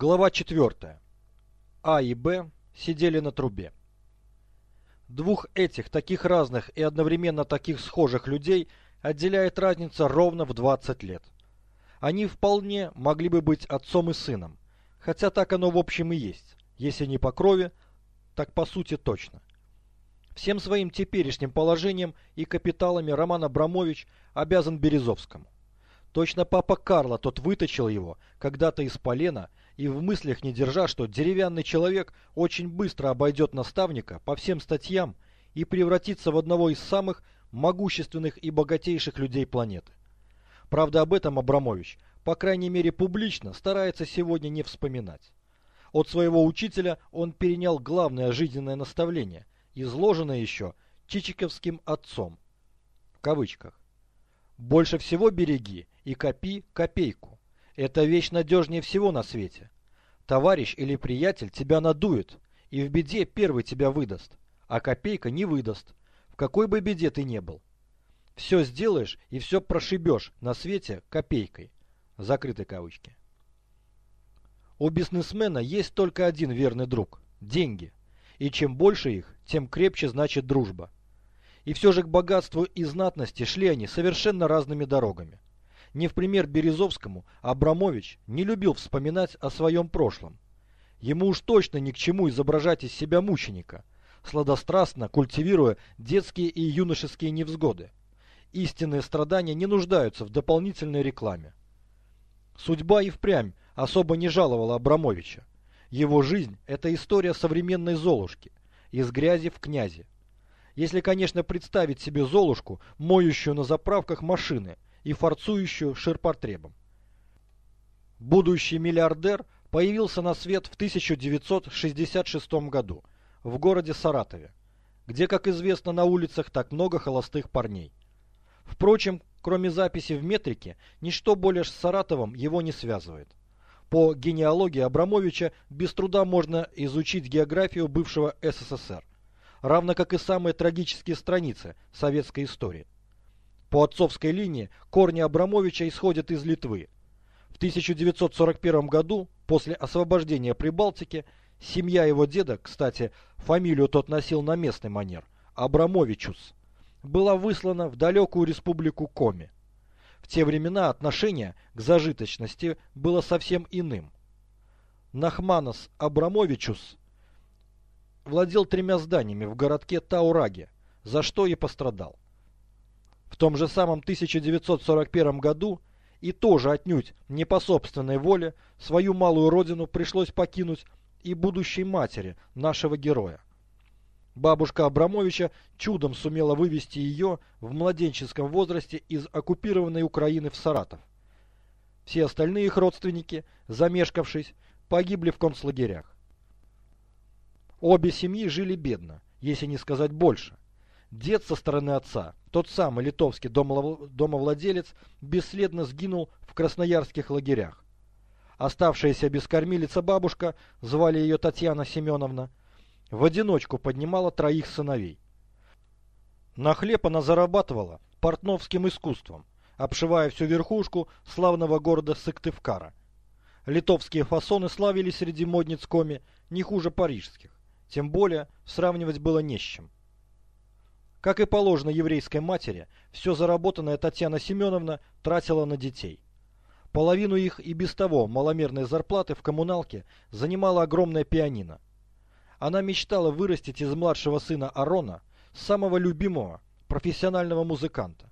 Глава 4. А и Б сидели на трубе. Двух этих, таких разных и одновременно таких схожих людей отделяет разница ровно в 20 лет. Они вполне могли бы быть отцом и сыном, хотя так оно в общем и есть, если не по крови, так по сути точно. Всем своим теперешним положением и капиталами Роман Абрамович обязан Березовскому. Точно папа Карло тот выточил его когда-то из полена и в мыслях не держа, что деревянный человек очень быстро обойдет наставника по всем статьям и превратится в одного из самых могущественных и богатейших людей планеты. Правда, об этом Абрамович, по крайней мере публично, старается сегодня не вспоминать. От своего учителя он перенял главное жизненное наставление, изложенное еще Чичиковским отцом. В кавычках. «Больше всего береги и копи копейку. Это вещь надежнее всего на свете. Товарищ или приятель тебя надует, и в беде первый тебя выдаст, а копейка не выдаст, в какой бы беде ты не был. Все сделаешь и все прошибешь на свете копейкой. Закрыты кавычки. У бизнесмена есть только один верный друг – деньги. И чем больше их, тем крепче значит дружба. И все же к богатству и знатности шли они совершенно разными дорогами. Не в пример Березовскому, Абрамович не любил вспоминать о своем прошлом. Ему уж точно ни к чему изображать из себя мученика, сладострастно культивируя детские и юношеские невзгоды. Истинные страдания не нуждаются в дополнительной рекламе. Судьба и впрямь особо не жаловала Абрамовича. Его жизнь – это история современной Золушки, из грязи в князи. Если, конечно, представить себе Золушку, моющую на заправках машины – и форцующую ширпотребом. Будущий миллиардер появился на свет в 1966 году в городе Саратове, где, как известно, на улицах так много холостых парней. Впрочем, кроме записи в метрике, ничто более с Саратовым его не связывает. По генеалогии Абрамовича без труда можно изучить географию бывшего СССР, равно как и самые трагические страницы советской истории. По отцовской линии корни Абрамовича исходят из Литвы. В 1941 году, после освобождения Прибалтики, семья его деда, кстати, фамилию тот носил на местный манер, Абрамовичус, была выслана в далекую республику Коми. В те времена отношение к зажиточности было совсем иным. Нахманос Абрамовичус владел тремя зданиями в городке Таураге, за что и пострадал. В том же самом 1941 году и тоже отнюдь не по собственной воле свою малую родину пришлось покинуть и будущей матери нашего героя. Бабушка Абрамовича чудом сумела вывести ее в младенческом возрасте из оккупированной Украины в Саратов. Все остальные их родственники, замешкавшись, погибли в концлагерях. Обе семьи жили бедно, если не сказать больше. Дед со стороны отца, тот самый литовский домовладелец, бесследно сгинул в красноярских лагерях. Оставшаяся без кормилица бабушка, звали ее Татьяна Семеновна, в одиночку поднимала троих сыновей. На хлеб она зарабатывала портновским искусством, обшивая всю верхушку славного города Сыктывкара. Литовские фасоны славились среди модниц коми не хуже парижских, тем более сравнивать было не с чем. Как и положено еврейской матери, все заработанное Татьяна Семеновна тратила на детей. Половину их и без того маломерной зарплаты в коммуналке занимала огромная пианино. Она мечтала вырастить из младшего сына Арона самого любимого профессионального музыканта.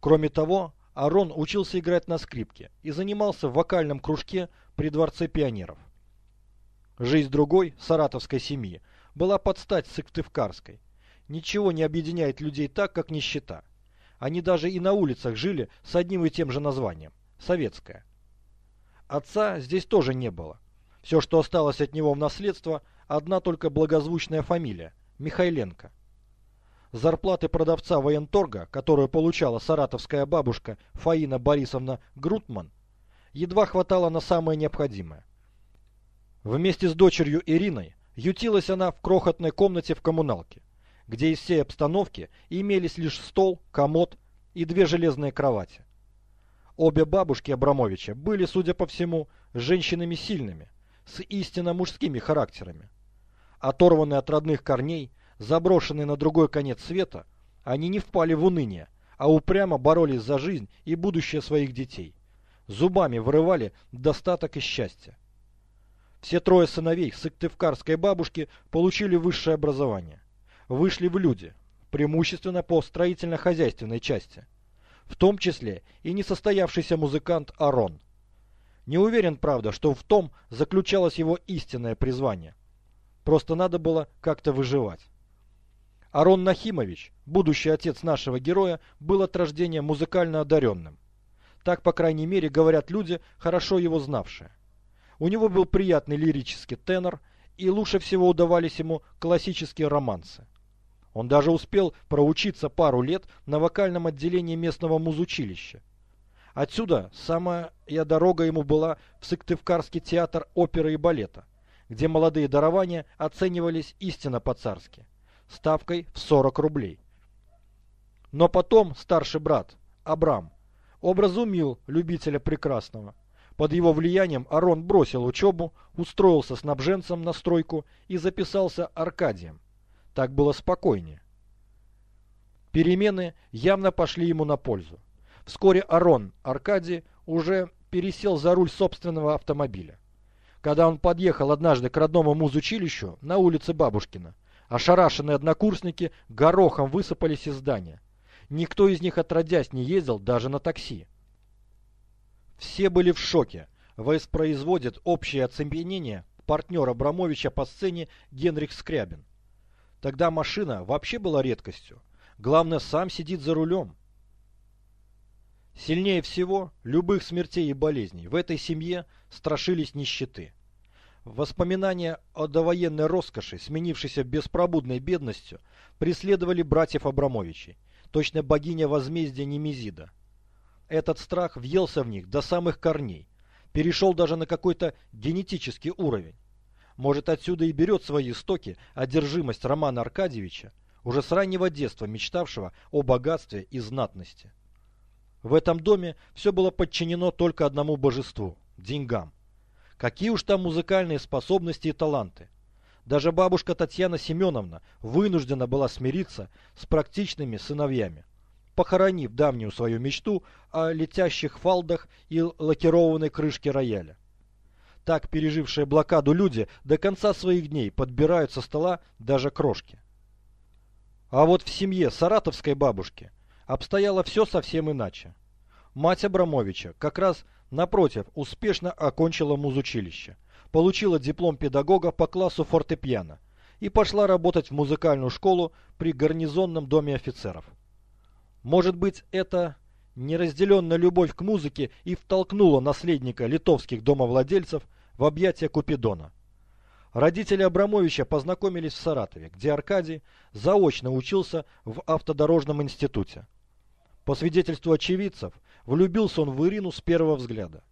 Кроме того, Арон учился играть на скрипке и занимался в вокальном кружке при Дворце пионеров. Жизнь другой, саратовской семьи, была под стать сыктывкарской. Ничего не объединяет людей так, как нищета. Они даже и на улицах жили с одним и тем же названием – советская. Отца здесь тоже не было. Все, что осталось от него в наследство – одна только благозвучная фамилия – Михайленко. Зарплаты продавца военторга, которую получала саратовская бабушка Фаина Борисовна Грутман, едва хватало на самое необходимое. Вместе с дочерью Ириной ютилась она в крохотной комнате в коммуналке где из всей обстановки имелись лишь стол, комод и две железные кровати. Обе бабушки Абрамовича были, судя по всему, женщинами сильными, с истинно мужскими характерами. Оторванные от родных корней, заброшенные на другой конец света, они не впали в уныние, а упрямо боролись за жизнь и будущее своих детей. Зубами вырывали достаток и счастье. Все трое сыновей сыктывкарской бабушки получили высшее образование. Вышли в люди, преимущественно по строительно-хозяйственной части. В том числе и несостоявшийся музыкант Арон. Не уверен, правда, что в том заключалось его истинное призвание. Просто надо было как-то выживать. Арон Нахимович, будущий отец нашего героя, был от рождения музыкально одаренным. Так, по крайней мере, говорят люди, хорошо его знавшие. У него был приятный лирический тенор, и лучше всего удавались ему классические романсы. Он даже успел проучиться пару лет на вокальном отделении местного музучилища. Отсюда самая дорога ему была в Сыктывкарский театр оперы и балета, где молодые дарования оценивались истинно по-царски, ставкой в 40 рублей. Но потом старший брат, Абрам, образумил любителя прекрасного. Под его влиянием Арон бросил учебу, устроился снабженцем на стройку и записался Аркадием. Так было спокойнее. Перемены явно пошли ему на пользу. Вскоре Арон Аркадий уже пересел за руль собственного автомобиля. Когда он подъехал однажды к родному музучилищу на улице Бабушкина, ошарашенные однокурсники горохом высыпались из здания. Никто из них отродясь не ездил даже на такси. Все были в шоке. Воспроизводит общее оцепенение партнер Абрамовича по сцене Генрих Скрябин. Тогда машина вообще была редкостью. Главное, сам сидит за рулем. Сильнее всего любых смертей и болезней в этой семье страшились нищеты. Воспоминания о довоенной роскоши, сменившейся беспробудной бедностью, преследовали братьев Абрамовичей, точно богиня возмездия Немезида. Этот страх въелся в них до самых корней, перешел даже на какой-то генетический уровень. Может, отсюда и берет свои истоки одержимость Романа Аркадьевича, уже с раннего детства мечтавшего о богатстве и знатности. В этом доме все было подчинено только одному божеству – деньгам. Какие уж там музыкальные способности и таланты. Даже бабушка Татьяна Семеновна вынуждена была смириться с практичными сыновьями, похоронив давнюю свою мечту о летящих фалдах и лакированной крышке рояля. Так пережившие блокаду люди до конца своих дней подбирают со стола даже крошки. А вот в семье саратовской бабушки обстояло все совсем иначе. Мать Абрамовича как раз напротив успешно окончила музучилище, получила диплом педагога по классу фортепиано и пошла работать в музыкальную школу при гарнизонном доме офицеров. Может быть, это неразделенная любовь к музыке и втолкнула наследника литовских домовладельцев в объятия Купидона. Родители Абрамовича познакомились в Саратове, где Аркадий заочно учился в автодорожном институте. По свидетельству очевидцев, влюбился он в Ирину с первого взгляда.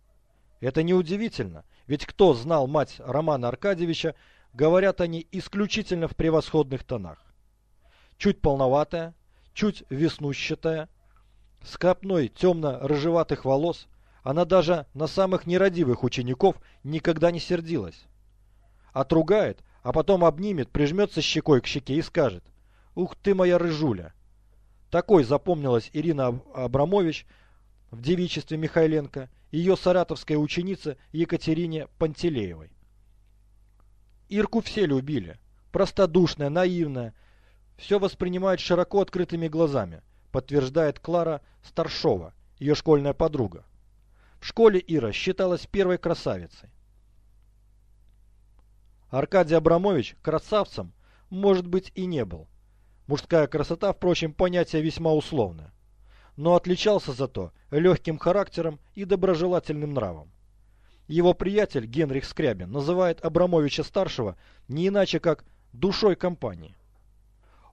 Это неудивительно, ведь кто знал мать Романа Аркадьевича, говорят они исключительно в превосходных тонах. Чуть полноватая, чуть веснущатая, с копной темно-рыжеватых волос, она даже на самых нерадивых учеников никогда не сердилась. Отругает, а потом обнимет, прижмется щекой к щеке и скажет «Ух ты моя рыжуля!» Такой запомнилась Ирина Абрамович в девичестве Михайленко, ее саратовской ученице Екатерине Пантелеевой. Ирку все любили. Простодушная, наивная, все воспринимает широко открытыми глазами, подтверждает Клара Старшова, ее школьная подруга. В школе Ира считалась первой красавицей. Аркадий Абрамович красавцем, может быть, и не был. Мужская красота, впрочем, понятие весьма условное. Но отличался зато легким характером и доброжелательным нравом. Его приятель Генрих Скрябин называет Абрамовича-старшего не иначе как «душой компании».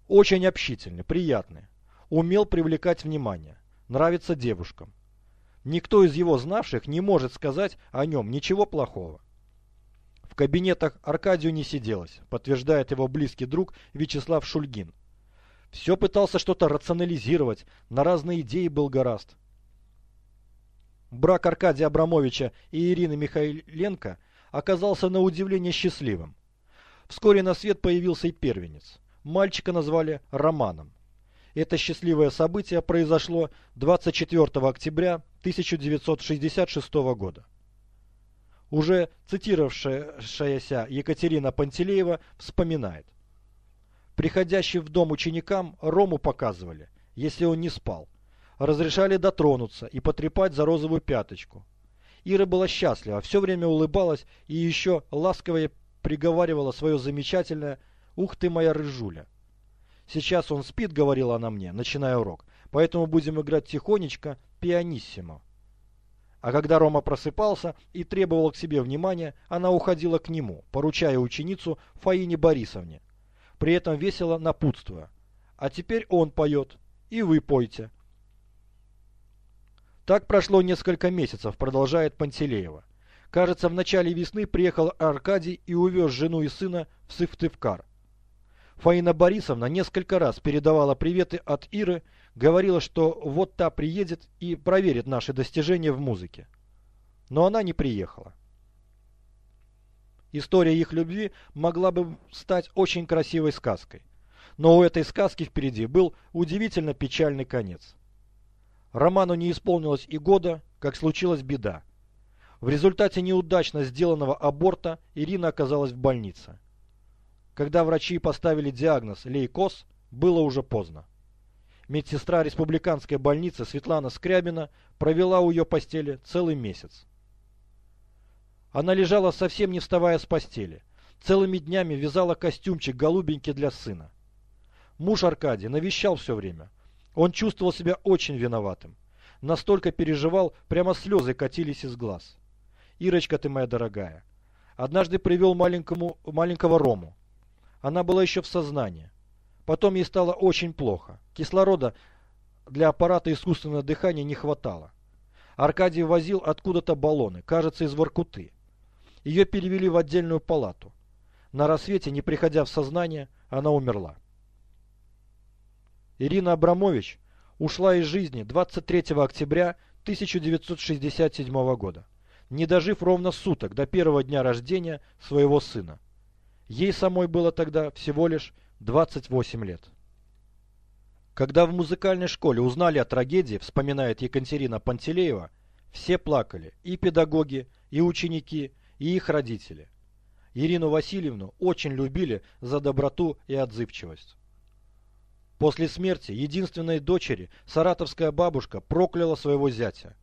Очень общительный, приятный, умел привлекать внимание, нравится девушкам. Никто из его знавших не может сказать о нем ничего плохого. В кабинетах Аркадию не сиделось, подтверждает его близкий друг Вячеслав Шульгин. Все пытался что-то рационализировать, на разные идеи был гораст. Брак Аркадия Абрамовича и Ирины Михайленко оказался на удивление счастливым. Вскоре на свет появился и первенец. Мальчика назвали Романом. Это счастливое событие произошло 24 октября 1966 года. Уже цитировавшаяся Екатерина Пантелеева вспоминает. Приходящим в дом ученикам Рому показывали, если он не спал. Разрешали дотронуться и потрепать за розовую пяточку. Ира была счастлива, все время улыбалась и еще ласково приговаривала свое замечательное «Ух ты, моя рыжуля!». «Сейчас он спит», — говорила она мне, начиная урок, «поэтому будем играть тихонечко, пианиссимо». А когда Рома просыпался и требовал к себе внимания, она уходила к нему, поручая ученицу Фаине Борисовне. При этом весело напутствуя. «А теперь он поет, и вы пойте». Так прошло несколько месяцев, продолжает Пантелеева. Кажется, в начале весны приехал Аркадий и увез жену и сына в Сыктывкар. Фаина Борисовна несколько раз передавала приветы от Иры Говорила, что вот та приедет и проверит наши достижения в музыке. Но она не приехала. История их любви могла бы стать очень красивой сказкой. Но у этой сказки впереди был удивительно печальный конец. Роману не исполнилось и года, как случилась беда. В результате неудачно сделанного аборта Ирина оказалась в больнице. Когда врачи поставили диагноз лейкоз, было уже поздно. Медсестра республиканской больницы Светлана Скрябина провела у ее постели целый месяц. Она лежала совсем не вставая с постели. Целыми днями вязала костюмчик голубенький для сына. Муж Аркадий навещал все время. Он чувствовал себя очень виноватым. Настолько переживал, прямо слезы катились из глаз. «Ирочка ты моя дорогая». Однажды привел маленькому, маленького Рому. Она была еще в сознании. Потом ей стало очень плохо. Кислорода для аппарата искусственного дыхания не хватало. Аркадий возил откуда-то баллоны, кажется, из Воркуты. Ее перевели в отдельную палату. На рассвете, не приходя в сознание, она умерла. Ирина Абрамович ушла из жизни 23 октября 1967 года, не дожив ровно суток до первого дня рождения своего сына. Ей самой было тогда всего лишь 28 лет. Когда в музыкальной школе узнали о трагедии, вспоминает Екатерина Пантелеева, все плакали, и педагоги, и ученики, и их родители. Ирину Васильевну очень любили за доброту и отзывчивость. После смерти единственной дочери саратовская бабушка прокляла своего зятя.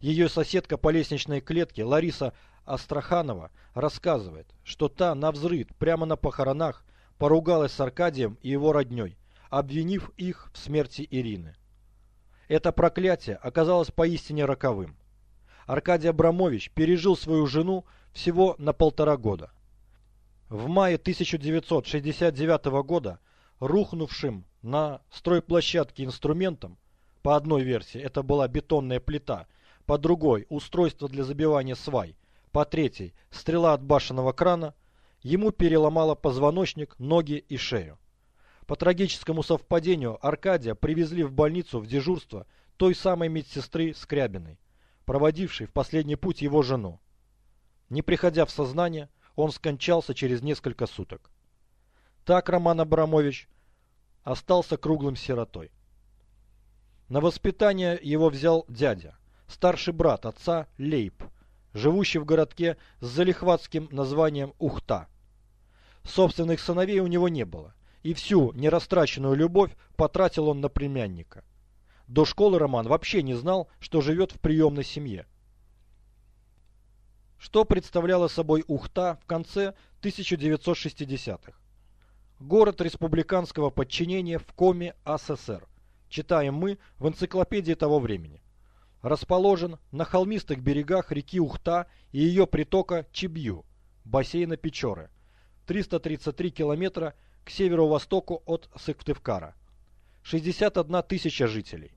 Ее соседка по лестничной клетке Лариса Астраханова рассказывает, что та на взрыв прямо на похоронах поругалась с Аркадием и его родней, обвинив их в смерти Ирины. Это проклятие оказалось поистине роковым. Аркадий Абрамович пережил свою жену всего на полтора года. В мае 1969 года рухнувшим на стройплощадке инструментом, по одной версии это была бетонная плита, по другой – устройство для забивания свай, по третьей – стрела от башенного крана, Ему переломало позвоночник, ноги и шею. По трагическому совпадению Аркадия привезли в больницу в дежурство той самой медсестры Скрябиной, проводившей в последний путь его жену. Не приходя в сознание, он скончался через несколько суток. Так Роман Абрамович остался круглым сиротой. На воспитание его взял дядя, старший брат отца Лейб, живущий в городке с залихватским названием Ухта. Собственных сыновей у него не было, и всю нерастраченную любовь потратил он на племянника. До школы Роман вообще не знал, что живет в приемной семье. Что представляла собой Ухта в конце 1960-х? Город республиканского подчинения в Коме АССР. Читаем мы в энциклопедии того времени. Расположен на холмистых берегах реки Ухта и ее притока Чебью, бассейна Печоры – 333 километра к северо-востоку от Сыктывкара. 61 тысяча жителей.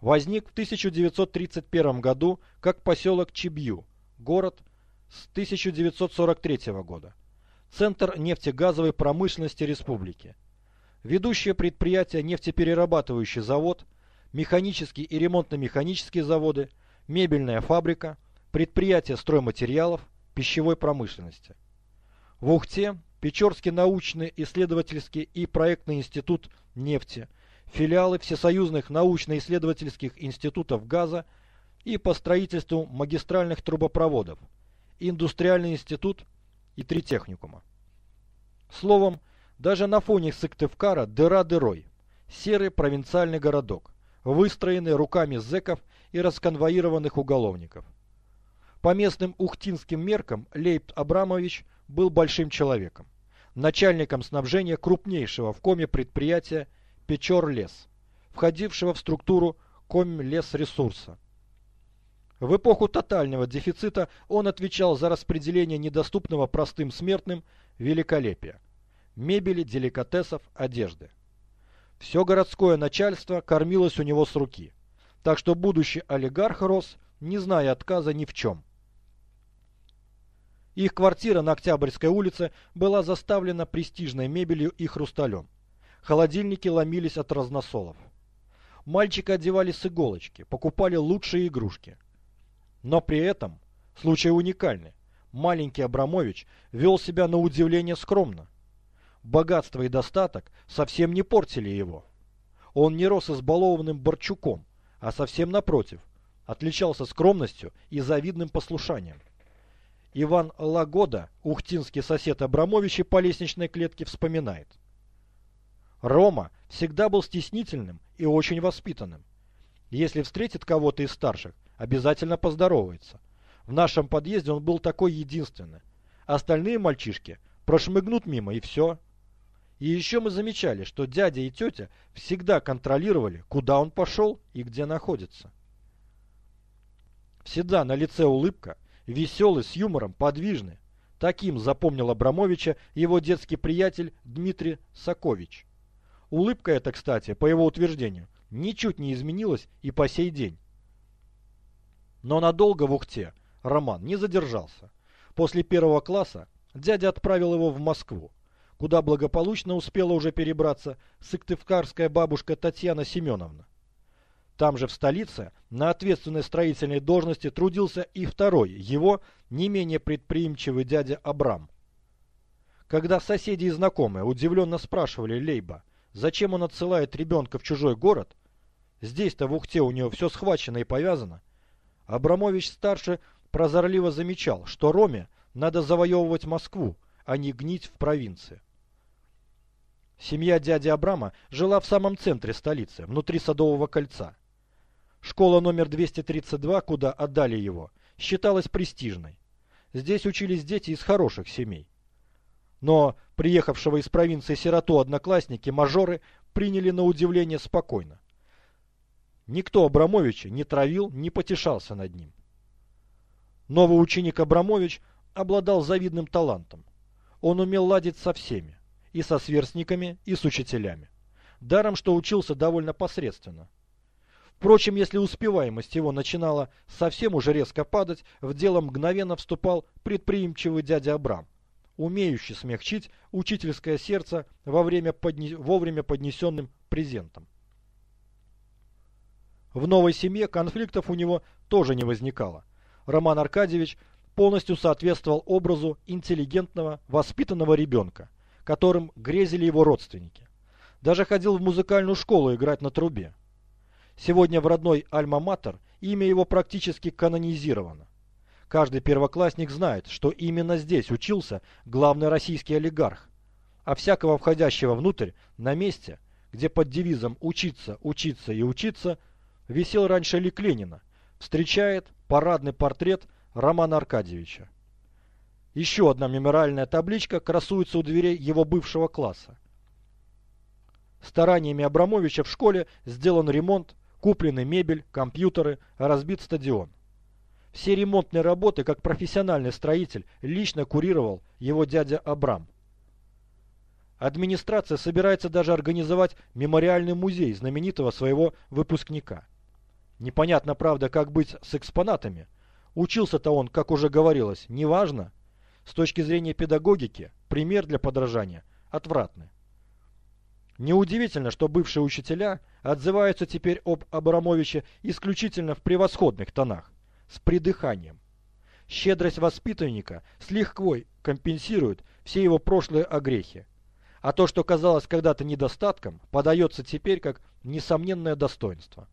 Возник в 1931 году как поселок Чебью, город с 1943 года. Центр нефтегазовой промышленности республики. Ведущее предприятие нефтеперерабатывающий завод, механические и ремонтно-механические заводы, мебельная фабрика, предприятие стройматериалов, пищевой промышленности. В Ухте Печорский научный, исследовательский и проектный институт нефти, филиалы всесоюзных научно-исследовательских институтов газа и по строительству магистральных трубопроводов, индустриальный институт и три техникума. Словом, даже на фоне Сыктывкара дыра дырой, серый провинциальный городок, выстроенный руками зэков и расконвоированных уголовников. По местным ухтинским меркам Лейб Абрамович был большим человеком начальником снабжения крупнейшего в Коме предприятия Печор-Лес, входившего в структуру Комлесресурса. В эпоху тотального дефицита он отвечал за распределение недоступного простым смертным великолепия – мебели, деликатесов, одежды. Все городское начальство кормилось у него с руки, так что будущий олигарх рос, не зная отказа ни в чем – их квартира на Октябрьской улице была заставлена престижной мебелью и хрусталем. Холодильники ломились от разносолов. Мальчика одевали с иголочки, покупали лучшие игрушки. Но при этом, случай уникальный, маленький Абрамович вел себя на удивление скромно. Богатство и достаток совсем не портили его. Он не рос избалованным Борчуком, а совсем напротив, отличался скромностью и завидным послушанием. Иван Лагода, ухтинский сосед Абрамовича по лестничной клетке, вспоминает. Рома всегда был стеснительным и очень воспитанным. Если встретит кого-то из старших, обязательно поздоровается. В нашем подъезде он был такой единственный. Остальные мальчишки прошмыгнут мимо и все. И еще мы замечали, что дядя и тетя всегда контролировали, куда он пошел и где находится. Всегда на лице улыбка, веселый, с юмором, подвижный. Таким запомнил Абрамовича его детский приятель Дмитрий Сокович. Улыбка эта, кстати, по его утверждению, ничуть не изменилась и по сей день. Но надолго в Ухте Роман не задержался. После первого класса дядя отправил его в Москву, куда благополучно успела уже перебраться сыктывкарская бабушка Татьяна Семеновна. Там же в столице на ответственной строительной должности трудился и второй, его не менее предприимчивый дядя Абрам. Когда соседи и знакомые удивленно спрашивали Лейба, зачем он отсылает ребенка в чужой город, здесь-то в Ухте у него все схвачено и повязано, Абрамович-старший прозорливо замечал, что Роме надо завоевывать Москву, а не гнить в провинции. Семья дяди Абрама жила в самом центре столицы, внутри Садового кольца. Школа номер 232, куда отдали его, считалась престижной. Здесь учились дети из хороших семей. Но приехавшего из провинции сироту одноклассники, мажоры, приняли на удивление спокойно. Никто Абрамовича не травил, не потешался над ним. Новый ученик Абрамович обладал завидным талантом. Он умел ладить со всеми, и со сверстниками, и с учителями. Даром, что учился довольно посредственно. Впрочем, если успеваемость его начинала совсем уже резко падать, в дело мгновенно вступал предприимчивый дядя Абрам, умеющий смягчить учительское сердце во время подне... вовремя поднесенным презентом. В новой семье конфликтов у него тоже не возникало. Роман Аркадьевич полностью соответствовал образу интеллигентного, воспитанного ребенка, которым грезили его родственники. Даже ходил в музыкальную школу играть на трубе. Сегодня в родной Альма-Матер имя его практически канонизировано. Каждый первоклассник знает, что именно здесь учился главный российский олигарх. А всякого входящего внутрь, на месте, где под девизом «учиться, учиться и учиться» висел раньше лик Ленина, встречает парадный портрет Романа Аркадьевича. Еще одна мемориальная табличка красуется у дверей его бывшего класса. Стараниями Абрамовича в школе сделан ремонт Куплены мебель, компьютеры, разбит стадион. Все ремонтные работы, как профессиональный строитель, лично курировал его дядя Абрам. Администрация собирается даже организовать мемориальный музей знаменитого своего выпускника. Непонятно, правда, как быть с экспонатами. Учился-то он, как уже говорилось, неважно. С точки зрения педагогики, пример для подражания отвратный. Неудивительно, что бывшие учителя отзываются теперь об Абрамовиче исключительно в превосходных тонах, с придыханием. щедрость воспитанника с лихвой компенсирует все его прошлые огрехи. А то, что казалось когда-то недостатком, подается теперь как несомненное достоинство.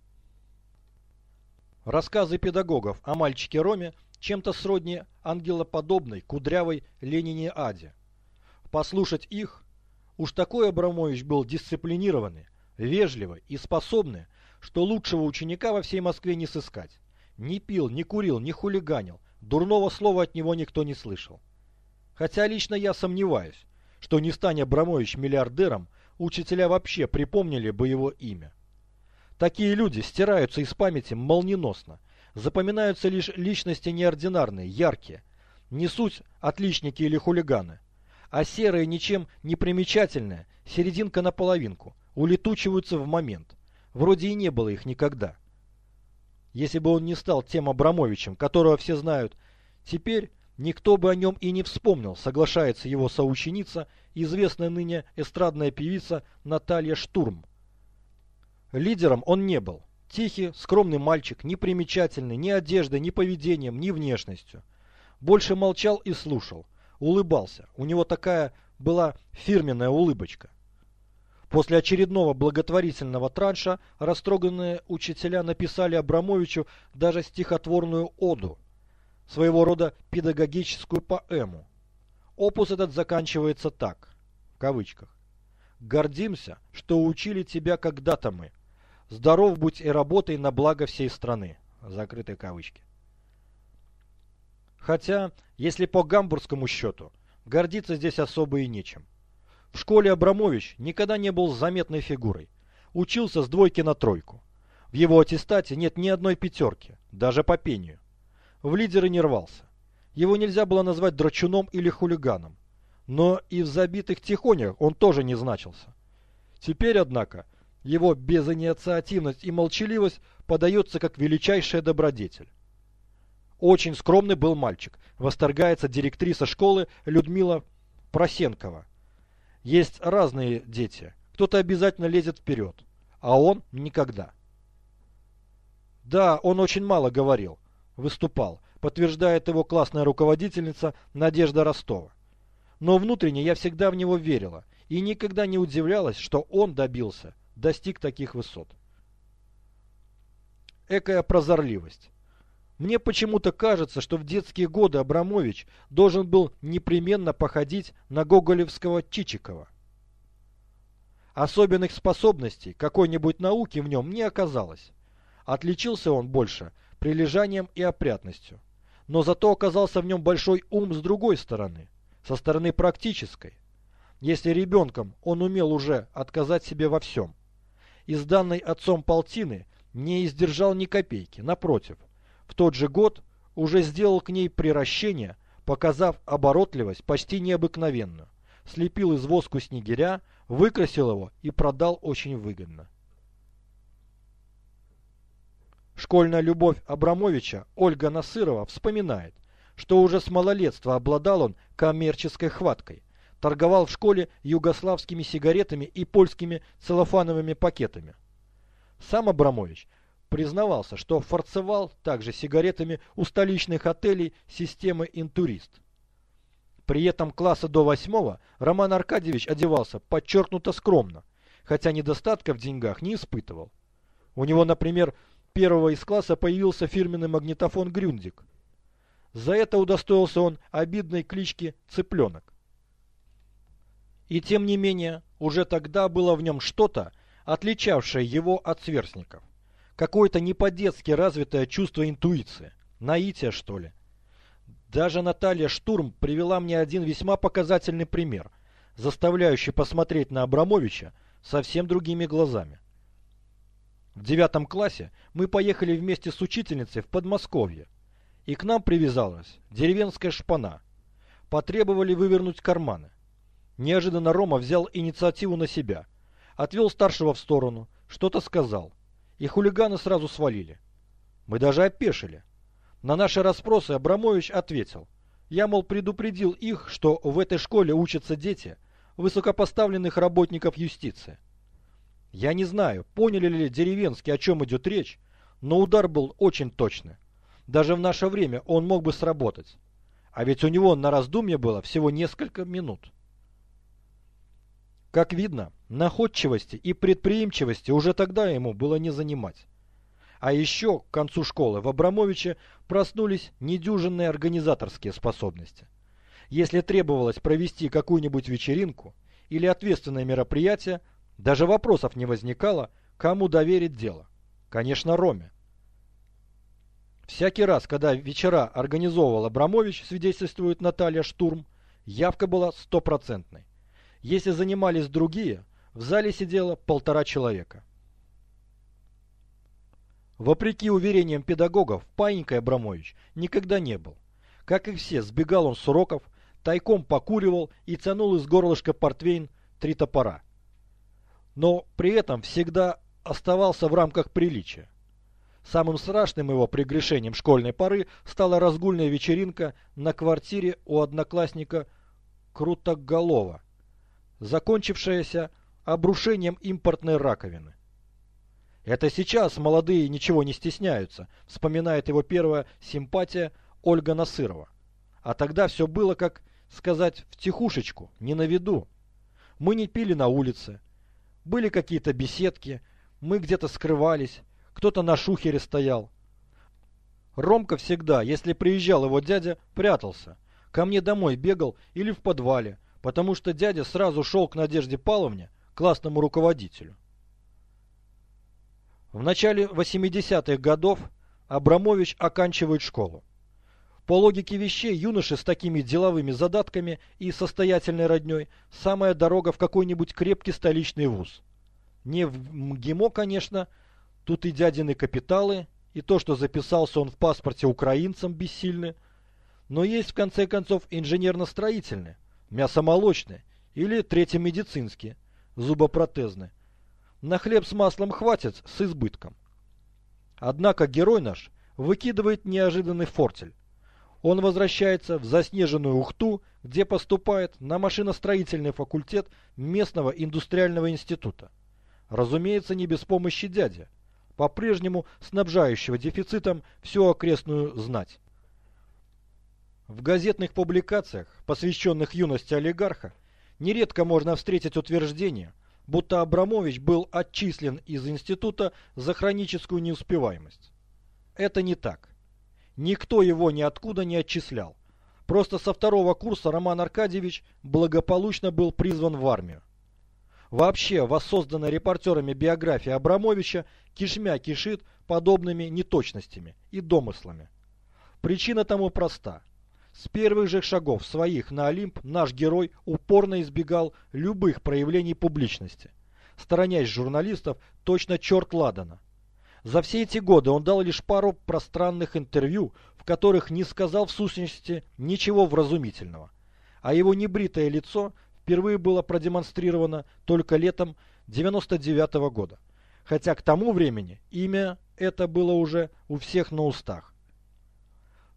Рассказы педагогов о мальчике Роме чем-то сродни ангелоподобной, кудрявой Ленине Аде. Послушать их, уж такой Абрамович был дисциплинированный, вежливый и способный, что лучшего ученика во всей Москве не сыскать. Не пил, не курил, не хулиганил, дурного слова от него никто не слышал. Хотя лично я сомневаюсь, что не стань Абрамович миллиардером, учителя вообще припомнили бы его имя. Такие люди стираются из памяти молниеносно, запоминаются лишь личности неординарные, яркие, не суть отличники или хулиганы, а серые, ничем не примечательные, серединка на половинку, улетучиваются в момент. Вроде и не было их никогда. Если бы он не стал тем Абрамовичем, которого все знают, теперь никто бы о нем и не вспомнил, соглашается его соученица, известная ныне эстрадная певица Наталья Штурм. Лидером он не был. Тихий, скромный мальчик, не примечательный ни одеждой, ни поведением, ни внешностью. Больше молчал и слушал, улыбался. У него такая была фирменная улыбочка. После очередного благотворительного транша растроганные учителя написали Абрамовичу даже стихотворную оду, своего рода педагогическую поэму. Опус этот заканчивается так, в кавычках. «Гордимся, что учили тебя когда-то мы. Здоров будь и работай на благо всей страны». Закрытые кавычки. Хотя, если по гамбургскому счету, гордиться здесь особо и нечем. В школе Абрамович никогда не был заметной фигурой. Учился с двойки на тройку. В его аттестате нет ни одной пятерки, даже по пению. В лидеры не рвался. Его нельзя было назвать драчуном или хулиганом. Но и в забитых тихонях он тоже не значился. Теперь, однако, его безинициативность и молчаливость подается как величайшая добродетель. Очень скромный был мальчик, восторгается директриса школы Людмила Просенкова. Есть разные дети. Кто-то обязательно лезет вперед, а он никогда. Да, он очень мало говорил, выступал, подтверждает его классная руководительница Надежда Ростова. Но внутренне я всегда в него верила и никогда не удивлялась, что он добился, достиг таких высот. Экая прозорливость. Мне почему-то кажется, что в детские годы Абрамович должен был непременно походить на гоголевского Чичикова. Особенных способностей какой-нибудь науки в нем не оказалось. Отличился он больше прилежанием и опрятностью. Но зато оказался в нем большой ум с другой стороны, со стороны практической. Если ребенком он умел уже отказать себе во всем. Из данной отцом полтины не издержал ни копейки, напротив, в тот же год уже сделал к ней приращение, показав оборотливость почти необыкновенную. Слепил из воску снегиря, выкрасил его и продал очень выгодно. Школьная любовь Абрамовича Ольга Насырова вспоминает, что уже с малолетства обладал он коммерческой хваткой. Торговал в школе югославскими сигаретами и польскими целлофановыми пакетами. Сам Абрамович признавался, что форцевал также сигаретами у столичных отелей системы «Интурист». При этом класса до восьмого Роман Аркадьевич одевался подчеркнуто скромно, хотя недостатка в деньгах не испытывал. У него, например, первого из класса появился фирменный магнитофон «Грюндик». За это удостоился он обидной клички «Цыпленок». И тем не менее, уже тогда было в нем что-то, отличавшее его от сверстников. Какое-то не по-детски развитое чувство интуиции. Наитие, что ли. Даже Наталья Штурм привела мне один весьма показательный пример, заставляющий посмотреть на Абрамовича совсем другими глазами. В девятом классе мы поехали вместе с учительницей в Подмосковье, и к нам привязалась деревенская шпана. Потребовали вывернуть карманы. Неожиданно Рома взял инициативу на себя, отвел старшего в сторону, что-то сказал и хулиганы сразу свалили. Мы даже опешили. На наши расспросы Абрамович ответил. Я, мол, предупредил их, что в этой школе учатся дети высокопоставленных работников юстиции. Я не знаю, поняли ли деревенские, о чем идет речь, но удар был очень точный. Даже в наше время он мог бы сработать. А ведь у него на раздумье было всего несколько минут. Как видно, находчивости и предприимчивости уже тогда ему было не занимать. А еще к концу школы в Абрамовиче проснулись недюжинные организаторские способности. Если требовалось провести какую-нибудь вечеринку или ответственное мероприятие, даже вопросов не возникало, кому доверить дело. Конечно, Роме. Всякий раз, когда вечера организовывал Абрамович, свидетельствует Наталья Штурм, явка была стопроцентной. Если занимались другие, в зале сидело полтора человека. Вопреки уверениям педагогов, паинькой Абрамович никогда не был. Как и все, сбегал он с уроков, тайком покуривал и тянул из горлышка портвейн три топора. Но при этом всегда оставался в рамках приличия. Самым страшным его прегрешением школьной поры стала разгульная вечеринка на квартире у одноклассника Крутоголова, закончившаяся обрушением импортной раковины. Это сейчас молодые ничего не стесняются, вспоминает его первая симпатия Ольга Насырова. А тогда все было, как сказать, в тихушечку, не на виду. Мы не пили на улице. Были какие-то беседки, мы где-то скрывались, кто-то на шухере стоял. Ромка всегда, если приезжал его дядя, прятался. Ко мне домой бегал или в подвале, потому что дядя сразу шел к Надежде Павловне, классному руководителю. В начале 80-х годов Абрамович оканчивает школу. По логике вещей, юноши с такими деловыми задатками и состоятельной родней – самая дорога в какой-нибудь крепкий столичный вуз. Не в МГИМО, конечно, тут и дядины капиталы, и то, что записался он в паспорте украинцам, бессильны. Но есть, в конце концов, инженерно-строительные, мясомолочные или третьемедицинские, зубопротезные. На хлеб с маслом хватит с избытком. Однако герой наш выкидывает неожиданный фортель. Он возвращается в заснеженную Ухту, где поступает на машиностроительный факультет местного индустриального института. Разумеется, не без помощи дяди, по-прежнему снабжающего дефицитом всю окрестную знать. В газетных публикациях, посвященных юности олигарха, нередко можно встретить утверждение, будто Абрамович был отчислен из института за хроническую неуспеваемость. Это не так. Никто его ниоткуда не отчислял. Просто со второго курса Роман Аркадьевич благополучно был призван в армию. Вообще, воссозданная репортерами биография Абрамовича кишмя кишит подобными неточностями и домыслами. Причина тому проста. С первых же шагов своих на Олимп наш герой упорно избегал любых проявлений публичности, сторонясь журналистов точно черт ладана. За все эти годы он дал лишь пару пространных интервью, в которых не сказал в сущности ничего вразумительного. А его небритое лицо впервые было продемонстрировано только летом 99 -го года. Хотя к тому времени имя это было уже у всех на устах.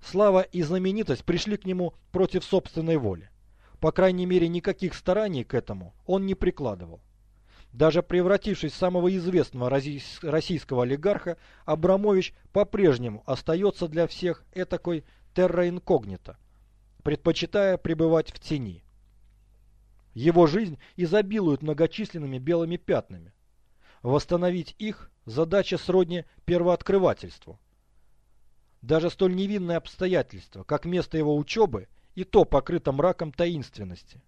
Слава и знаменитость пришли к нему против собственной воли. По крайней мере, никаких стараний к этому он не прикладывал. Даже превратившись в самого известного российского олигарха, Абрамович по-прежнему остается для всех этакой терра предпочитая пребывать в тени. Его жизнь изобилует многочисленными белыми пятнами. Восстановить их – задача сродни первооткрывательству – даже столь невинное обстоятельство, как место его учебы, и то покрыто мраком таинственности.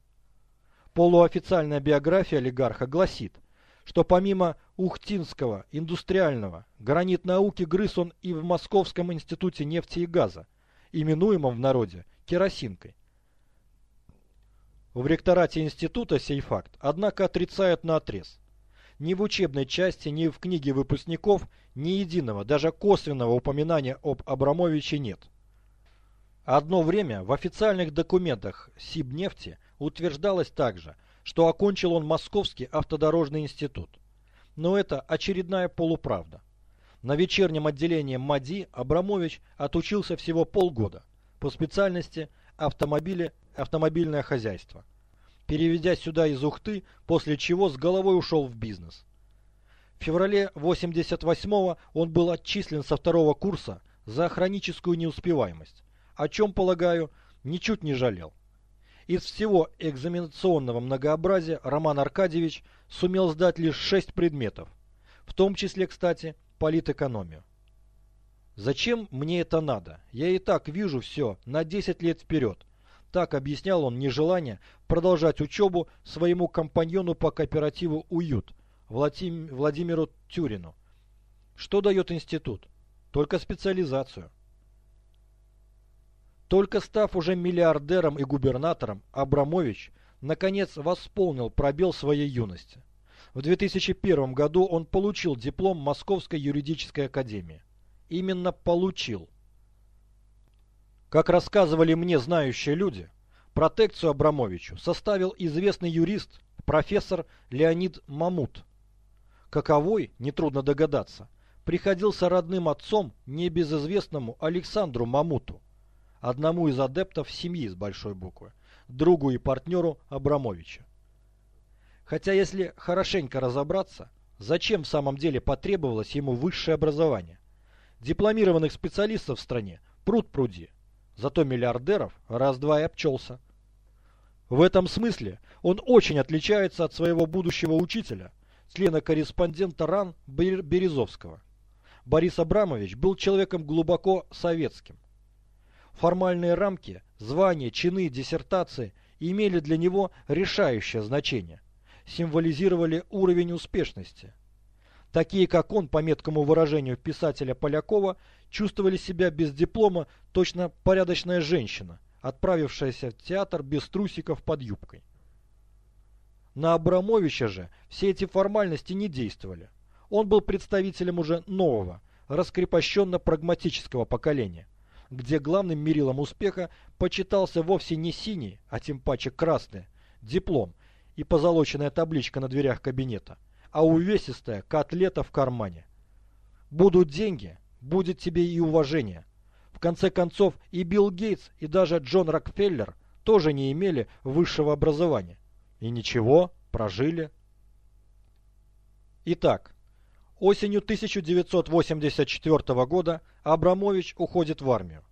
Полуофициальная биография олигарха гласит, что помимо Ухтинского, индустриального, гранит науки грыз он и в Московском институте нефти и газа, именуемом в народе керосинкой. В ректорате института сей факт, однако, отрицают на отрез. Ни в учебной части, ни в книге выпускников ни единого, даже косвенного упоминания об Абрамовиче нет. Одно время в официальных документах Сибнефти утверждалось также, что окончил он Московский автодорожный институт. Но это очередная полуправда. На вечернем отделении МАДИ Абрамович отучился всего полгода по специальности автомобили, автомобильное хозяйство переведя сюда из Ухты, после чего с головой ушел в бизнес. В феврале 88-го он был отчислен со второго курса за хроническую неуспеваемость, о чем, полагаю, ничуть не жалел. Из всего экзаменационного многообразия Роман Аркадьевич сумел сдать лишь шесть предметов, в том числе, кстати, политэкономию. «Зачем мне это надо? Я и так вижу все на 10 лет вперед», так объяснял он нежелание продолжать учебу своему компаньону по кооперативу «Уют» Владим... Владимиру Тюрину. Что дает институт? Только специализацию. Только став уже миллиардером и губернатором, Абрамович наконец восполнил пробел своей юности. В 2001 году он получил диплом Московской юридической академии. Именно получил. Как рассказывали мне знающие люди, протекцию Абрамовичу составил известный юрист, профессор Леонид Мамут. Каковой, нетрудно догадаться, приходился родным отцом небезызвестному Александру Мамуту, одному из адептов семьи с большой буквы, другу и партнеру Абрамовича. Хотя если хорошенько разобраться, зачем в самом деле потребовалось ему высшее образование? Дипломированных специалистов в стране пруд пруди, зато миллиардеров раз-два и обчелся. В этом смысле он очень отличается от своего будущего учителя, члена-корреспондента РАН Березовского. Борис Абрамович был человеком глубоко советским. Формальные рамки, звания, чины, диссертации имели для него решающее значение, символизировали уровень успешности. Такие, как он, по меткому выражению писателя Полякова, чувствовали себя без диплома точно порядочная женщина, отправившаяся в театр без трусиков под юбкой. На Абрамовича же все эти формальности не действовали. Он был представителем уже нового, раскрепощенно-прагматического поколения, где главным мерилом успеха почитался вовсе не синий, а тем паче красный, диплом и позолоченная табличка на дверях кабинета, а увесистая котлета в кармане. Будут деньги, будет тебе и уважение. В конце концов и Билл Гейтс, и даже Джон Рокфеллер тоже не имели высшего образования. И ничего, прожили. Итак, осенью 1984 года Абрамович уходит в армию.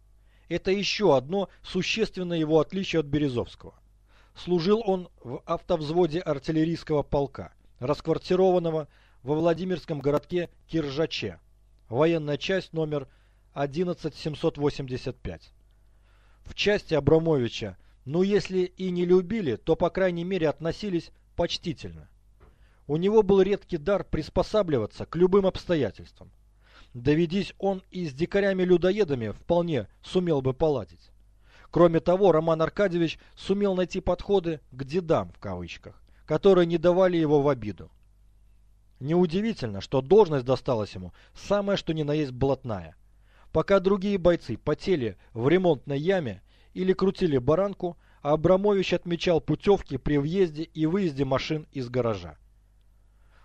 Это еще одно существенное его отличие от Березовского. Служил он в автовзводе артиллерийского полка, расквартированного во Владимирском городке Киржаче, военная часть номер 11785. В части Абрамовича ну, если и не любили, то, по крайней мере, относились почтительно. У него был редкий дар приспосабливаться к любым обстоятельствам. Доведись он и с дикарями-людоедами вполне сумел бы поладить. Кроме того, Роман Аркадьевич сумел найти подходы к «дедам» в кавычках, которые не давали его в обиду. Неудивительно, что должность досталась ему самая что ни на есть блатная. Пока другие бойцы потели в ремонтной яме или крутили баранку, а Абрамович отмечал путевки при въезде и выезде машин из гаража.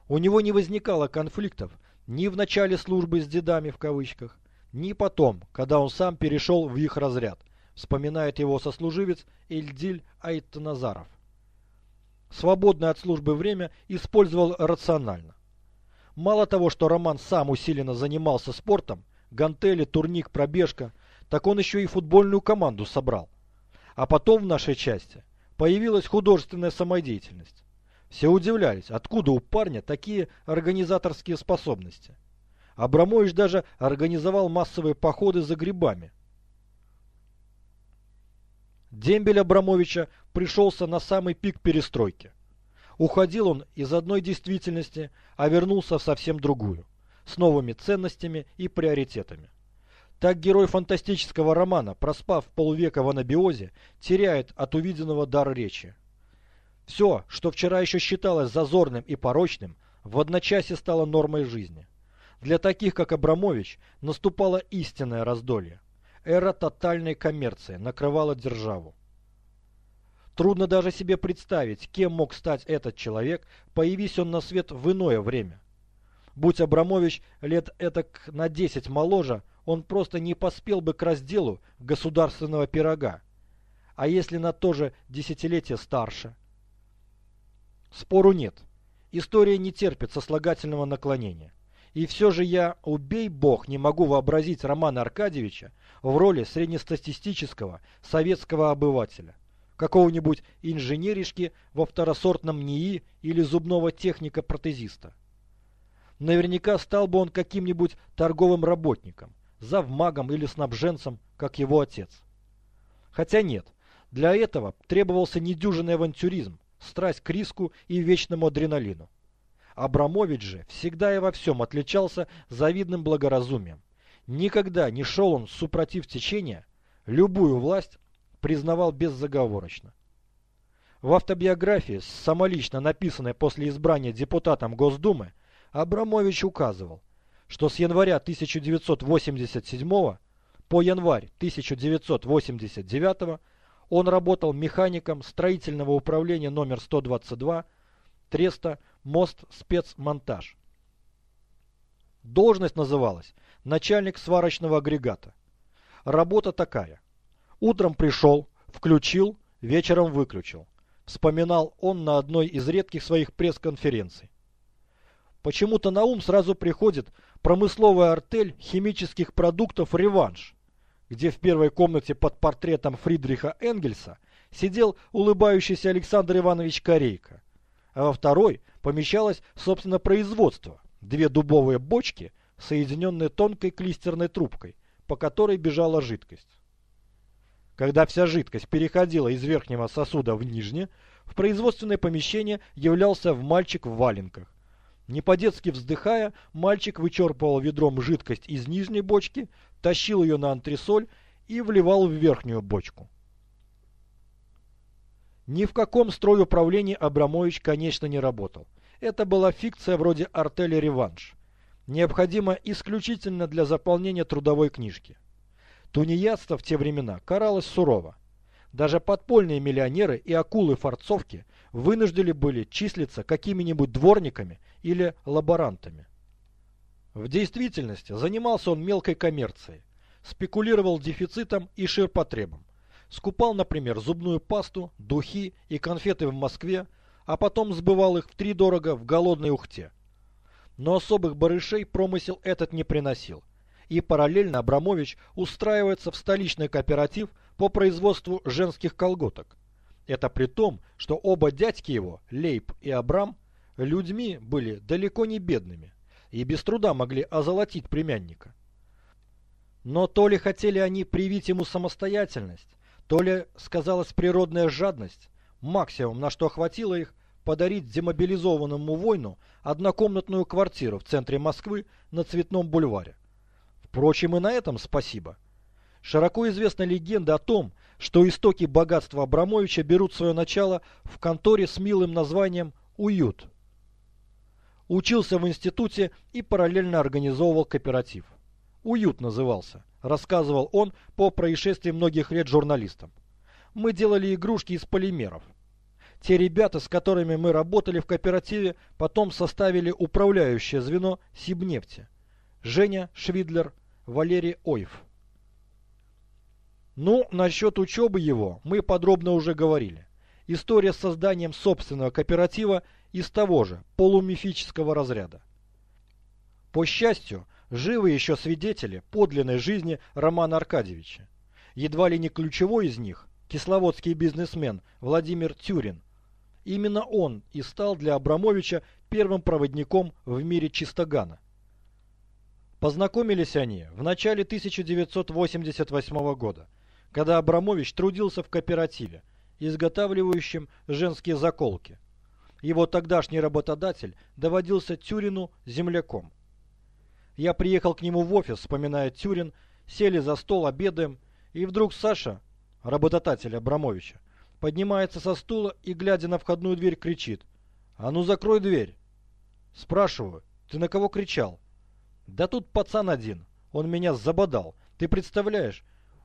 У него не возникало конфликтов ни в начале службы с дедами в кавычках, ни потом, когда он сам перешел в их разряд, вспоминает его сослуживец Эльдиль Айтназаров. Свободное от службы время использовал рационально. Мало того, что Роман сам усиленно занимался спортом, гантели, турник, пробежка – так он еще и футбольную команду собрал. А потом в нашей части появилась художественная самодеятельность. Все удивлялись, откуда у парня такие организаторские способности. Абрамович даже организовал массовые походы за грибами. Дембель Абрамовича пришелся на самый пик перестройки. Уходил он из одной действительности, а вернулся в совсем другую, с новыми ценностями и приоритетами. Так герой фантастического романа, проспав полвека в анабиозе, теряет от увиденного дар речи. Все, что вчера еще считалось зазорным и порочным, в одночасье стало нормой жизни. Для таких, как Абрамович, наступало истинное раздолье. Эра тотальной коммерции накрывала державу. Трудно даже себе представить, кем мог стать этот человек, появись он на свет в иное время. Будь Абрамович лет этак на 10 моложе, он просто не поспел бы к разделу государственного пирога. А если на то же десятилетие старше? Спору нет. История не терпит сослагательного наклонения. И все же я, убей бог, не могу вообразить Романа Аркадьевича в роли среднестатистического советского обывателя. Какого-нибудь инженеришки во второсортном НИИ или зубного техника-протезиста. Наверняка стал бы он каким-нибудь торговым работником, завмагом или снабженцем, как его отец. Хотя нет, для этого требовался недюжинный авантюризм, страсть к риску и вечному адреналину. Абрамович же всегда и во всем отличался завидным благоразумием. Никогда не шел он супротив течения, любую власть признавал беззаговорочно. В автобиографии, самолично написанной после избрания депутатом Госдумы, Абрамович указывал, что с января 1987 по январь 1989 он работал механиком строительного управления номер 122 Треста мост спецмонтаж. Должность называлась начальник сварочного агрегата. Работа такая. Утром пришел, включил, вечером выключил. Вспоминал он на одной из редких своих пресс-конференций. Почему-то на ум сразу приходит промысловая артель химических продуктов «Реванш», где в первой комнате под портретом Фридриха Энгельса сидел улыбающийся Александр Иванович Корейко, а во второй помещалось, собственно, производство. Две дубовые бочки, соединенные тонкой клистерной трубкой, по которой бежала жидкость. Когда вся жидкость переходила из верхнего сосуда в нижнее, в производственное помещение являлся в мальчик в валенках. Не по-детски вздыхая, мальчик вычерпывал ведром жидкость из нижней бочки, тащил ее на антресоль и вливал в верхнюю бочку. Ни в каком стройуправлении Абрамович, конечно, не работал. Это была фикция вроде артели «Реванш», необходима исключительно для заполнения трудовой книжки. Тунеядство в те времена каралось сурово. Даже подпольные миллионеры и акулы-форцовки вынуждены были числиться какими-нибудь дворниками или лаборантами. В действительности занимался он мелкой коммерцией, спекулировал дефицитом и ширпотребом. Скупал, например, зубную пасту, духи и конфеты в Москве, а потом сбывал их в три дорого в голодной Ухте. Но особых барышей промысел этот не приносил. И параллельно Абрамович устраивается в столичный кооператив по производству женских колготок. Это при том, что оба дядьки его, Лейб и Абрам, людьми были далеко не бедными и без труда могли озолотить племянника. Но то ли хотели они привить ему самостоятельность, то ли сказалась природная жадность, максимум, на что хватило их, подарить демобилизованному воину однокомнатную квартиру в центре Москвы на Цветном бульваре. Впрочем, и на этом спасибо. Широко известна легенда о том, что истоки богатства Абрамовича берут свое начало в конторе с милым названием «Уют». Учился в институте и параллельно организовывал кооператив. «Уют» назывался рассказывал он по происшествии многих лет журналистам. Мы делали игрушки из полимеров. Те ребята, с которыми мы работали в кооперативе, потом составили управляющее звено Сибнефти. Женя Швидлер, Валерий Ойф. Ну, насчет учебы его мы подробно уже говорили. История с созданием собственного кооператива из того же полумифического разряда. По счастью, Живы еще свидетели подлинной жизни Романа Аркадьевича. Едва ли не ключевой из них – кисловодский бизнесмен Владимир Тюрин. Именно он и стал для Абрамовича первым проводником в мире чистогана. Познакомились они в начале 1988 года, когда Абрамович трудился в кооперативе, изготавливающем женские заколки. Его тогдашний работодатель доводился Тюрину земляком. Я приехал к нему в офис, вспоминает Тюрин, сели за стол, обедаем, и вдруг Саша, работодатель Абрамовича, поднимается со стула и, глядя на входную дверь, кричит. «А ну закрой дверь!» Спрашиваю, «Ты на кого кричал?» «Да тут пацан один, он меня забодал. Ты представляешь,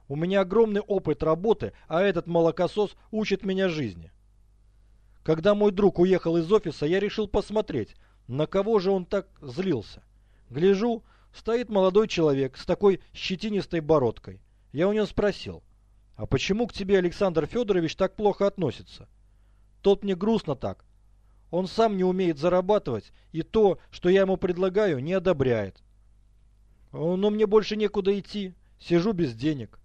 у меня огромный опыт работы, а этот молокосос учит меня жизни». Когда мой друг уехал из офиса, я решил посмотреть, на кого же он так злился. Гляжу, стоит молодой человек с такой щетинистой бородкой. Я у него спросил, а почему к тебе Александр Федорович так плохо относится? Тот мне грустно так. Он сам не умеет зарабатывать, и то, что я ему предлагаю, не одобряет. Но мне больше некуда идти, сижу без денег.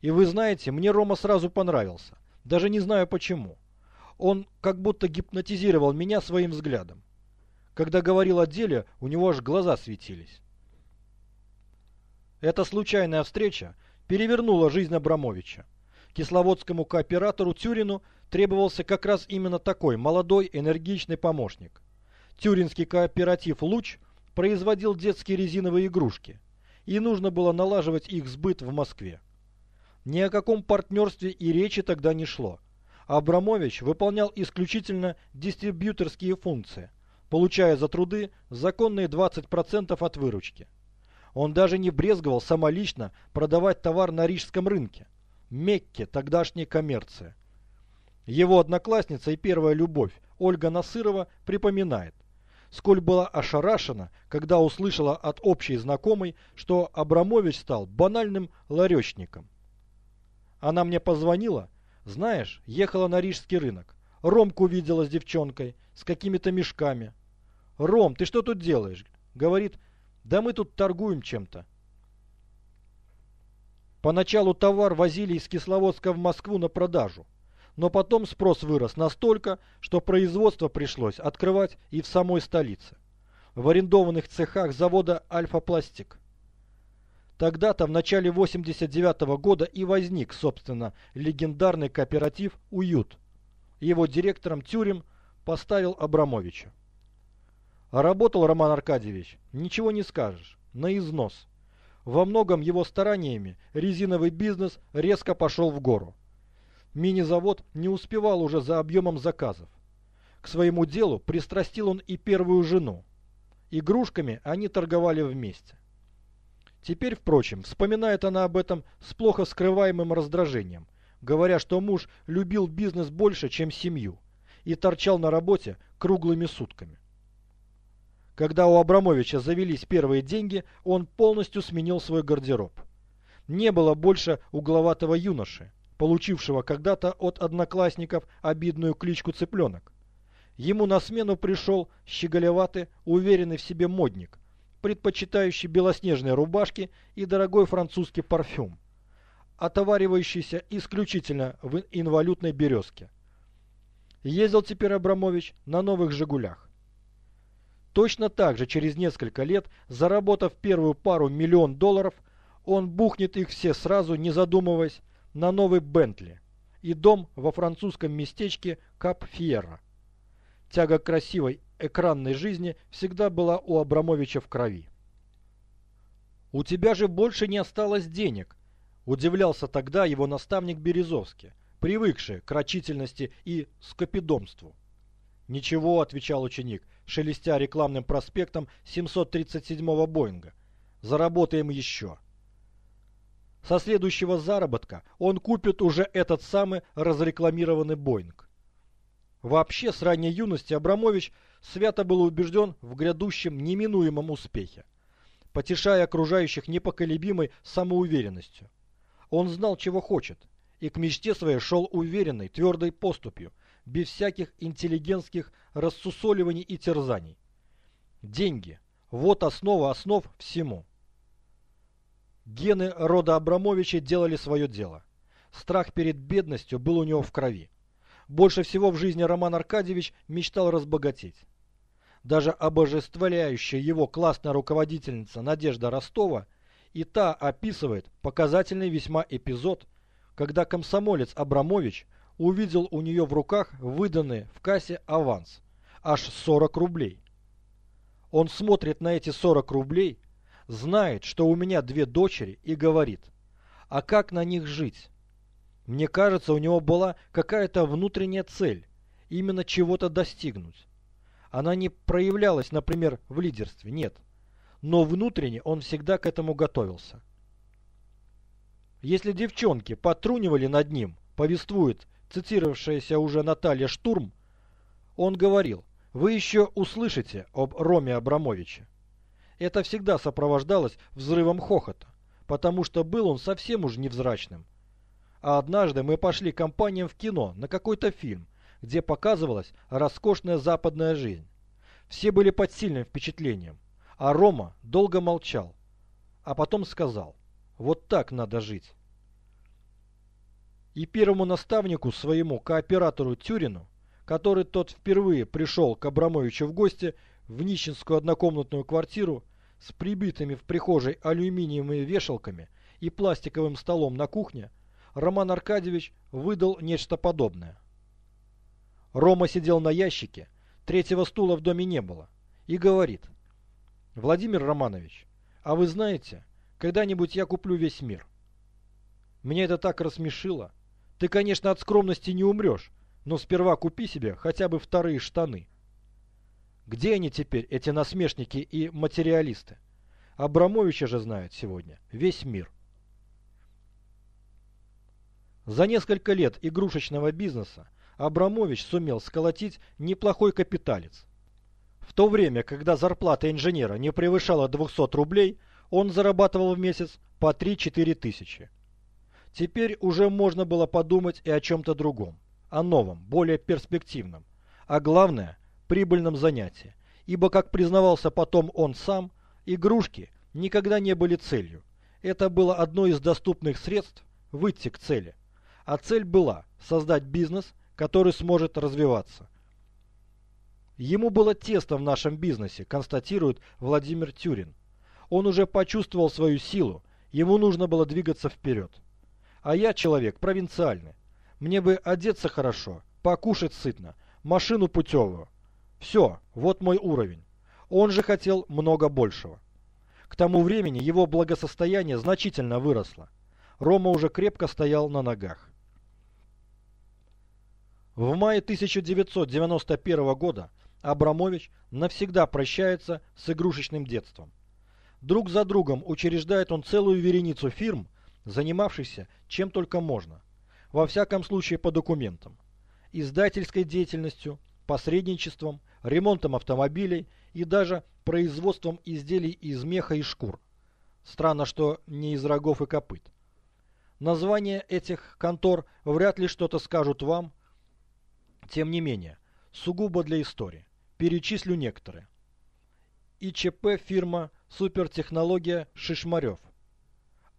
И вы знаете, мне Рома сразу понравился, даже не знаю почему. Он как будто гипнотизировал меня своим взглядом. Когда говорил о деле, у него аж глаза светились. Эта случайная встреча перевернула жизнь Абрамовича. Кисловодскому кооператору Тюрину требовался как раз именно такой молодой энергичный помощник. Тюринский кооператив «Луч» производил детские резиновые игрушки, и нужно было налаживать их сбыт в Москве. Ни о каком партнерстве и речи тогда не шло. Абрамович выполнял исключительно дистрибьюторские функции, получая за труды законные 20% от выручки. Он даже не брезговал самолично продавать товар на рижском рынке, Мекке тогдашней коммерции. Его одноклассница и первая любовь Ольга Насырова припоминает, сколь была ошарашена, когда услышала от общей знакомой, что Абрамович стал банальным ларечником. Она мне позвонила, знаешь, ехала на рижский рынок, Ромку видела с девчонкой, с какими-то мешками. «Ром, ты что тут делаешь?» Говорит, да мы тут торгуем чем-то. Поначалу товар возили из Кисловодска в Москву на продажу, но потом спрос вырос настолько, что производство пришлось открывать и в самой столице, в арендованных цехах завода «Альфа-Пластик». Тогда-то в начале 89 -го года и возник, собственно, легендарный кооператив «Уют». Его директором Тюрем поставил Абрамовича. А работал Роман Аркадьевич, ничего не скажешь, на износ. Во многом его стараниями резиновый бизнес резко пошел в гору. Мини-завод не успевал уже за объемом заказов. К своему делу пристрастил он и первую жену. Игрушками они торговали вместе. Теперь, впрочем, вспоминает она об этом с плохо скрываемым раздражением, говоря, что муж любил бизнес больше, чем семью, и торчал на работе круглыми сутками. Когда у Абрамовича завелись первые деньги, он полностью сменил свой гардероб. Не было больше угловатого юноши, получившего когда-то от одноклассников обидную кличку «Цыпленок». Ему на смену пришел щеголеватый, уверенный в себе модник, предпочитающий белоснежные рубашки и дорогой французский парфюм, отоваривающийся исключительно в инвалютной березке. Ездил теперь Абрамович на новых «Жигулях». Точно так же через несколько лет, заработав первую пару миллион долларов, он бухнет их все сразу, не задумываясь, на новый Бентли и дом во французском местечке Кап-Фьерра. Тяга к красивой экранной жизни всегда была у Абрамовича в крови. «У тебя же больше не осталось денег», – удивлялся тогда его наставник Березовский, привыкший к рачительности и скопидомству. «Ничего», – отвечал ученик, шелестя рекламным проспектом 737-го Боинга. Заработаем еще. Со следующего заработка он купит уже этот самый разрекламированный Боинг. Вообще, с ранней юности Абрамович свято был убежден в грядущем неминуемом успехе, потешая окружающих непоколебимой самоуверенностью. Он знал, чего хочет, и к мечте своей шел уверенной, твердой поступью – без всяких интеллигентских рассусоливаний и терзаний. Деньги – вот основа основ всему. Гены рода Абрамовича делали свое дело. Страх перед бедностью был у него в крови. Больше всего в жизни Роман Аркадьевич мечтал разбогатеть. Даже обожествляющая его классная руководительница Надежда Ростова и та описывает показательный весьма эпизод, когда комсомолец Абрамович увидел у нее в руках выданный в кассе аванс. Аж 40 рублей. Он смотрит на эти 40 рублей, знает, что у меня две дочери и говорит, а как на них жить? Мне кажется, у него была какая-то внутренняя цель, именно чего-то достигнуть. Она не проявлялась, например, в лидерстве, нет. Но внутренне он всегда к этому готовился. Если девчонки потрунивали над ним, повествует цитировавшаяся уже Наталья Штурм, он говорил, вы еще услышите об Роме Абрамовиче. Это всегда сопровождалось взрывом хохота, потому что был он совсем уж невзрачным. А однажды мы пошли компаниям в кино на какой-то фильм, где показывалась роскошная западная жизнь. Все были под сильным впечатлением, а Рома долго молчал, а потом сказал, вот так надо жить. И первому наставнику своему, кооператору Тюрину, который тот впервые пришел к Абрамовичу в гости в нищенскую однокомнатную квартиру с прибитыми в прихожей алюминиевыми вешалками и пластиковым столом на кухне, Роман Аркадьевич выдал нечто подобное. Рома сидел на ящике, третьего стула в доме не было, и говорит, «Владимир Романович, а вы знаете, когда-нибудь я куплю весь мир». Меня это так рассмешило. Ты, конечно, от скромности не умрешь, но сперва купи себе хотя бы вторые штаны. Где они теперь, эти насмешники и материалисты? Абрамовича же знают сегодня весь мир. За несколько лет игрушечного бизнеса Абрамович сумел сколотить неплохой капиталец. В то время, когда зарплата инженера не превышала 200 рублей, он зарабатывал в месяц по 3-4 тысячи. Теперь уже можно было подумать и о чем-то другом, о новом, более перспективном, а главное – прибыльном занятии, ибо, как признавался потом он сам, игрушки никогда не были целью. Это было одно из доступных средств выйти к цели. А цель была создать бизнес, который сможет развиваться. Ему было тесно в нашем бизнесе, констатирует Владимир Тюрин. Он уже почувствовал свою силу, ему нужно было двигаться вперед. А я человек провинциальный. Мне бы одеться хорошо, покушать сытно, машину путевую. Все, вот мой уровень. Он же хотел много большего. К тому времени его благосостояние значительно выросло. Рома уже крепко стоял на ногах. В мае 1991 года Абрамович навсегда прощается с игрушечным детством. Друг за другом учреждает он целую вереницу фирм, занимавшихся чем только можно. Во всяком случае по документам. Издательской деятельностью, посредничеством, ремонтом автомобилей и даже производством изделий из меха и шкур. Странно, что не из рогов и копыт. Названия этих контор вряд ли что-то скажут вам, тем не менее, сугубо для истории. Перечислю некоторые. ИЧП фирма Супертехнология Шишмарев.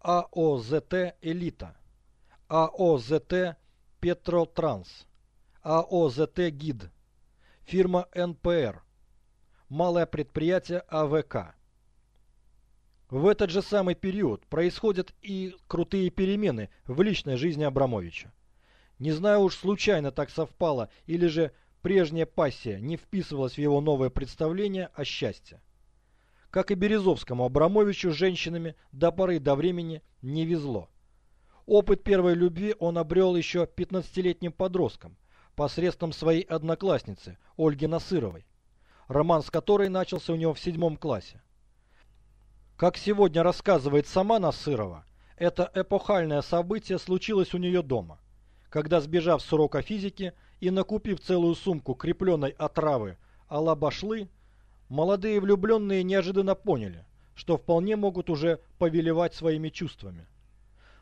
АОЗТ Элита. АОЗТ Петротранс. АОЗТ ГИД. Фирма НПР. Малое предприятие АВК. В этот же самый период происходят и крутые перемены в личной жизни Абрамовича. Не знаю уж случайно так совпало, или же прежняя пассия не вписывалась в его новое представление о счастье. Как и Березовскому Абрамовичу с женщинами до поры до времени не везло. Опыт первой любви он обрел еще 15-летним подростком, посредством своей одноклассницы Ольги Насыровой, роман с которой начался у него в седьмом классе. Как сегодня рассказывает сама Насырова, это эпохальное событие случилось у нее дома когда, сбежав с урока физики и накупив целую сумку крепленной отравы алабашлы, молодые влюбленные неожиданно поняли, что вполне могут уже повелевать своими чувствами.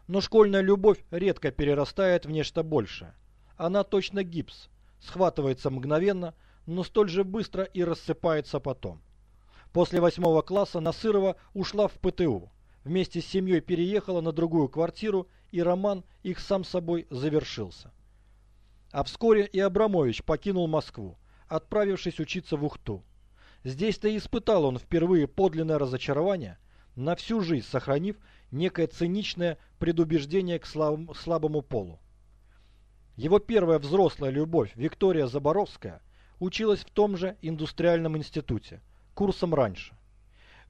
Но школьная любовь редко перерастает в нечто большее. Она точно гипс, схватывается мгновенно, но столь же быстро и рассыпается потом. После восьмого класса Насырова ушла в ПТУ, вместе с семьей переехала на другую квартиру и роман их сам собой завершился. А вскоре и Абрамович покинул Москву, отправившись учиться в Ухту. Здесь-то и испытал он впервые подлинное разочарование, на всю жизнь сохранив некое циничное предубеждение к слаб слабому полу. Его первая взрослая любовь, Виктория Заборовская, училась в том же индустриальном институте, курсом раньше.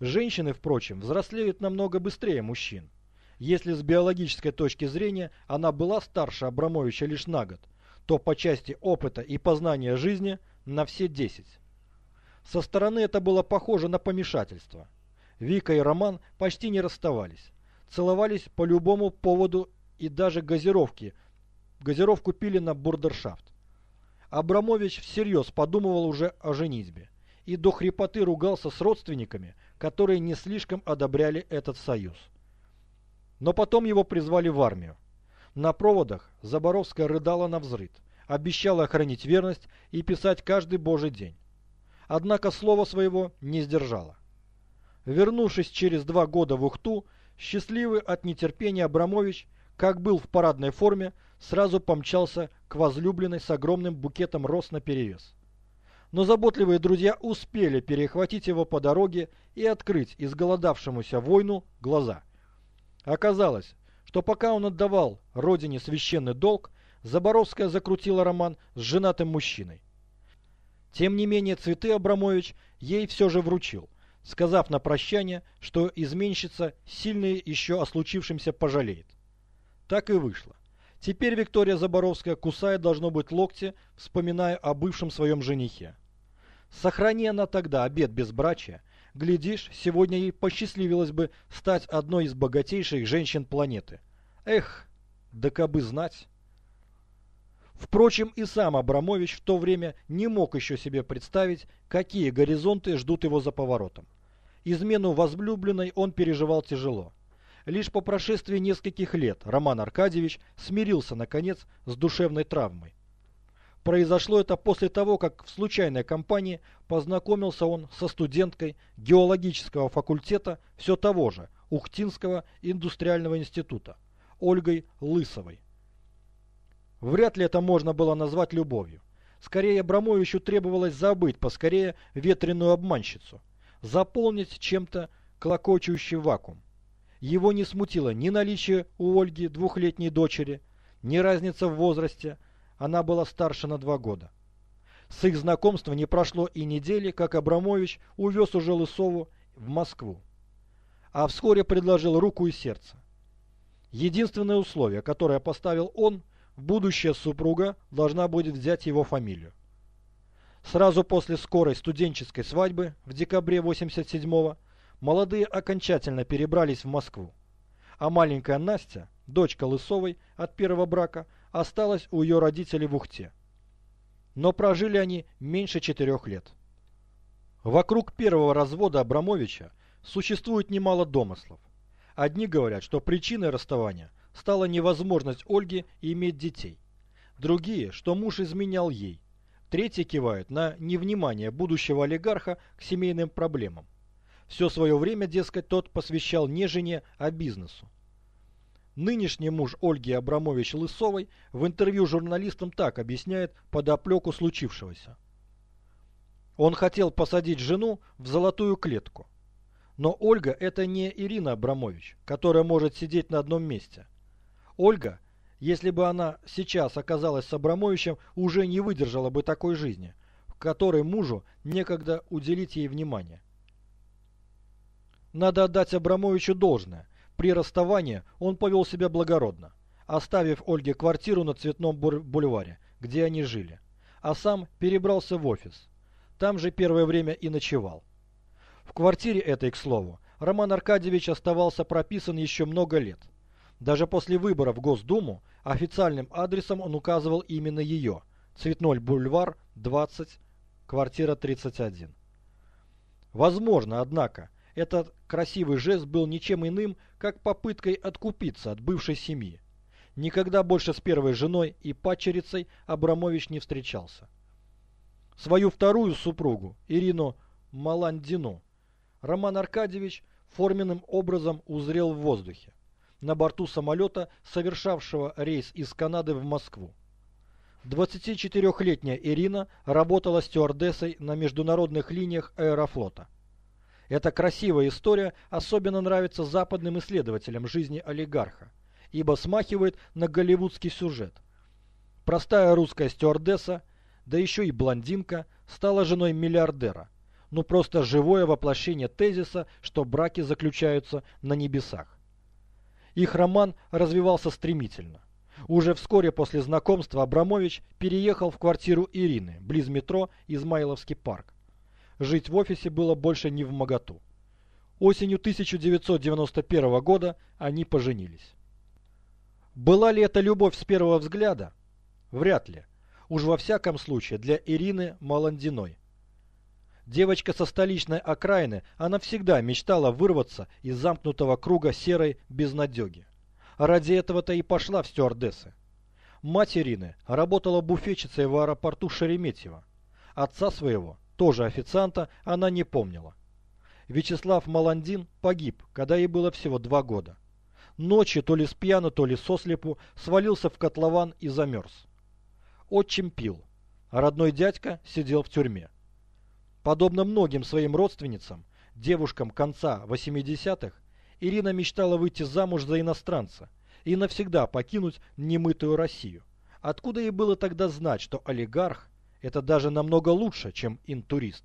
Женщины, впрочем, взрослеют намного быстрее мужчин. Если с биологической точки зрения она была старше Абрамовича лишь на год, то по части опыта и познания жизни на все 10. Со стороны это было похоже на помешательство. Вика и Роман почти не расставались. Целовались по любому поводу и даже газировки. Газировку пили на бурдершафт. Абрамович всерьез подумывал уже о женитьбе и до хрипоты ругался с родственниками, которые не слишком одобряли этот союз. Но потом его призвали в армию. На проводах Заборовская рыдала на взрыд, обещала хранить верность и писать каждый божий день. Однако слова своего не сдержала. Вернувшись через два года в Ухту, счастливый от нетерпения Абрамович, как был в парадной форме, сразу помчался к возлюбленной с огромным букетом роз наперевес. Но заботливые друзья успели перехватить его по дороге и открыть изголодавшемуся войну глаза. Оказалось, что пока он отдавал родине священный долг, Заборовская закрутила роман с женатым мужчиной. Тем не менее, цветы Абрамович ей все же вручил, сказав на прощание, что изменщица сильно еще о случившемся пожалеет. Так и вышло. Теперь Виктория Заборовская кусает, должно быть, локти, вспоминая о бывшем своем женихе. Сохрани она тогда обед безбрачия, глядишь, сегодня ей посчастливилось бы стать одной из богатейших женщин планеты. Эх, да кабы знать... Впрочем, и сам Абрамович в то время не мог еще себе представить, какие горизонты ждут его за поворотом. Измену возлюбленной он переживал тяжело. Лишь по прошествии нескольких лет Роман Аркадьевич смирился, наконец, с душевной травмой. Произошло это после того, как в случайной компании познакомился он со студенткой геологического факультета все того же, Ухтинского индустриального института, Ольгой Лысовой. Вряд ли это можно было назвать любовью. Скорее, Абрамовичу требовалось забыть поскорее ветреную обманщицу, заполнить чем-то клокочущий вакуум. Его не смутило ни наличие у Ольги двухлетней дочери, ни разница в возрасте, она была старше на два года. С их знакомства не прошло и недели, как Абрамович увез уже Лысову в Москву. А вскоре предложил руку и сердце. Единственное условие, которое поставил он – будущая супруга должна будет взять его фамилию. Сразу после скорой студенческой свадьбы в декабре 87-го молодые окончательно перебрались в Москву, а маленькая Настя, дочка Лысовой от первого брака, осталась у ее родителей в Ухте. Но прожили они меньше четырех лет. Вокруг первого развода Абрамовича существует немало домыслов. Одни говорят, что причиной расставания – стала невозможность Ольги иметь детей. Другие, что муж изменял ей. Третьи кивают на невнимание будущего олигарха к семейным проблемам. Все свое время, дескать, тот посвящал не жене, а бизнесу. Нынешний муж Ольги Абрамович Лысовой в интервью журналистам так объясняет подоплеку случившегося. Он хотел посадить жену в золотую клетку. Но Ольга это не Ирина Абрамович, которая может сидеть на одном месте. Ольга, если бы она сейчас оказалась с Абрамовичем, уже не выдержала бы такой жизни, в которой мужу некогда уделить ей внимание. Надо отдать Абрамовичу должное. При расставании он повел себя благородно, оставив Ольге квартиру на Цветном бульваре, где они жили, а сам перебрался в офис. Там же первое время и ночевал. В квартире этой, к слову, Роман Аркадьевич оставался прописан еще много лет – даже после выбора в Госдуму официальным адресом он указывал именно ее – Цветной бульвар, 20, квартира 31. Возможно, однако, этот красивый жест был ничем иным, как попыткой откупиться от бывшей семьи. Никогда больше с первой женой и падчерицей Абрамович не встречался. Свою вторую супругу, Ирину Маландину, Роман Аркадьевич форменным образом узрел в воздухе на борту самолета, совершавшего рейс из Канады в Москву. 24-летняя Ирина работала стюардессой на международных линиях аэрофлота. Эта красивая история особенно нравится западным исследователям жизни олигарха, ибо смахивает на голливудский сюжет. Простая русская стюардесса, да еще и блондинка, стала женой миллиардера. Ну просто живое воплощение тезиса, что браки заключаются на небесах. Их роман развивался стремительно. Уже вскоре после знакомства Абрамович переехал в квартиру Ирины, близ метро Измайловский парк. Жить в офисе было больше не в моготу. Осенью 1991 года они поженились. Была ли это любовь с первого взгляда? Вряд ли. Уж во всяком случае для Ирины Маландиной. Девочка со столичной окраины, она всегда мечтала вырваться из замкнутого круга серой безнадеги. Ради этого-то и пошла в стюардессы. Мать Ирины работала буфетчицей в аэропорту Шереметьево. Отца своего, тоже официанта, она не помнила. Вячеслав Маландин погиб, когда ей было всего два года. Ночью то ли с пьяну, то ли сослепу свалился в котлован и замерз. Отчим пил, а родной дядька сидел в тюрьме. Подобно многим своим родственницам, девушкам конца 80-х, Ирина мечтала выйти замуж за иностранца и навсегда покинуть немытую Россию. Откуда ей было тогда знать, что олигарх – это даже намного лучше, чем интурист?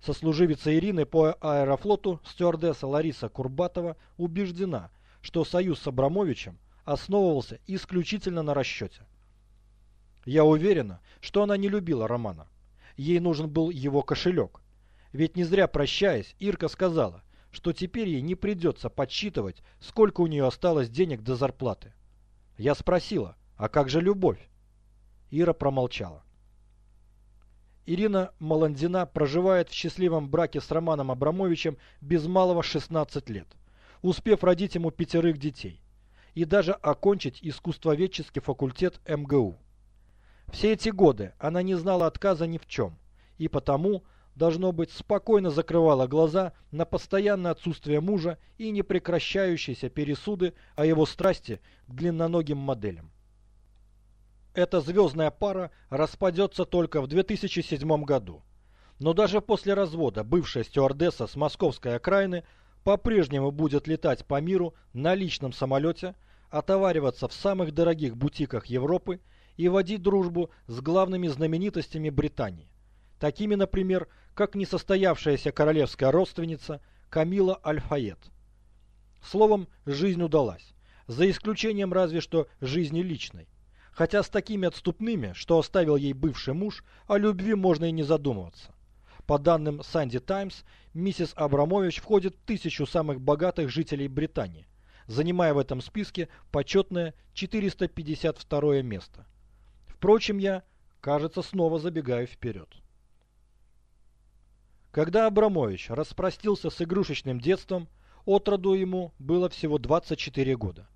Сослуживица Ирины по аэрофлоту стюардесса Лариса Курбатова убеждена, что союз с Абрамовичем основывался исключительно на расчете. Я уверена, что она не любила Романа. Ей нужен был его кошелек. Ведь не зря прощаясь, Ирка сказала, что теперь ей не придется подсчитывать, сколько у нее осталось денег до зарплаты. Я спросила, а как же любовь? Ира промолчала. Ирина Маландина проживает в счастливом браке с Романом Абрамовичем без малого 16 лет, успев родить ему пятерых детей и даже окончить искусствоведческий факультет МГУ. Все эти годы она не знала отказа ни в чем, и потому, должно быть, спокойно закрывала глаза на постоянное отсутствие мужа и непрекращающиеся пересуды о его страсти к длинноногим моделям эта звездная пара распадется только в 2007 году. Но даже после развода бывшая стюардесса с московской окраины по-прежнему будет летать по миру на личном самолете, отовариваться в самых дорогих бутиках Европы и водить дружбу с главными знаменитостями Британии. Такими, например, как несостоявшаяся королевская родственница Камила Альфает. Словом, жизнь удалась, за исключением разве что жизни личной. Хотя с такими отступными, что оставил ей бывший муж, о любви можно и не задумываться. По данным Санди Таймс, миссис Абрамович входит в тысячу самых богатых жителей Британии, занимая в этом списке почетное 452 место. Впрочем, я, кажется, снова забегаю вперед. Когда Абрамович распростился с игрушечным детством, отроду ему было всего 24 года.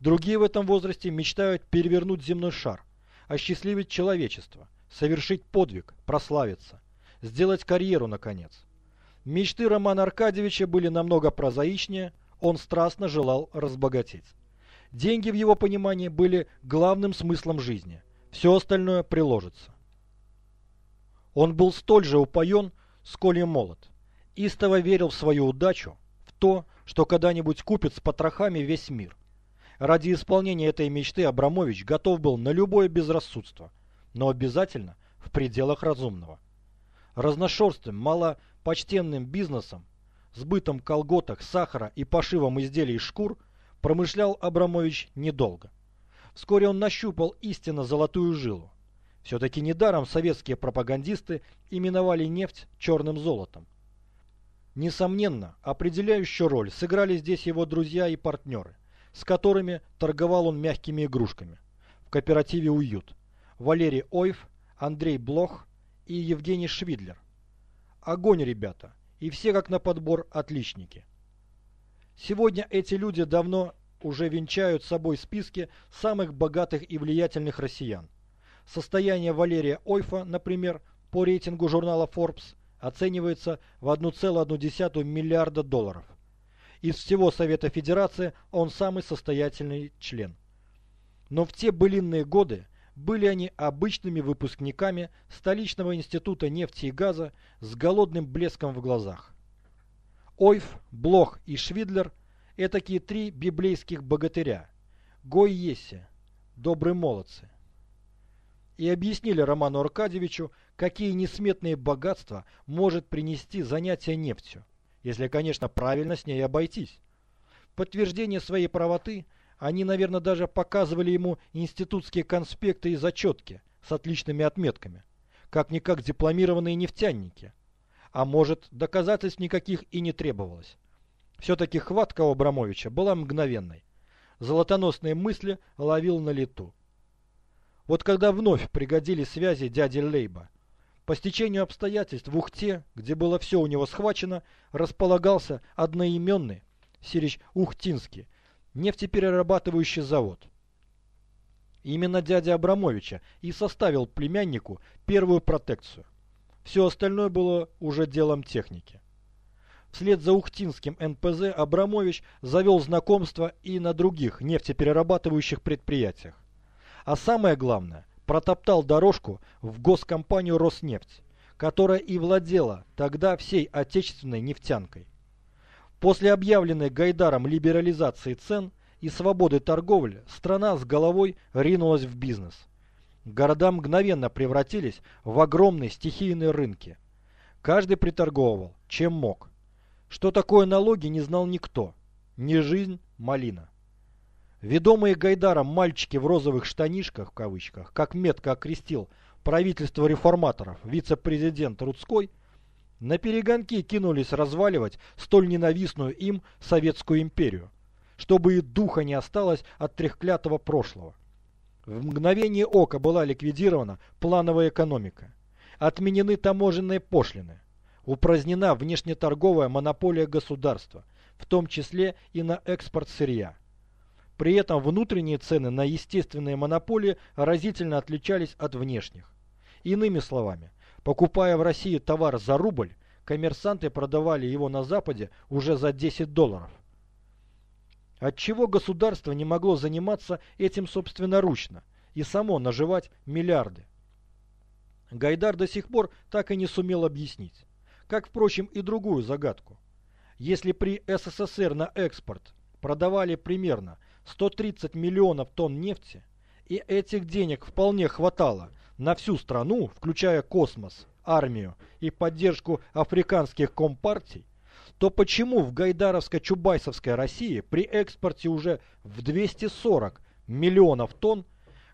Другие в этом возрасте мечтают перевернуть земной шар, осчастливить человечество, совершить подвиг, прославиться, сделать карьеру, наконец. Мечты Романа Аркадьевича были намного прозаичнее, он страстно желал разбогатеть. Деньги в его понимании были главным смыслом жизни, все остальное приложится. Он был столь же упоен, сколь и молод. Истово верил в свою удачу, в то, что когда-нибудь купит с потрохами весь мир. Ради исполнения этой мечты Абрамович готов был на любое безрассудство, но обязательно в пределах разумного. Разношерстным, малопочтенным бизнесом, сбытом колготок, сахара и пошивом изделий из шкур промышлял Абрамович недолго. Вскоре он нащупал истинно золотую жилу. Все-таки недаром советские пропагандисты именовали нефть черным золотом. Несомненно, определяющую роль сыграли здесь его друзья и партнеры с которыми торговал он мягкими игрушками. В кооперативе «Уют». Валерий Ойф, Андрей Блох и Евгений Швидлер. Огонь, ребята, и все как на подбор отличники. Сегодня эти люди давно уже венчают собой списки самых богатых и влиятельных россиян. Состояние Валерия Ойфа, например, по рейтингу журнала Forbes оценивается в 1,1 миллиарда долларов. Из всего Совета Федерации он самый состоятельный член. Но в те былинные годы были они обычными выпускниками столичного института нефти и газа с голодным блеском в глазах. Ойф, Блох и Швидлер – этакие три библейских богатыря. Гой Есе, добрые молодцы. И объяснили Роману Аркадьевичу, какие несметные богатства может принести занятие нефтью если, конечно, правильно с ней обойтись. В подтверждение своей правоты они, наверное, даже показывали ему институтские конспекты и зачетки с отличными отметками, как-никак дипломированные нефтяники. А может, доказательств никаких и не требовалось. Все-таки хватка у Абрамовича была мгновенной. Золотоносные мысли ловил на лету. Вот когда вновь пригодились связи дяди Лейба, по стечению обстоятельств в Ухте, где было все у него схвачено, располагался одноименный, Сирич Ухтинский, нефтеперерабатывающий завод. Именно дядя Абрамовича и составил племяннику первую протекцию. Все остальное было уже делом техники. Вслед за Ухтинским НПЗ Абрамович завел знакомства и на других нефтеперерабатывающих предприятиях. А самое главное, протоптал дорожку в госкомпанию «Роснефть», которая и владела тогда всей отечественной нефтянкой. После объявленной Гайдаром либерализации цен и свободы торговли страна с головой ринулась в бизнес. Города мгновенно превратились в огромные стихийные рынки. Каждый приторговывал, чем мог. Что такое налоги, не знал никто. Не жизнь, малина. Ведомые Гайдаром мальчики в розовых штанишках, в кавычках, как метко окрестил правительство реформаторов вице-президент Рудской, на перегонки кинулись разваливать столь ненавистную им Советскую империю, чтобы и духа не осталось от трехклятого прошлого. В мгновение ока была ликвидирована плановая экономика. Отменены таможенные пошлины. Упразднена внешнеторговая монополия государства, в том числе и на экспорт сырья. При этом внутренние цены на естественные монополии разительно отличались от внешних. Иными словами, покупая в России товар за рубль, коммерсанты продавали его на Западе уже за 10 долларов. Отчего государство не могло заниматься этим собственноручно и само наживать миллиарды? Гайдар до сих пор так и не сумел объяснить. Как, впрочем, и другую загадку. Если при СССР на экспорт продавали примерно 130 миллионов тонн нефти, и этих денег вполне хватало на всю страну, включая космос, армию и поддержку африканских компартий, то почему в Гайдаровско-Чубайсовской России при экспорте уже в 240 миллионов тонн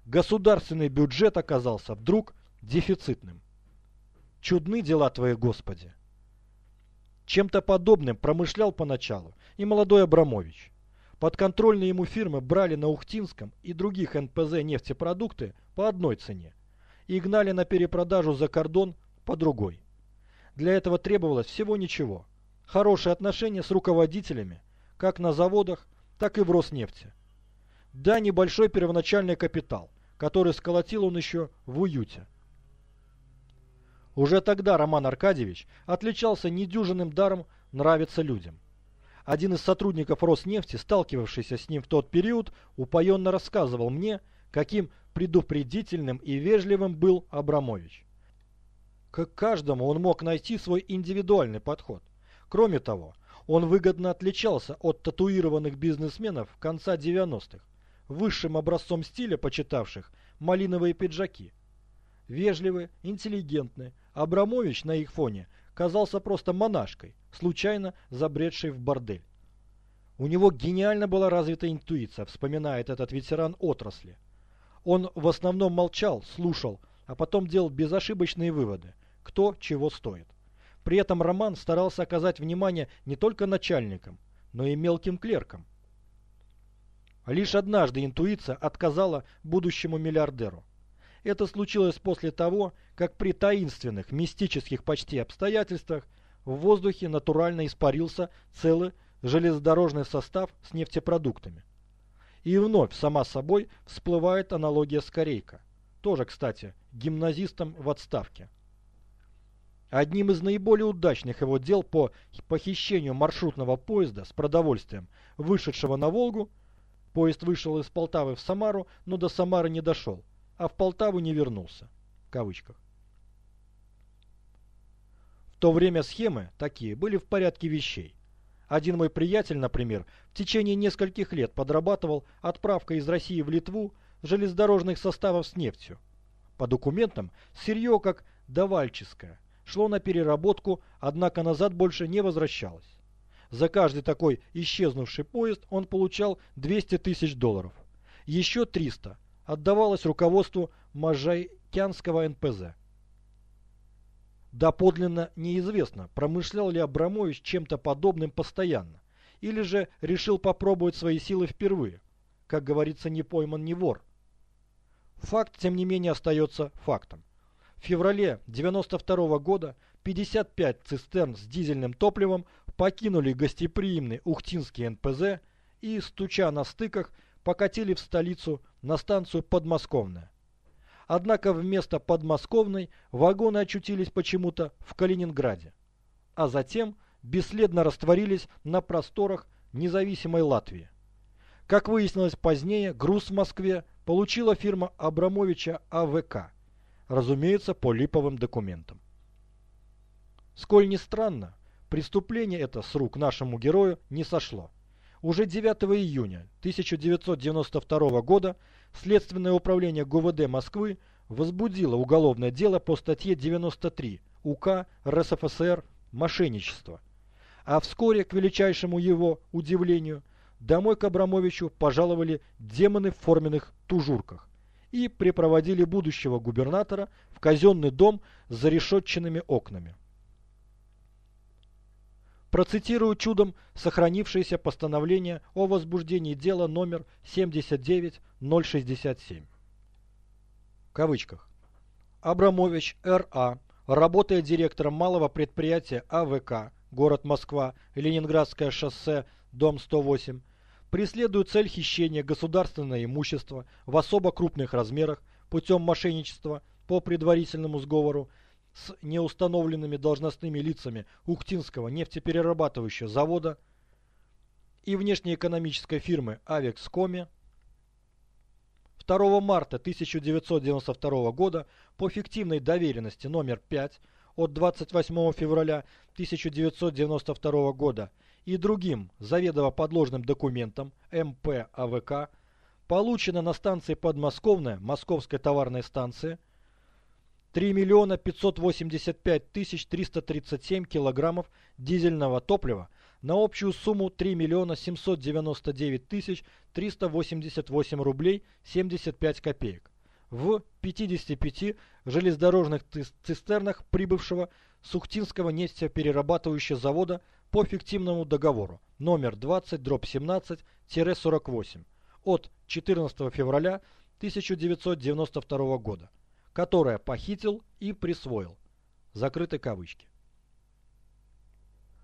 государственный бюджет оказался вдруг дефицитным? Чудны дела твои, Господи! Чем-то подобным промышлял поначалу и молодой Абрамович. Подконтрольные ему фирмы брали на Ухтинском и других НПЗ нефтепродукты по одной цене и гнали на перепродажу за кордон по другой. Для этого требовалось всего ничего. Хорошие отношения с руководителями, как на заводах, так и в Роснефти. Да, небольшой первоначальный капитал, который сколотил он еще в уюте. Уже тогда Роман Аркадьевич отличался недюжинным даром нравиться людям. Один из сотрудников Роснефти, сталкивавшийся с ним в тот период, упоенно рассказывал мне, каким предупредительным и вежливым был Абрамович. К каждому он мог найти свой индивидуальный подход. Кроме того, он выгодно отличался от татуированных бизнесменов конца 90-х, высшим образцом стиля почитавших малиновые пиджаки. Вежливый, интеллигентный, Абрамович на их фоне казался просто монашкой, случайно забредший в бордель. У него гениально была развита интуиция, вспоминает этот ветеран отрасли. Он в основном молчал, слушал, а потом делал безошибочные выводы, кто чего стоит. При этом Роман старался оказать внимание не только начальникам, но и мелким клеркам. Лишь однажды интуиция отказала будущему миллиардеру. Это случилось после того, как при таинственных, мистических почти обстоятельствах в воздухе натурально испарился целый железнодорожный состав с нефтепродуктами. И вновь сама собой всплывает аналогия с Корейко. Тоже, кстати, гимназистом в отставке. Одним из наиболее удачных его дел по похищению маршрутного поезда с продовольствием, вышедшего на Волгу, поезд вышел из Полтавы в Самару, но до Самары не дошел, а в Полтаву не вернулся. В кавычках то время схемы такие были в порядке вещей. Один мой приятель, например, в течение нескольких лет подрабатывал отправкой из России в Литву железнодорожных составов с нефтью. По документам сырье как давальческое шло на переработку, однако назад больше не возвращалось. За каждый такой исчезнувший поезд он получал 200 тысяч долларов. Еще 300 отдавалось руководству Можайкянского НПЗ. Доподлинно неизвестно, промышлял ли Абрамович чем-то подобным постоянно, или же решил попробовать свои силы впервые. Как говорится, не пойман, не вор. Факт, тем не менее, остается фактом. В феврале 92 -го года 55 цистерн с дизельным топливом покинули гостеприимный Ухтинский НПЗ и, стуча на стыках, покатили в столицу на станцию Подмосковная. Однако вместо Подмосковной вагоны очутились почему-то в Калининграде, а затем бесследно растворились на просторах независимой Латвии. Как выяснилось позднее, груз в Москве получила фирма Абрамовича АВК, разумеется, по липовым документам. Сколь ни странно, преступление это с рук нашему герою не сошло. Уже 9 июня 1992 года Следственное управление ГУВД Москвы возбудило уголовное дело по статье 93 УК РСФСР «Мошенничество». А вскоре, к величайшему его удивлению, домой к Абрамовичу пожаловали демоны в форменных тужурках и припроводили будущего губернатора в казенный дом с зарешетченными окнами. Процитирую чудом сохранившееся постановление о возбуждении дела номер 79067. В кавычках. Абрамович Р.А., работая директором малого предприятия АВК, город Москва, Ленинградское шоссе, дом 108, преследует цель хищения государственного имущества в особо крупных размерах путем мошенничества по предварительному сговору с неустановленными должностными лицами Ухтинского нефтеперерабатывающего завода и внешнеэкономической фирмы «Авекскоми» 2 марта 1992 года по фиктивной доверенности номер 5 от 28 февраля 1992 года и другим заведомо подложным документам МП АВК получено на станции Подмосковная Московской товарной станции – 3 миллиона 585 тысяч 337 килограммов дизельного топлива на общую сумму 3 миллиона 799 тысяч 388 рублей 75 копеек. В 55 железнодорожных цистернах прибывшего Сухтинского нефтеперерабатывающего завода по фиктивному договору. Номер 20 дробь 17-48 от 14 февраля 1992 года которое похитил и присвоил. Закрыты кавычки.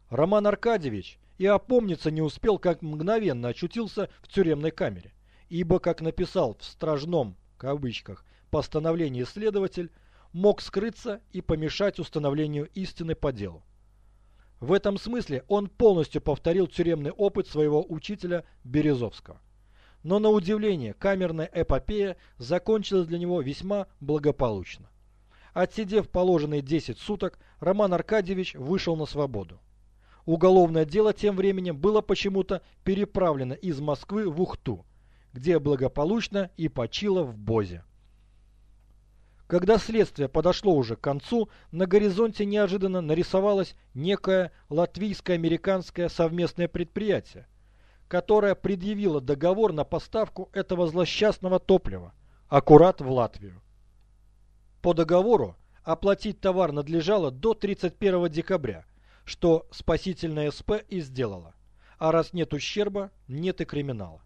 Роман Аркадьевич и опомниться не успел, как мгновенно очутился в тюремной камере, ибо, как написал в стражном кавычках постановлении следователь, мог скрыться и помешать установлению истины по делу. В этом смысле он полностью повторил тюремный опыт своего учителя Березовского. Но на удивление камерная эпопея закончилась для него весьма благополучно. Отсидев положенные 10 суток, Роман Аркадьевич вышел на свободу. Уголовное дело тем временем было почему-то переправлено из Москвы в Ухту, где благополучно и почило в Бозе. Когда следствие подошло уже к концу, на горизонте неожиданно нарисовалось некое латвийско-американское совместное предприятие – которая предъявила договор на поставку этого злосчастного топлива, аккурат в Латвию. По договору оплатить товар надлежало до 31 декабря, что спасительная СП и сделала. А раз нет ущерба, нет и криминала.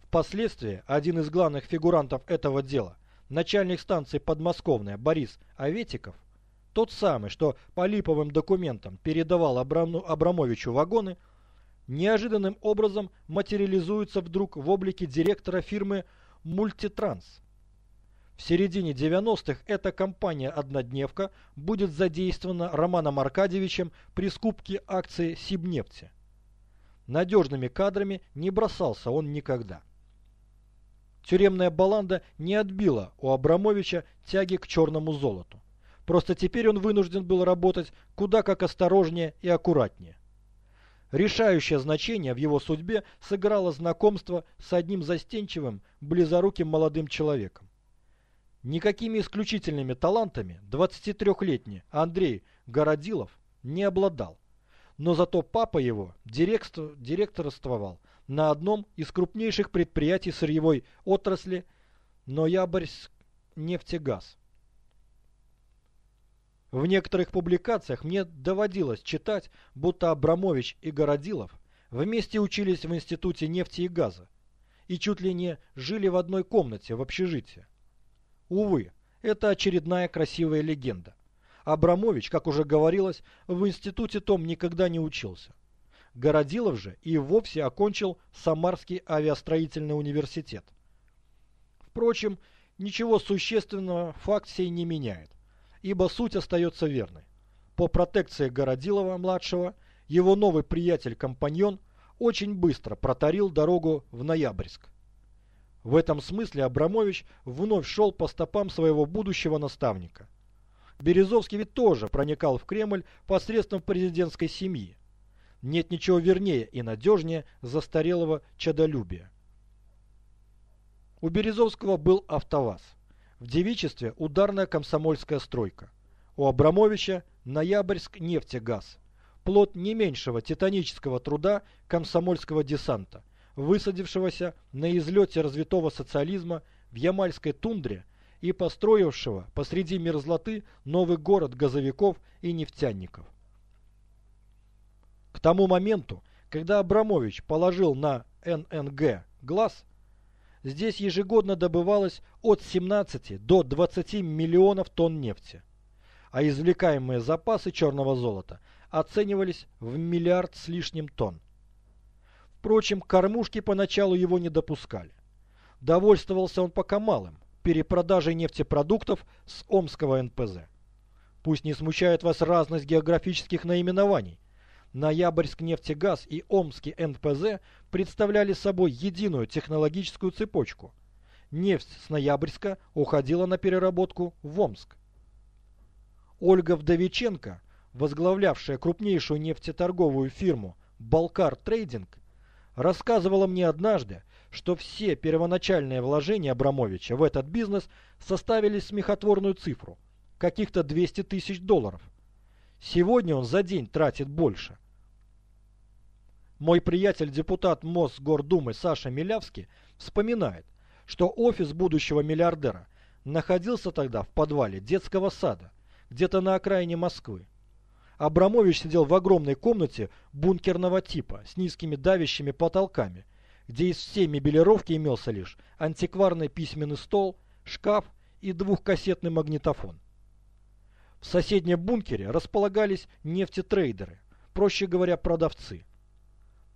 Впоследствии один из главных фигурантов этого дела, начальник станции подмосковная Борис Аветиков, тот самый, что по липовым документам передавал Абрамовичу вагоны, неожиданным образом материализуется вдруг в облике директора фирмы «Мультитранс». В середине 90-х эта компания-однодневка будет задействована Романом Аркадьевичем при скупке акций Сибнефти. Надежными кадрами не бросался он никогда. Тюремная баланда не отбила у Абрамовича тяги к черному золоту. Просто теперь он вынужден был работать куда как осторожнее и аккуратнее. Решающее значение в его судьбе сыграло знакомство с одним застенчивым, близоруким молодым человеком. Никакими исключительными талантами 23-летний Андрей Городилов не обладал, но зато папа его директор, директорствовал на одном из крупнейших предприятий сырьевой отрасли Ноябрьск нефтегаз. В некоторых публикациях мне доводилось читать, будто Абрамович и Городилов вместе учились в Институте нефти и газа и чуть ли не жили в одной комнате в общежитии. Увы, это очередная красивая легенда. Абрамович, как уже говорилось, в институте том никогда не учился. Городилов же и вовсе окончил Самарский авиастроительный университет. Впрочем, ничего существенного факт сей не меняет, ибо суть остается верной. По протекции Городилова-младшего его новый приятель-компаньон очень быстро протарил дорогу в Ноябрьск. В этом смысле Абрамович вновь шел по стопам своего будущего наставника. Березовский ведь тоже проникал в Кремль посредством президентской семьи. Нет ничего вернее и надежнее застарелого чадолюбия. У Березовского был автоваз. В девичестве ударная комсомольская стройка. У Абрамовича Ноябрьск нефтегаз. Плод не меньшего титанического труда комсомольского десанта, высадившегося на излете развитого социализма в Ямальской тундре и построившего посреди мерзлоты новый город газовиков и нефтяников. К тому моменту, когда Абрамович положил на ННГ глаз, здесь ежегодно добывалось от 17 до 20 миллионов тонн нефти, а извлекаемые запасы черного золота оценивались в миллиард с лишним тонн. Впрочем, кормушки поначалу его не допускали. Довольствовался он пока малым, перепродажей нефтепродуктов с Омского НПЗ. Пусть не смущает вас разность географических наименований, Ноябрьск нефтегаз и Омский НПЗ представляли собой единую технологическую цепочку. Нефть с Ноябрьска уходила на переработку в Омск. Ольга Вдовиченко, возглавлявшая крупнейшую нефтеторговую фирму «Балкар Трейдинг», рассказывала мне однажды, что все первоначальные вложения Абрамовича в этот бизнес составили смехотворную цифру – каких-то 200 тысяч долларов. Сегодня он за день тратит больше. Мой приятель, депутат Мосгордумы Саша Милявский, вспоминает, что офис будущего миллиардера находился тогда в подвале детского сада, где-то на окраине Москвы. Абрамович сидел в огромной комнате бункерного типа с низкими давящими потолками, где из всей мебелировки имелся лишь антикварный письменный стол, шкаф и двухкассетный магнитофон. В соседнем бункере располагались нефтетрейдеры, проще говоря, продавцы.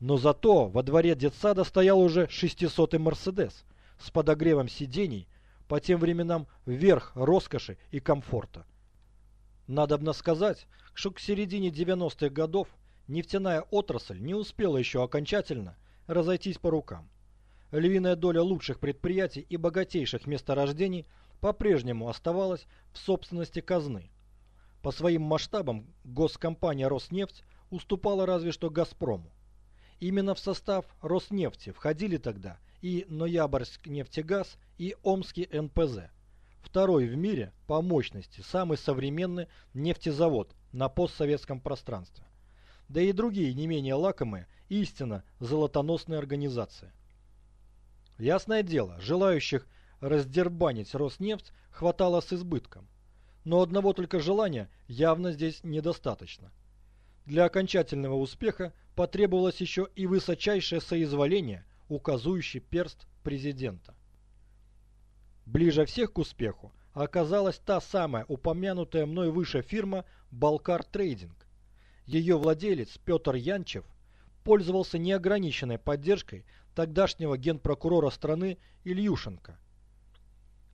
Но зато во дворе детсада стоял уже 600-й Мерседес с подогревом сидений, по тем временам вверх роскоши и комфорта. Надобно сказать, что к середине 90-х годов нефтяная отрасль не успела еще окончательно разойтись по рукам. Львиная доля лучших предприятий и богатейших месторождений по-прежнему оставалась в собственности казны. По своим масштабам госкомпания «Роснефть» уступала разве что «Газпрому». Именно в состав «Роснефти» входили тогда и Ноябрьск нефтегаз, и Омский НПЗ. Второй в мире по мощности, самый современный нефтезавод на постсоветском пространстве. Да и другие не менее лакомые, истинно золотоносные организации. Ясное дело, желающих раздербанить Роснефть хватало с избытком но одного только желания явно здесь недостаточно. Для окончательного успеха потребовалось еще и высочайшее соизволение, указующий перст президента. Ближе всех к успеху оказалась та самая упомянутая мной выше фирма «Балкар Трейдинг». Ее владелец Петр Янчев пользовался неограниченной поддержкой тогдашнего генпрокурора страны Ильюшенко,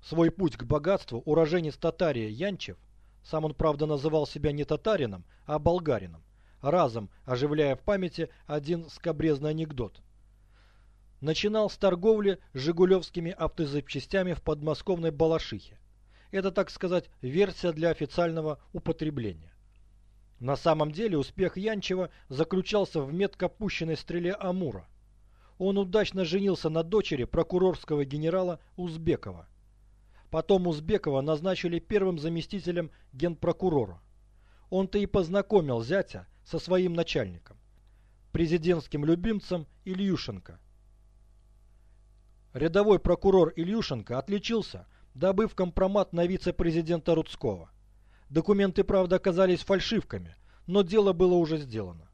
Свой путь к богатству уроженец Татария Янчев, сам он, правда, называл себя не татарином, а болгарином, разом оживляя в памяти один скобрезный анекдот. Начинал с торговли жигулевскими автозапчастями в подмосковной Балашихе. Это, так сказать, версия для официального употребления. На самом деле успех Янчева заключался в метко пущенной стреле Амура. Он удачно женился на дочери прокурорского генерала Узбекова. Потом Узбекова назначили первым заместителем генпрокурора. Он-то и познакомил зятя со своим начальником, президентским любимцем Ильюшенко. Рядовой прокурор Ильюшенко отличился, добыв компромат на вице-президента Рудского. Документы, правда, оказались фальшивками, но дело было уже сделано.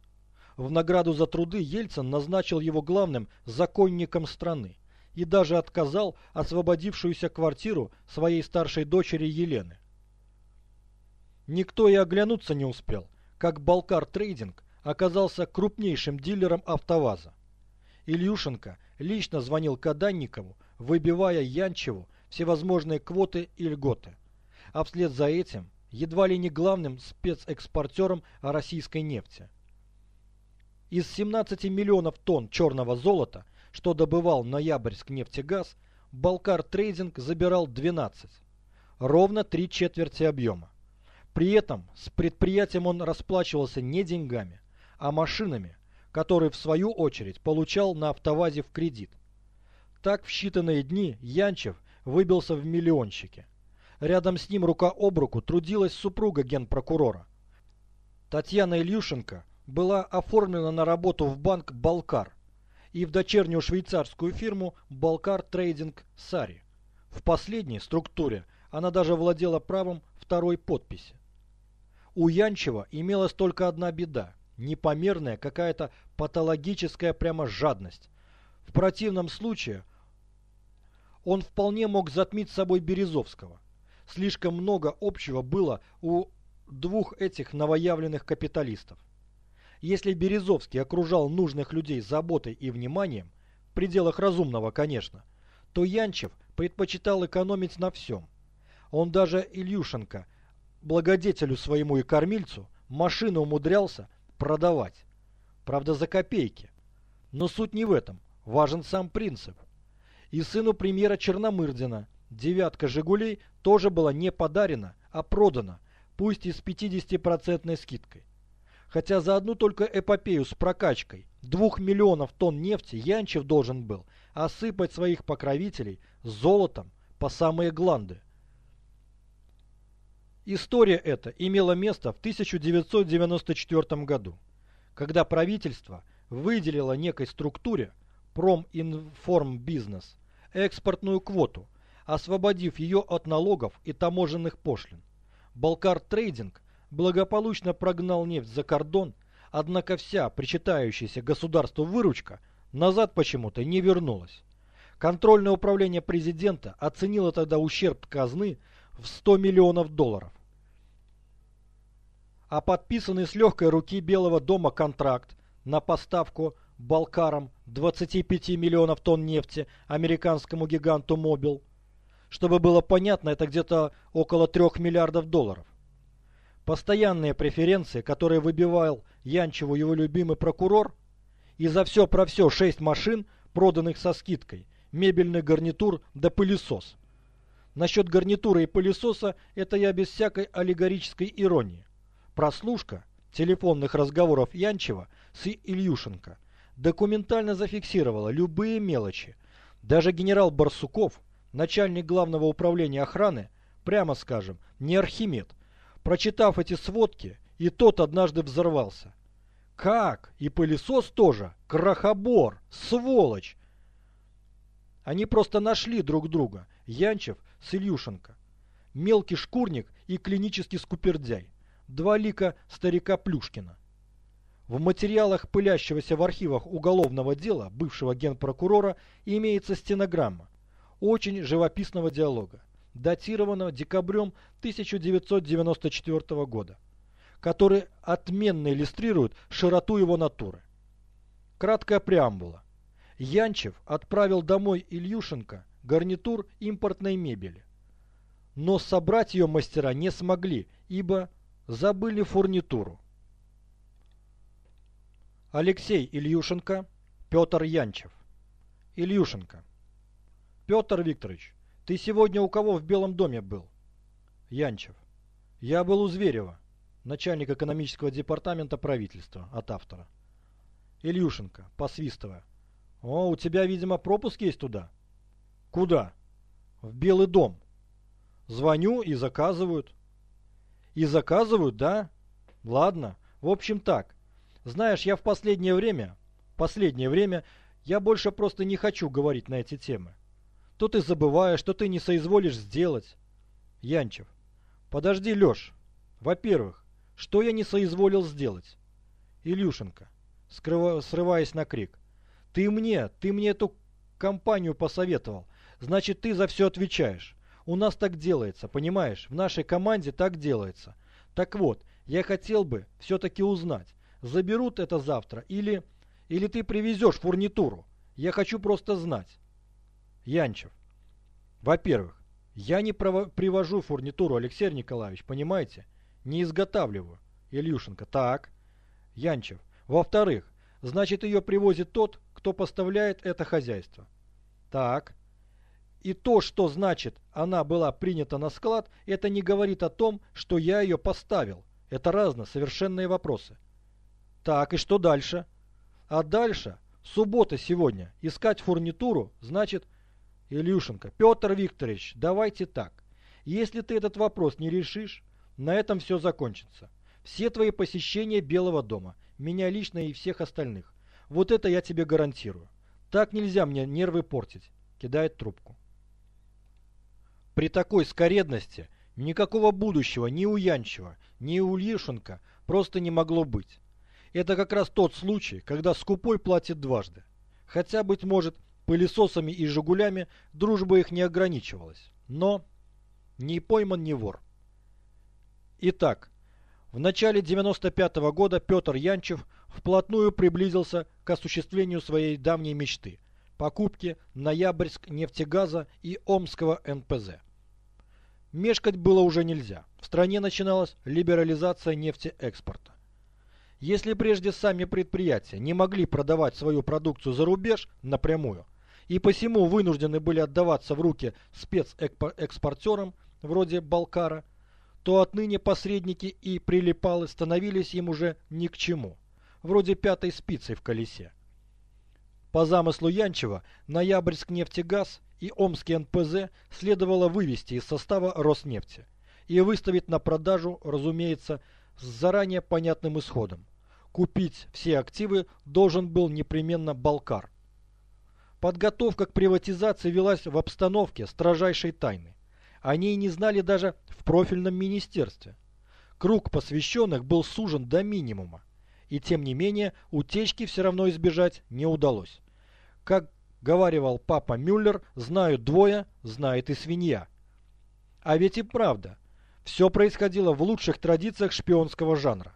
В награду за труды Ельцин назначил его главным законником страны и даже отказал освободившуюся квартиру своей старшей дочери Елены. Никто и оглянуться не успел, как Балкар Трейдинг оказался крупнейшим дилером АвтоВАЗа. Ильюшенко лично звонил Каданникову, выбивая Янчеву всевозможные квоты и льготы. А вслед за этим едва ли не главным спецэкспортером российской нефти. Из 17 миллионов тонн черного золота, что добывал Ноябрьск нефтегаз, Балкар Трейдинг забирал 12. Ровно три четверти объема. При этом с предприятием он расплачивался не деньгами, а машинами, которые в свою очередь получал на автовазе в кредит. Так в считанные дни Янчев выбился в миллионщики. Рядом с ним рука об руку трудилась супруга генпрокурора. Татьяна Ильюшенко была оформлена на работу в банк «Балкар» и в дочернюю швейцарскую фирму «Балкар Трейдинг Сари». В последней структуре она даже владела правом второй подписи. У Янчева имелась только одна беда – непомерная какая-то патологическая прямо жадность. В противном случае он вполне мог затмить собой Березовского. Слишком много общего было у двух этих новоявленных капиталистов. Если Березовский окружал нужных людей заботой и вниманием, в пределах разумного, конечно, то Янчев предпочитал экономить на всем. Он даже Ильюшенко, благодетелю своему и кормильцу, машину умудрялся продавать. Правда, за копейки. Но суть не в этом. Важен сам принцип. И сыну премьера Черномырдина девятка «Жигулей» тоже была не подарена, а продана, пусть и с 50% скидкой. Хотя за одну только эпопею с прокачкой двух миллионов тонн нефти Янчев должен был осыпать своих покровителей золотом по самые гланды. История эта имела место в 1994 году, когда правительство выделило некой структуре Проминформбизнес экспортную квоту, освободив ее от налогов и таможенных пошлин. Балкар Трейдинг благополучно прогнал нефть за кордон, однако вся причитающаяся государству выручка назад почему-то не вернулась. Контрольное управление президента оценило тогда ущерб казны в 100 миллионов долларов. А подписанный с легкой руки Белого дома контракт на поставку Балкарам 25 миллионов тонн нефти американскому гиганту Мобил, чтобы было понятно, это где-то около 3 миллиардов долларов. Постоянные преференции, которые выбивал Янчеву его любимый прокурор, и за все про все шесть машин, проданных со скидкой, мебельный гарнитур да пылесос. Насчет гарнитура и пылесоса это я без всякой аллегорической иронии. Прослушка телефонных разговоров Янчева с Ильюшенко документально зафиксировала любые мелочи. Даже генерал Барсуков, начальник главного управления охраны, прямо скажем, не Архимед, Прочитав эти сводки, и тот однажды взорвался. Как? И пылесос тоже? Крахобор! Сволочь! Они просто нашли друг друга, Янчев с Ильюшенко. Мелкий шкурник и клинический скупердяй. Два лика старика Плюшкина. В материалах пылящегося в архивах уголовного дела бывшего генпрокурора имеется стенограмма очень живописного диалога датированного декабрем 1994 года, который отменно иллюстрирует широту его натуры. Краткая преамбула. Янчев отправил домой Ильюшенко гарнитур импортной мебели. Но собрать ее мастера не смогли, ибо забыли фурнитуру. Алексей Ильюшенко, Петр Янчев. Ильюшенко. Петр Викторович, ты сегодня у кого в Белом доме был? Янчев. Я был у Зверева, начальник экономического департамента правительства, от автора. Ильюшенко, посвистывая. О, у тебя, видимо, пропуск есть туда? Куда? В Белый дом. Звоню и заказывают. И заказывают, да? Ладно, в общем так. Знаешь, я в последнее время, последнее время, я больше просто не хочу говорить на эти темы то ты забываешь, что ты не соизволишь сделать. Янчев. Подожди, Леш. Во-первых, что я не соизволил сделать? Илюшенко, скрыва, срываясь на крик. Ты мне, ты мне эту компанию посоветовал. Значит, ты за все отвечаешь. У нас так делается, понимаешь? В нашей команде так делается. Так вот, я хотел бы все-таки узнать, заберут это завтра или... Или ты привезешь фурнитуру. Я хочу просто знать. Янчев. Во-первых, Я не привожу фурнитуру, Алексей Николаевич, понимаете? Не изготавливаю. Ильюшенко. Так. Янчев. Во-вторых, значит ее привозит тот, кто поставляет это хозяйство. Так. И то, что значит она была принята на склад, это не говорит о том, что я ее поставил. Это разно, совершенные вопросы. Так, и что дальше? А дальше, суббота сегодня, искать фурнитуру, значит, Илюшенко, Петр Викторович, давайте так. Если ты этот вопрос не решишь, на этом все закончится. Все твои посещения Белого дома, меня лично и всех остальных. Вот это я тебе гарантирую. Так нельзя мне нервы портить. Кидает трубку. При такой скоредности никакого будущего ни у Янчева, ни у Ильюшенко просто не могло быть. Это как раз тот случай, когда скупой платит дважды. Хотя, быть может, Пылесосами и «Жигулями» дружба их не ограничивалась. Но не пойман, не вор. Итак, в начале 95 -го года Петр Янчев вплотную приблизился к осуществлению своей давней мечты – покупки Ноябрьск нефтегаза и Омского НПЗ. Мешкать было уже нельзя. В стране начиналась либерализация нефтеэкспорта. Если прежде сами предприятия не могли продавать свою продукцию за рубеж напрямую – и посему вынуждены были отдаваться в руки спецэкспортерам вроде Балкара, то отныне посредники и прилипалы становились им уже ни к чему, вроде пятой спицы в колесе. По замыслу Янчева, Ноябрьск нефтегаз и Омский НПЗ следовало вывести из состава Роснефти и выставить на продажу, разумеется, с заранее понятным исходом. Купить все активы должен был непременно Балкар, Подготовка к приватизации велась в обстановке строжайшей тайны. О ней не знали даже в профильном министерстве. Круг посвященных был сужен до минимума. И тем не менее, утечки все равно избежать не удалось. Как говаривал папа Мюллер, знают двое, знает и свинья. А ведь и правда, все происходило в лучших традициях шпионского жанра.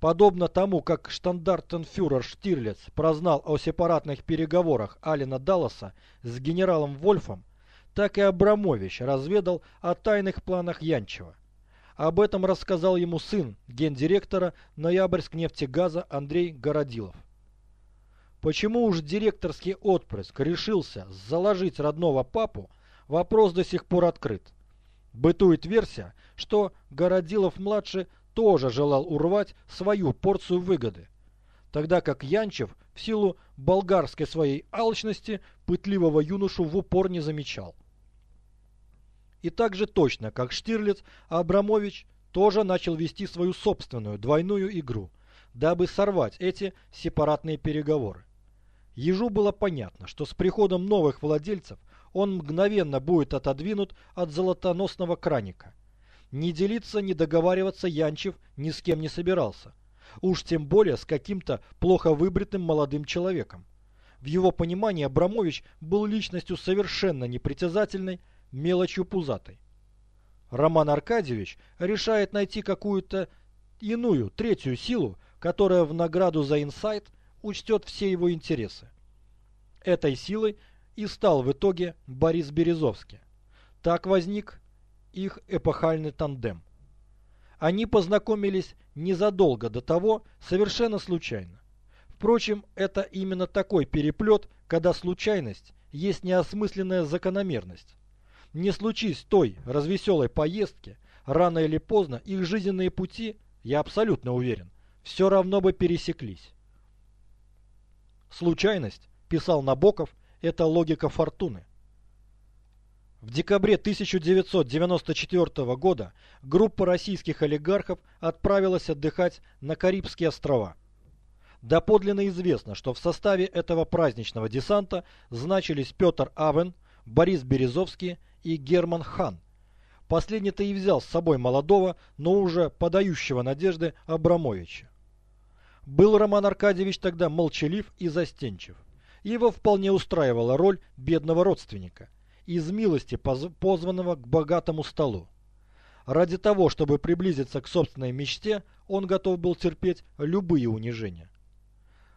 Подобно тому, как штандартенфюрер Штирлиц прознал о сепаратных переговорах Алина Далласа с генералом Вольфом, так и Абрамович разведал о тайных планах Янчева. Об этом рассказал ему сын гендиректора Ноябрьск нефтегаза Андрей Городилов. Почему уж директорский отпрыск решился заложить родного папу, вопрос до сих пор открыт. Бытует версия, что Городилов-младший тоже желал урвать свою порцию выгоды, тогда как Янчев в силу болгарской своей алчности пытливого юношу в упор не замечал. И так же точно, как Штирлиц, Абрамович тоже начал вести свою собственную двойную игру, дабы сорвать эти сепаратные переговоры. Ежу было понятно, что с приходом новых владельцев он мгновенно будет отодвинут от золотоносного краника – не делиться, не договариваться Янчев ни с кем не собирался. Уж тем более с каким-то плохо выбритым молодым человеком. В его понимании Абрамович был личностью совершенно непритязательной, мелочью пузатой. Роман Аркадьевич решает найти какую-то иную, третью силу, которая в награду за инсайт учтет все его интересы. Этой силой и стал в итоге Борис Березовский. Так возник их эпохальный тандем. Они познакомились незадолго до того, совершенно случайно. Впрочем, это именно такой переплет, когда случайность есть неосмысленная закономерность. Не случись той развеселой поездки, рано или поздно их жизненные пути, я абсолютно уверен, все равно бы пересеклись. Случайность, писал Набоков, это логика фортуны. В декабре 1994 года группа российских олигархов отправилась отдыхать на Карибские острова. Доподлинно известно, что в составе этого праздничного десанта значились Петр Авен, Борис Березовский и Герман Хан. Последний-то и взял с собой молодого, но уже подающего надежды Абрамовича. Был Роман Аркадьевич тогда молчалив и застенчив. Его вполне устраивала роль бедного родственника – из милости позванного к богатому столу. Ради того, чтобы приблизиться к собственной мечте, он готов был терпеть любые унижения.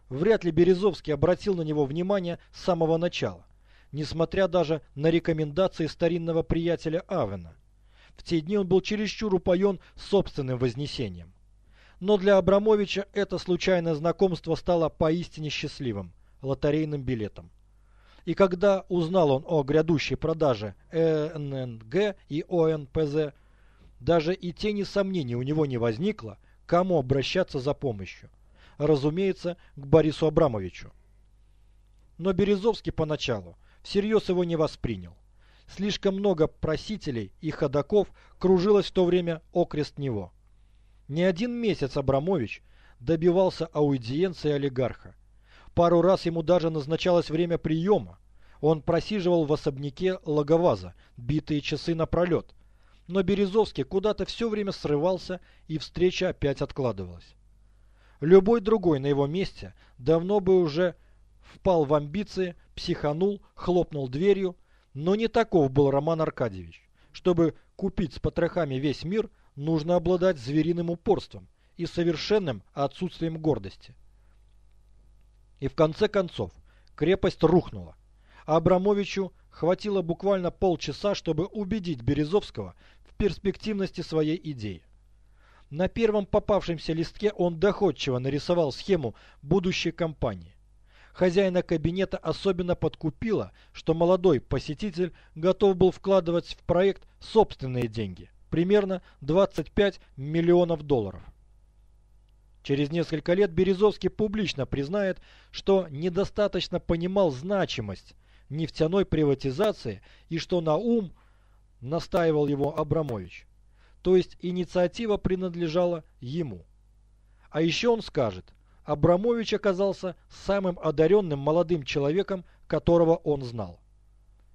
Вряд ли Березовский обратил на него внимание с самого начала. Несмотря даже на рекомендации старинного приятеля Авена. В те дни он был чересчур упоен собственным вознесением. Но для Абрамовича это случайное знакомство стало поистине счастливым, лотерейным билетом. И когда узнал он о грядущей продаже ЭННГ и ОНПЗ, даже и тени сомнений у него не возникло, кому обращаться за помощью. Разумеется, к Борису Абрамовичу. Но Березовский поначалу всерьез его не воспринял. Слишком много просителей и ходаков кружилось в то время окрест него. Не один месяц Абрамович добивался аудиенции олигарха. Пару раз ему даже назначалось время приема. Он просиживал в особняке Логоваза, битые часы напролет. Но Березовский куда-то все время срывался, и встреча опять откладывалась. Любой другой на его месте давно бы уже впал в амбиции, психанул, хлопнул дверью, но не таков был Роман Аркадьевич. Чтобы купить с потрохами весь мир, нужно обладать звериным упорством и совершенным отсутствием гордости. И в конце концов, крепость рухнула. Абрамовичу хватило буквально полчаса, чтобы убедить Березовского в перспективности своей идеи. На первом попавшемся листке он доходчиво нарисовал схему будущей компании. Хозяина кабинета особенно подкупило, что молодой посетитель готов был вкладывать в проект собственные деньги, примерно 25 миллионов долларов. Через несколько лет Березовский публично признает, что недостаточно понимал значимость нефтяной приватизации и что на ум настаивал его Абрамович. То есть инициатива принадлежала ему. А еще он скажет, Абрамович оказался самым одаренным молодым человеком, которого он знал.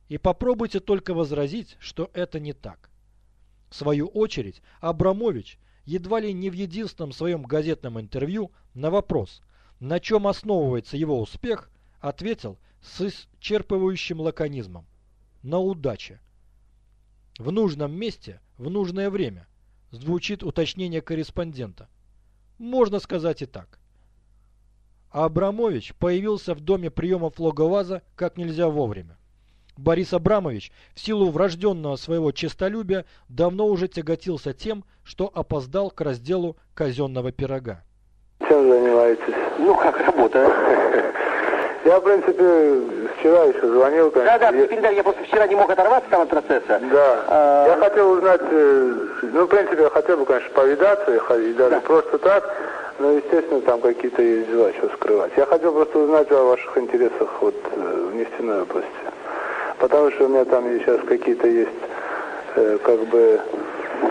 И попробуйте только возразить, что это не так. В свою очередь, Абрамович едва ли не в единственном своем газетном интервью на вопрос, на чем основывается его успех, ответил с исчерпывающим лаконизмом. На удаче. В нужном месте, в нужное время, звучит уточнение корреспондента. Можно сказать и так. А Абрамович появился в доме приемов Логоваза как нельзя вовремя. Борис Абрамович в силу врожденного своего честолюбия давно уже тяготился тем, что опоздал к разделу казенного пирога. Чем занимаетесь? Ну, как работа. Я, в принципе, вчера еще звонил. Да, да, я... секретарь, я просто вчера не мог оторваться там от процесса. Да. А... Я хотел узнать, э, ну, в принципе, я хотел бы, конечно, повидаться, и даже да. просто так, но, естественно, там какие-то есть дела, что скрывать. Я хотел просто узнать о ваших интересах вот э, в нефтяной области. Потому что у меня там сейчас какие-то есть, э, как бы,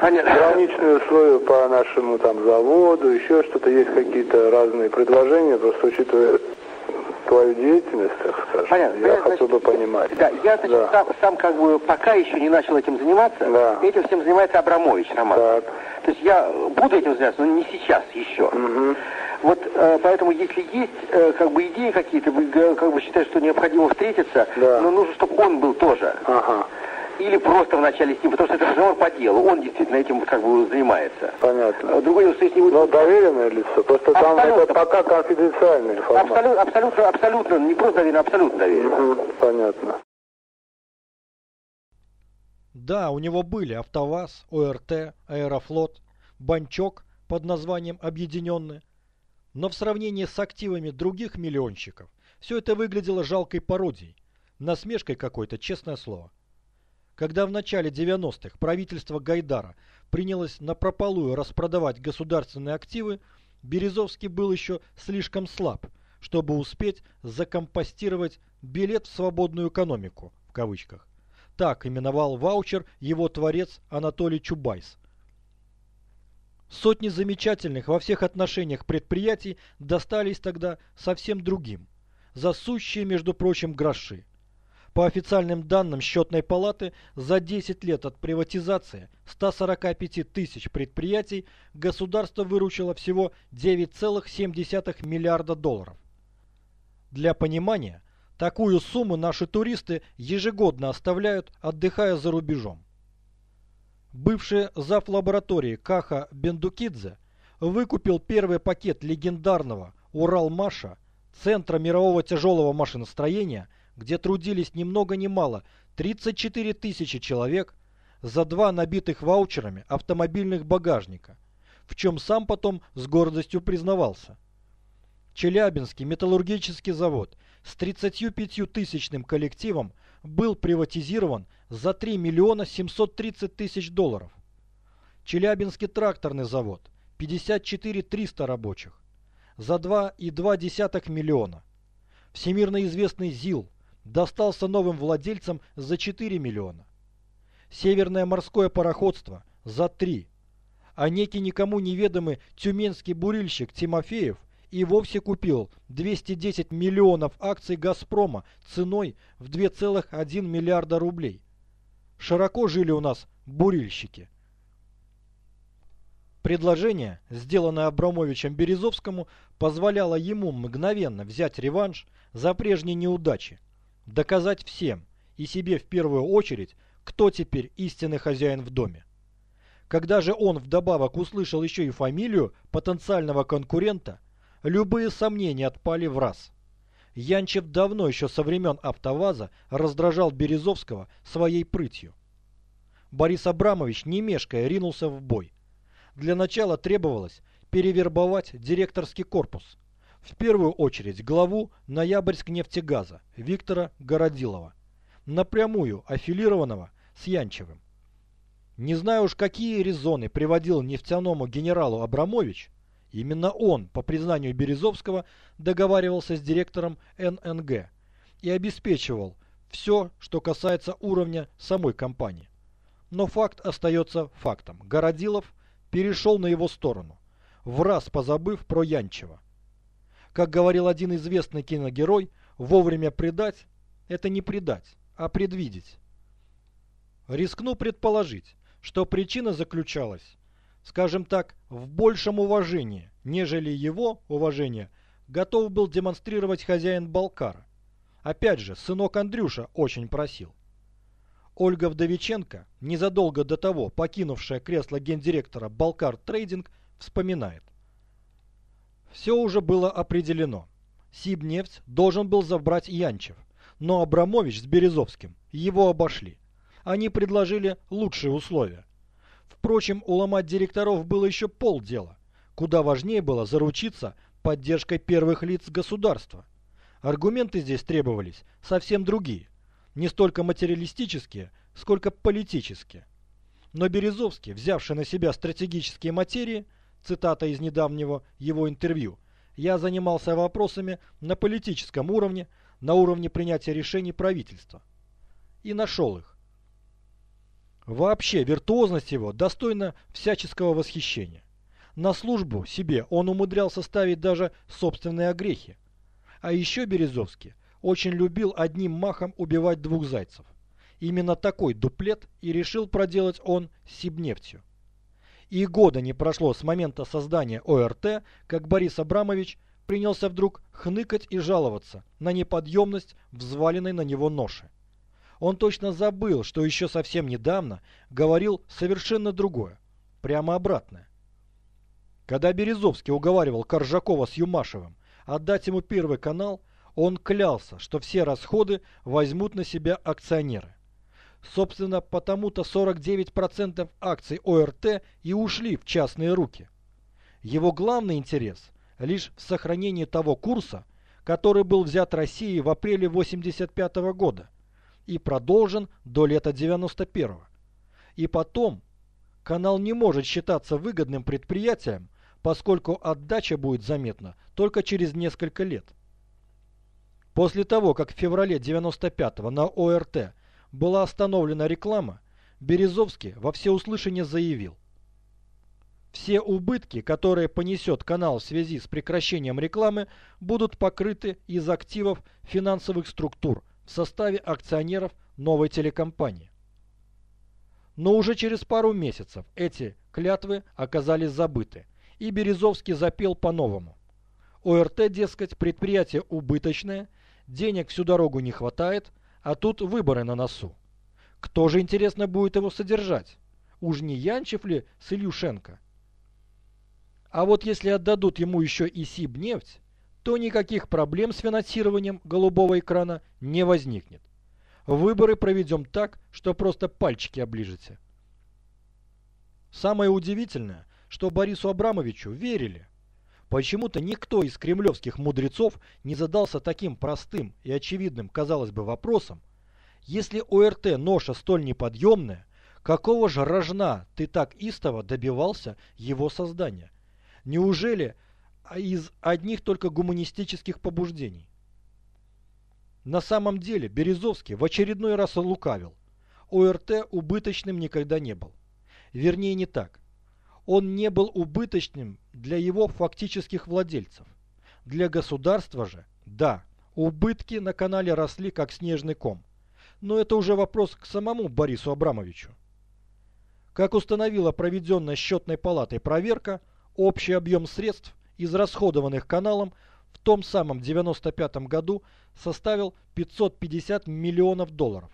Понятно. граничные условия по нашему там заводу, еще что-то, есть какие-то разные предложения, просто учитывая твою деятельность, скажем, Понятно. я Понятно, хотел бы понимать. Да, я, значит, Да. Сам, сам как бы пока еще не начал этим заниматься. Да. Этим всем занимается Абрамович, Роман. Так. То есть я буду этим заниматься, но не сейчас еще. Мгм. Вот э, поэтому, если есть э, как бы идеи какие-то, вы э, как бы считаете, что необходимо встретиться, Да. но нужно, чтобы он был тоже. Ага, Или просто вначале с ним, потому что это разговор по делу. Он действительно этим как бы занимается. понятно. А Другое дело, что если вы... Но доверенное лицо, просто там Абсолютно. это пока конфиденциальная информация. Абсолютно, абсолютно, абсолютно, не просто доверенно, абсолютно доверенно. Мгм, Понятно. Да, у него были АвтоВАЗ, ОРТ, Аэрофлот, Банчок под названием «Объединенные». Но в сравнении с активами других миллионщиков, все это выглядело жалкой пародией, насмешкой какой-то, честное слово. Когда в начале 90-х правительство Гайдара принялось напропалую распродавать государственные активы, Березовский был еще слишком слаб, чтобы успеть закомпостировать билет в свободную экономику, в кавычках. Так именовал ваучер его творец Анатолий Чубайс. Сотни замечательных во всех отношениях предприятий достались тогда совсем другим, засущие, между прочим, гроши. По официальным данным счетной палаты, за 10 лет от приватизации 145 тысяч предприятий государство выручило всего 9,7 миллиарда долларов. Для понимания, такую сумму наши туристы ежегодно оставляют, отдыхая за рубежом. Бывший зав. лаборатории Каха Бендукидзе выкупил первый пакет легендарного Уралмаша, центра мирового тяжелого машиностроения, где трудились ни много ни мало 34 тысячи человек, за два набитых ваучерами автомобильных багажника, в чем сам потом с гордостью признавался. Челябинский металлургический завод с 35-тысячным коллективом был приватизирован за 3 миллиона 730 тысяч долларов. Челябинский тракторный завод 54 300 рабочих за 2,2 миллиона. Всемирно известный ЗИЛ достался новым владельцам за 4 миллиона. Северное морское пароходство за 3. А некий никому неведомый тюменский бурильщик Тимофеев и вовсе купил 210 миллионов акций «Газпрома» ценой в 2,1 миллиарда рублей. Широко жили у нас бурильщики. Предложение, сделанное Абрамовичем Березовскому, позволяло ему мгновенно взять реванш за прежние неудачи, доказать всем, и себе в первую очередь, кто теперь истинный хозяин в доме. Когда же он вдобавок услышал еще и фамилию потенциального конкурента, любые сомнения отпали в раз. Янчев давно еще со времен АвтоВАЗа раздражал Березовского своей прытью. Борис Абрамович, не мешкая, ринулся в бой. Для начала требовалось перевербовать директорский корпус. В первую очередь главу Ноябрьск-нефтегаза Виктора Городилова, напрямую аффилированного с Янчевым. Не знаю уж, какие резоны приводил нефтяному генералу Абрамович, именно он, по признанию Березовского, договаривался с директором ННГ и обеспечивал все, что касается уровня самой компании. Но факт остается фактом. Городилов перешел на его сторону, в раз позабыв про Янчева. Как говорил один известный киногерой, вовремя предать – это не предать, а предвидеть. Рискну предположить, что причина заключалась, скажем так, в большем уважении, нежели его уважение готов был демонстрировать хозяин Балкара. Опять же, сынок Андрюша очень просил. Ольга Вдовиченко, незадолго до того покинувшая кресло гендиректора Балкар Трейдинг, вспоминает. Все уже было определено. Сибнефть должен был забрать Янчев, но Абрамович с Березовским его обошли они предложили лучшие условия. Впрочем, уломать директоров было еще полдела. Куда важнее было заручиться поддержкой первых лиц государства. Аргументы здесь требовались совсем другие. Не столько материалистические, сколько политические. Но Березовский, взявший на себя стратегические материи, цитата из недавнего его интервью, «Я занимался вопросами на политическом уровне, на уровне принятия решений правительства». И нашел их. Вообще, виртуозность его достойна всяческого восхищения. На службу себе он умудрялся ставить даже собственные огрехи. А еще Березовский очень любил одним махом убивать двух зайцев. Именно такой дуплет и решил проделать он с Сибнефтью. И года не прошло с момента создания ОРТ, как Борис Абрамович принялся вдруг хныкать и жаловаться на неподъемность взваленной на него ноши. Он точно забыл, что еще совсем недавно говорил совершенно другое, прямо обратное. Когда Березовский уговаривал Коржакова с Юмашевым отдать ему первый канал, он клялся, что все расходы возьмут на себя акционеры. Собственно, потому-то 49% акций ОРТ и ушли в частные руки. Его главный интерес лишь в сохранении того курса, который был взят Россией в апреле 1985 года – и продолжен до лета 91-го. И потом, канал не может считаться выгодным предприятием, поскольку отдача будет заметна только через несколько лет. После того, как в феврале 95-го на ОРТ была остановлена реклама, Березовский во всеуслышание заявил. Все убытки, которые понесет канал в связи с прекращением рекламы, будут покрыты из активов финансовых структур, в составе акционеров новой телекомпании. Но уже через пару месяцев эти клятвы оказались забыты, и Березовский запел по-новому. ОРТ, дескать, предприятие убыточное, денег всю дорогу не хватает, а тут выборы на носу. Кто же, интересно, будет его содержать? Уж не Янчев ли с Ильюшенко? А вот если отдадут ему еще и Сибнефть, то никаких проблем с финансированием голубого экрана не возникнет. Выборы проведем так, что просто пальчики оближете. Самое удивительное, что Борису Абрамовичу верили. Почему-то никто из кремлевских мудрецов не задался таким простым и очевидным, казалось бы, вопросом. Если ОРТ ноша столь неподъемная, какого же рожна ты так истово добивался его создания? Неужели из одних только гуманистических побуждений? На самом деле Березовский в очередной раз лукавил. ОРТ убыточным никогда не был. Вернее, не так. Он не был убыточным для его фактических владельцев. Для государства же, да, убытки на канале росли как снежный ком. Но это уже вопрос к самому Борису Абрамовичу. Как установила проведенная счетной палатой проверка, общий объем средств, израсходованных каналом, в том самом 95 году составил 550 миллионов долларов.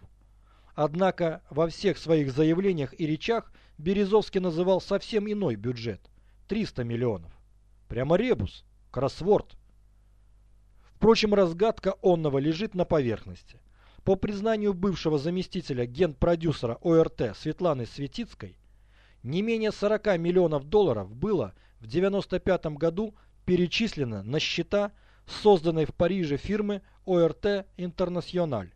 Однако во всех своих заявлениях и речах Березовский называл совсем иной бюджет – 300 миллионов. Прямо ребус, кроссворд. Впрочем, разгадка онного лежит на поверхности. По признанию бывшего заместителя генпродюсера ОРТ Светланы Светицкой, не менее 40 миллионов долларов было в 1995 году перечислено на счета созданной в Париже фирмы ОРТ Интернациональ.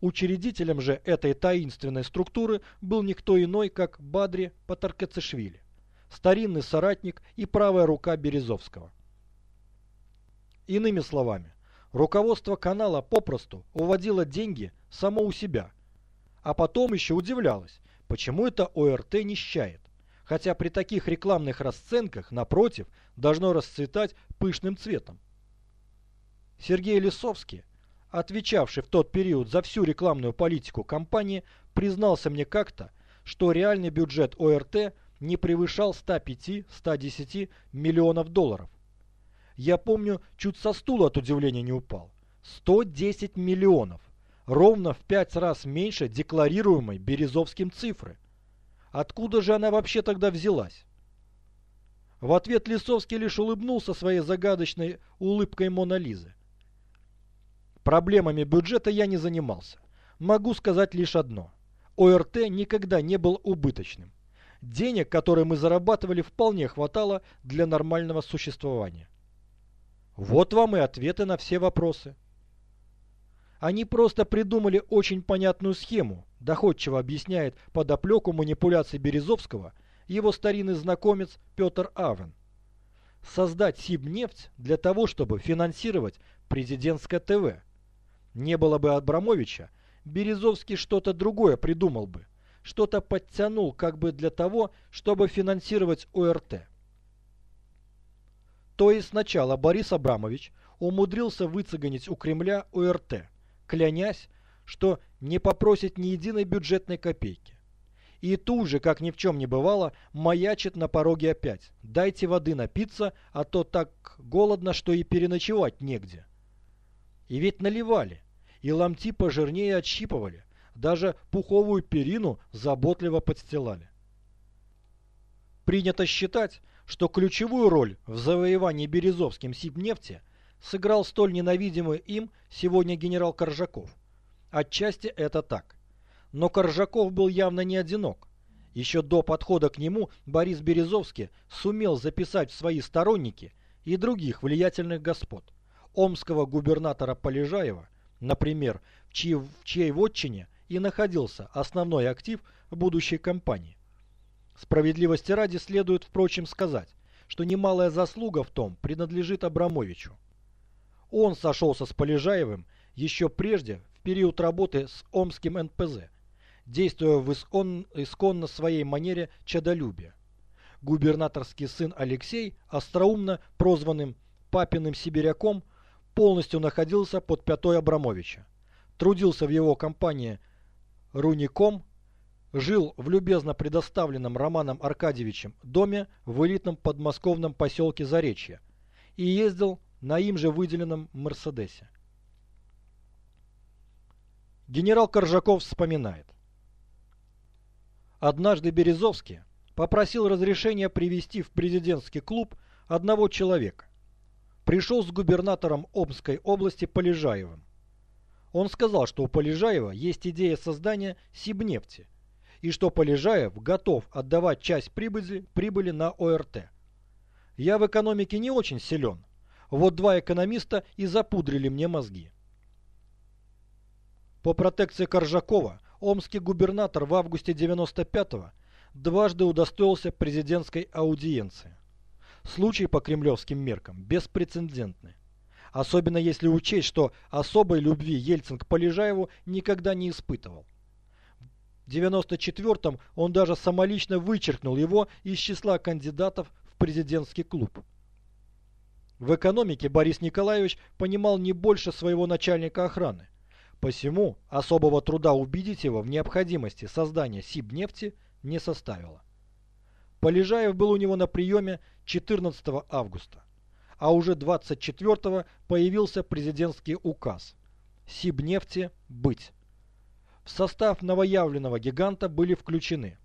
Учредителем же этой таинственной структуры был никто иной, как Бадри Патаркацишвили, старинный соратник и правая рука Березовского. Иными словами, руководство канала попросту уводило деньги само у себя, а потом еще удивлялось, почему это ОРТ нищает, хотя при таких рекламных расценках, напротив, должно расцветать пышным цветом. Сергей Лисовский отвечавший в тот период за всю рекламную политику компании, признался мне как-то, что реальный бюджет ОРТ не превышал 105-110 миллионов долларов. Я помню, чуть со стула от удивления не упал. 110 миллионов. Ровно в пять раз меньше декларируемой Березовским цифры. Откуда же она вообще тогда взялась? В ответ Лисовский лишь улыбнулся своей загадочной улыбкой Мона Лизы. Проблемами бюджета я не занимался. Могу сказать лишь одно. ОРТ никогда не был убыточным. Денег, которые мы зарабатывали, вполне хватало для нормального существования. Вот вам и ответы на все вопросы. Они просто придумали очень понятную схему, доходчиво объясняет подоплеку манипуляций Березовского его старинный знакомец Петр Авен. Создать Сибнефть для того, чтобы финансировать президентское ТВ – не было бы Абрамовича, Березовский что-то другое придумал бы. Что-то подтянул как бы для того, чтобы финансировать ОРТ. То есть сначала Борис Абрамович умудрился выцегонить у Кремля ОРТ, клянясь, что не попросит ни единой бюджетной копейки. И тут же, как ни в чем не бывало, маячит на пороге опять. Дайте воды напиться, а то так голодно, что и переночевать негде. И ведь наливали, и ломти пожирнее отщипывали, даже пуховую перину заботливо подстилали. Принято считать, что ключевую роль в завоевании Березовским Сибнефти сыграл столь ненавидимый им сегодня генерал Коржаков. Отчасти это так. Но Коржаков был явно не одинок. Еще до подхода к нему Борис Березовский сумел записать в свои сторонники и других влиятельных господ – омского губернатора Полежаева, например, в чьей, в чьей вотчине и находился основной актив будущей компании. Справедливости ради следует, впрочем, сказать, что немалая заслуга в том принадлежит Абрамовичу. Он сошелся с Полежаевым еще прежде, в период работы с Омским НПЗ, действуя в искон, исконно своей манере чадолюбия. Губернаторский сын Алексей, остроумно прозванным папиным сибиряком, полностью находился под пятой Абрамовича. Трудился в его компании Руником, жил в любезно предоставленном Романом Аркадьевичем доме в элитном подмосковном поселке Заречье и ездил на им же выделенном Мерседесе. Генерал Коржаков вспоминает. Однажды Березовский попросил разрешения привести в президентский клуб одного человека, пришел с губернатором Омской области Полежаевым. Он сказал, что у Полежаева есть идея создания Сибнефти, и что Полежаев готов отдавать часть прибыли, прибыли на ОРТ. Я в экономике не очень силен. Вот два экономиста и запудрили мне мозги. По протекции Коржакова омский губернатор в августе 95-го дважды удостоился президентской аудиенции. Случай по кремлевским меркам беспрецедентный. Особенно если учесть, что особой любви Ельцин к Полежаеву никогда не испытывал. В 94-м он даже самолично вычеркнул его из числа кандидатов в президентский клуб. В экономике Борис Николаевич понимал не больше своего начальника охраны. Посему особого труда убедить его в необходимости создания Сибнефти не составило. Полежаев был у него на приеме 14 августа, а уже 24 появился президентский указ «Сибнефти быть». В состав новоявленного гиганта были включены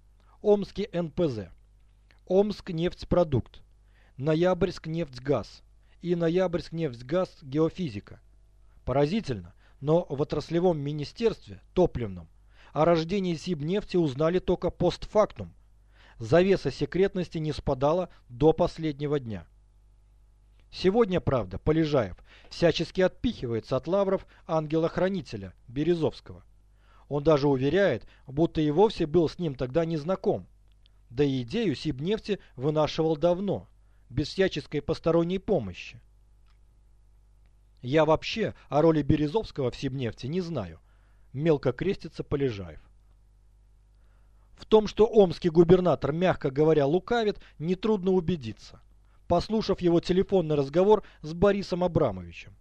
Омский НПЗ, Омск нефтьпродукт, Ноябрьск нефтьгаз и Ноябрьск нефтьгаз геофизика. Поразительно, но в отраслевом министерстве, топливном, о рождении Сибнефти узнали только постфактум. Завеса секретности не спадала до последнего дня. Сегодня, правда, Полежаев всячески отпихивается от лавров ангела-хранителя Березовского. Он даже уверяет, будто и вовсе был с ним тогда не знаком. Да и идею Сибнефти вынашивал давно, без всяческой посторонней помощи. Я вообще о роли Березовского в Сибнефти не знаю. Мелко крестится Полежаев. В том, что омский губернатор, мягко говоря, лукавит, нетрудно убедиться, послушав его телефонный разговор с Борисом Абрамовичем.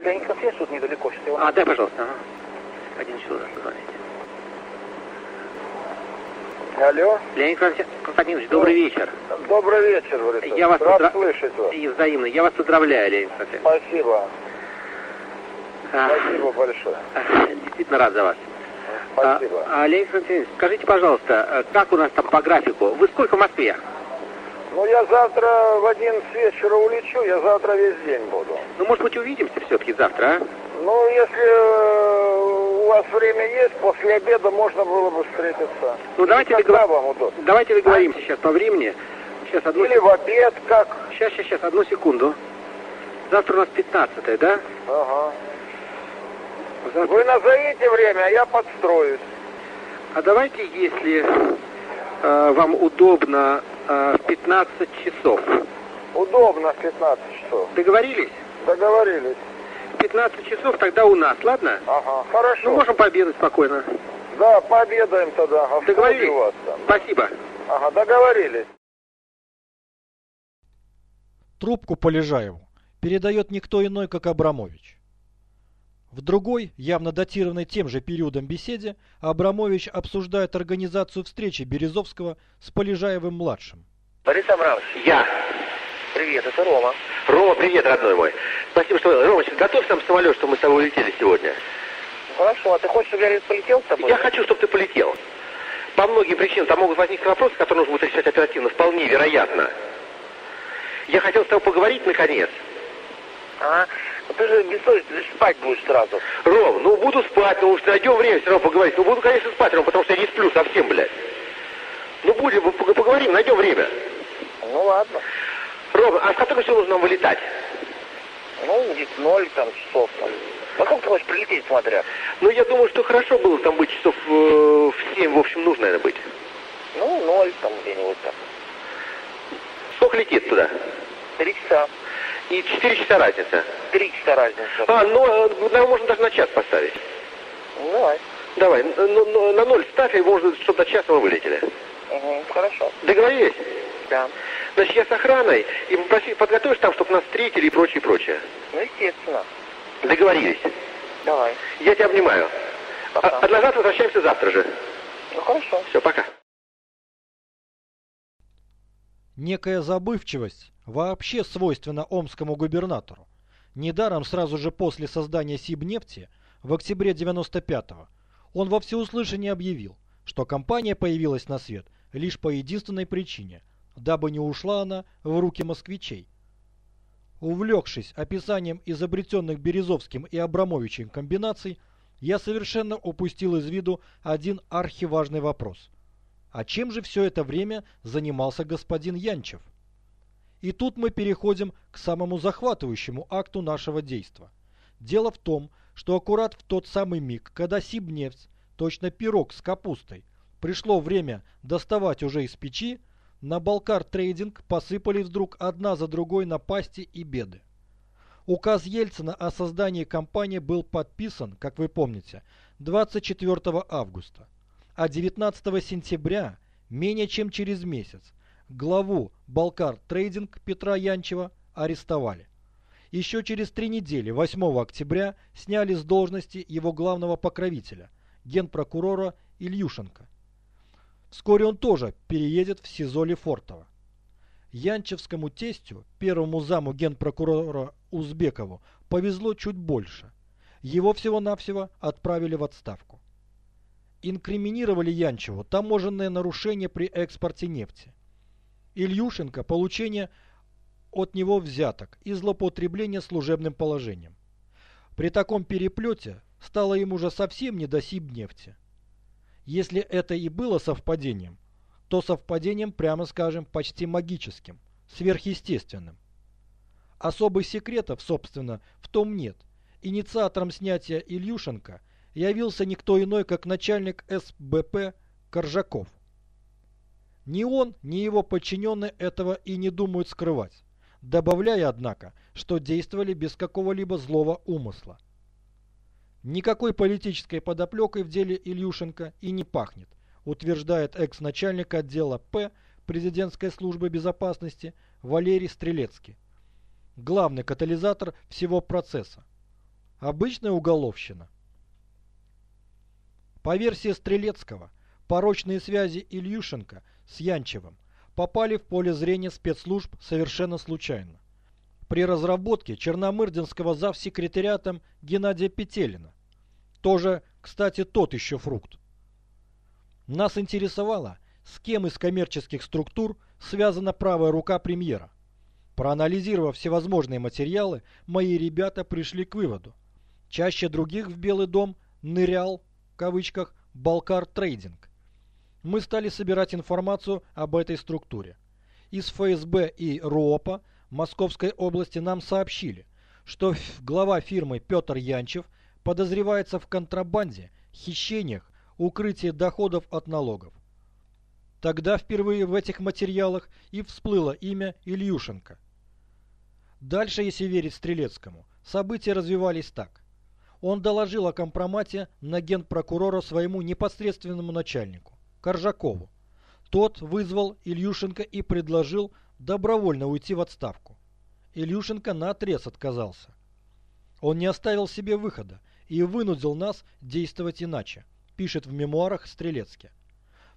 Леонид Константинович тут недалеко. Сейчас его... А, дай, пожалуйста. Ага. Один человек звоните. Алло. Леонид Константинович, добрый вечер. Добрый вечер, Борис. Я вас Рад поздра- слышать вас. И взаимно. Я вас поздравляю, Леонид Константинович. Спасибо. А, Спасибо большое. Действительно рад за вас. Спасибо. А, Леонид Константинович, скажите, пожалуйста, а, как у нас там по графику? Вы сколько в Москве? Ну, я завтра в 11 вечера улечу, я завтра весь день буду. Ну, может быть, увидимся все-таки завтра, а? Ну, если э, у вас время есть, после обеда можно было бы встретиться. Ну, давайте договор- вам удобно? Давайте договоримся сейчас по времени. Сейчас, одну Или в обед, как? Сейчас, сейчас, сейчас, одну секунду. Завтра у нас 15 да? Ага. Завтра- Вы назовите время, а я подстроюсь. А давайте, если э, вам удобно, э, в 15 часов. Удобно в 15 часов. Договорились? Договорились. В 15 часов тогда у нас, ладно? Ага, хорошо. Ну, можем пообедать спокойно. Да, пообедаем тогда. А Договорились? у вас там. Спасибо. Ага, договорились. Трубку Полежаеву передает никто иной, как Абрамович. В другой, явно датированной тем же периодом беседе, Абрамович обсуждает организацию встречи Березовского с Полежаевым-младшим. Борис Абрамович, Я. привет, это Рома. Рома, привет, родной мой. Спасибо, что... Рома, готов сам самолет, что мы с тобой улетели сегодня? Ну, Хорошо, а ты хочешь, чтобы я полетел с тобой? Я хочу, чтобы ты полетел. По многим причинам там могут возникнуть вопросы, которые нужно будет решать оперативно, вполне вероятно. Я хотел с тобой поговорить наконец. А, ну ты же бессовестный, ты же спать будешь сразу. Ром, ну буду спать, ну уж найдем время все равно поговорить. Ну буду, конечно, спать, Ром, потому что я не сплю совсем, блядь. Ну будем, пог- поговорим, найдем время. Ну ладно. Ром, а в котором все нужно нам вылетать? Ну, где-то ноль там часов там. Во сколько ты хочешь прилететь, смотря? Ну я думаю, что хорошо было там быть часов э, в 7, в общем, нужно, наверное, быть. Ну, ноль там где-нибудь там. Сколько летит туда? Три часа. И 4 часа разница. Три часа разница. А, ну, э, наверное, можно даже на час поставить. Ну, давай. Давай, н- н- н- на ноль ставь, и можно, чтобы до часа мы вылетели. Угу, хорошо. Договорились? Да. Значит, я с охраной, и попроси, подготовишь там, чтобы нас встретили и прочее, прочее. Ну, естественно. Договорились. Давай. Я тебя обнимаю. А, Пока. а назад возвращаемся завтра же. Ну, хорошо. Все, пока. Некая забывчивость вообще свойственна омскому губернатору. Недаром сразу же после создания Сибнефти в октябре 95-го он во всеуслышание объявил, что компания появилась на свет лишь по единственной причине, дабы не ушла она в руки москвичей. Увлекшись описанием изобретенных Березовским и Абрамовичем комбинаций, я совершенно упустил из виду один архиважный вопрос. А чем же все это время занимался господин Янчев? И тут мы переходим к самому захватывающему акту нашего действа. Дело в том, что аккурат в тот самый миг, когда Сибнефть, точно пирог с капустой, пришло время доставать уже из печи, на Балкар Трейдинг посыпались вдруг одна за другой напасти и беды. Указ Ельцина о создании компании был подписан, как вы помните, 24 августа, а 19 сентября, менее чем через месяц, главу Балкар Трейдинг Петра Янчева арестовали. Еще через три недели, 8 октября, сняли с должности его главного покровителя, генпрокурора Ильюшенко. Вскоре он тоже переедет в СИЗО Лефортово. Янчевскому тестю, первому заму генпрокурора Узбекову, повезло чуть больше. Его всего-навсего отправили в отставку. Инкриминировали Янчеву таможенное нарушение при экспорте нефти. Ильюшенко – получение от него взяток и злоупотребление служебным положением. При таком переплете стало им уже совсем не до Сибнефти. Если это и было совпадением, то совпадением, прямо скажем, почти магическим, сверхъестественным. Особых секретов, собственно, в том нет. Инициатором снятия Ильюшенко явился никто иной, как начальник СБП Коржаков. Ни он, ни его подчиненные этого и не думают скрывать, добавляя, однако, что действовали без какого-либо злого умысла. Никакой политической подоплекой в деле Ильюшенко и не пахнет, утверждает экс-начальник отдела П президентской службы безопасности Валерий Стрелецкий. Главный катализатор всего процесса. Обычная уголовщина. По версии Стрелецкого, порочные связи Ильюшенко с Янчевым попали в поле зрения спецслужб совершенно случайно. При разработке черномырдинского завсекретариатом Геннадия Петелина тоже, кстати, тот еще фрукт. Нас интересовало, с кем из коммерческих структур связана правая рука премьера. Проанализировав всевозможные материалы, мои ребята пришли к выводу. Чаще других в Белый дом нырял, в кавычках, Балкар Трейдинг. Мы стали собирать информацию об этой структуре. Из ФСБ и РОПа Московской области нам сообщили, что глава фирмы Петр Янчев подозревается в контрабанде, хищениях, укрытии доходов от налогов. Тогда впервые в этих материалах и всплыло имя Ильюшенко. Дальше, если верить Стрелецкому, события развивались так. Он доложил о компромате на генпрокурора своему непосредственному начальнику, Коржакову. Тот вызвал Ильюшенко и предложил добровольно уйти в отставку. Ильюшенко наотрез отказался. Он не оставил себе выхода и вынудил нас действовать иначе, пишет в мемуарах Стрелецкий.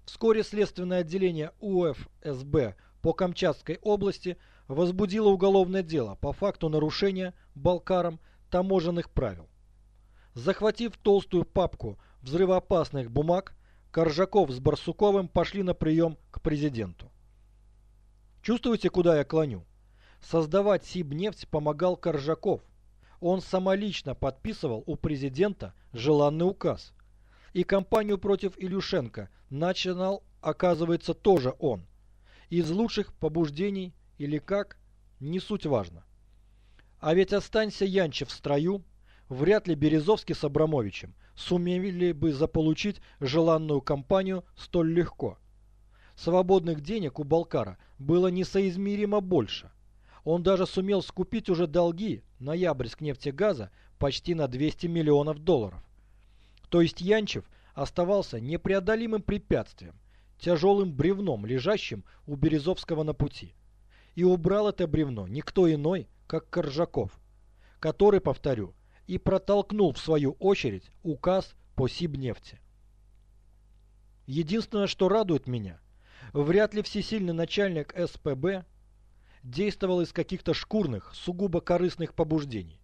Вскоре следственное отделение УФСБ по Камчатской области возбудило уголовное дело по факту нарушения Балкаром таможенных правил. Захватив толстую папку взрывоопасных бумаг, Коржаков с Барсуковым пошли на прием к президенту. Чувствуете, куда я клоню? Создавать Сибнефть помогал Коржаков, он самолично подписывал у президента желанный указ. И кампанию против Илюшенко начинал, оказывается, тоже он. Из лучших побуждений или как, не суть важно. А ведь останься Янчев в строю, вряд ли Березовский с Абрамовичем сумели бы заполучить желанную кампанию столь легко. Свободных денег у Балкара было несоизмеримо больше – он даже сумел скупить уже долги Ноябрьск нефтегаза почти на 200 миллионов долларов. То есть Янчев оставался непреодолимым препятствием, тяжелым бревном, лежащим у Березовского на пути. И убрал это бревно никто иной, как Коржаков, который, повторю, и протолкнул в свою очередь указ по Сибнефти. Единственное, что радует меня, вряд ли всесильный начальник СПБ действовал из каких-то шкурных, сугубо корыстных побуждений.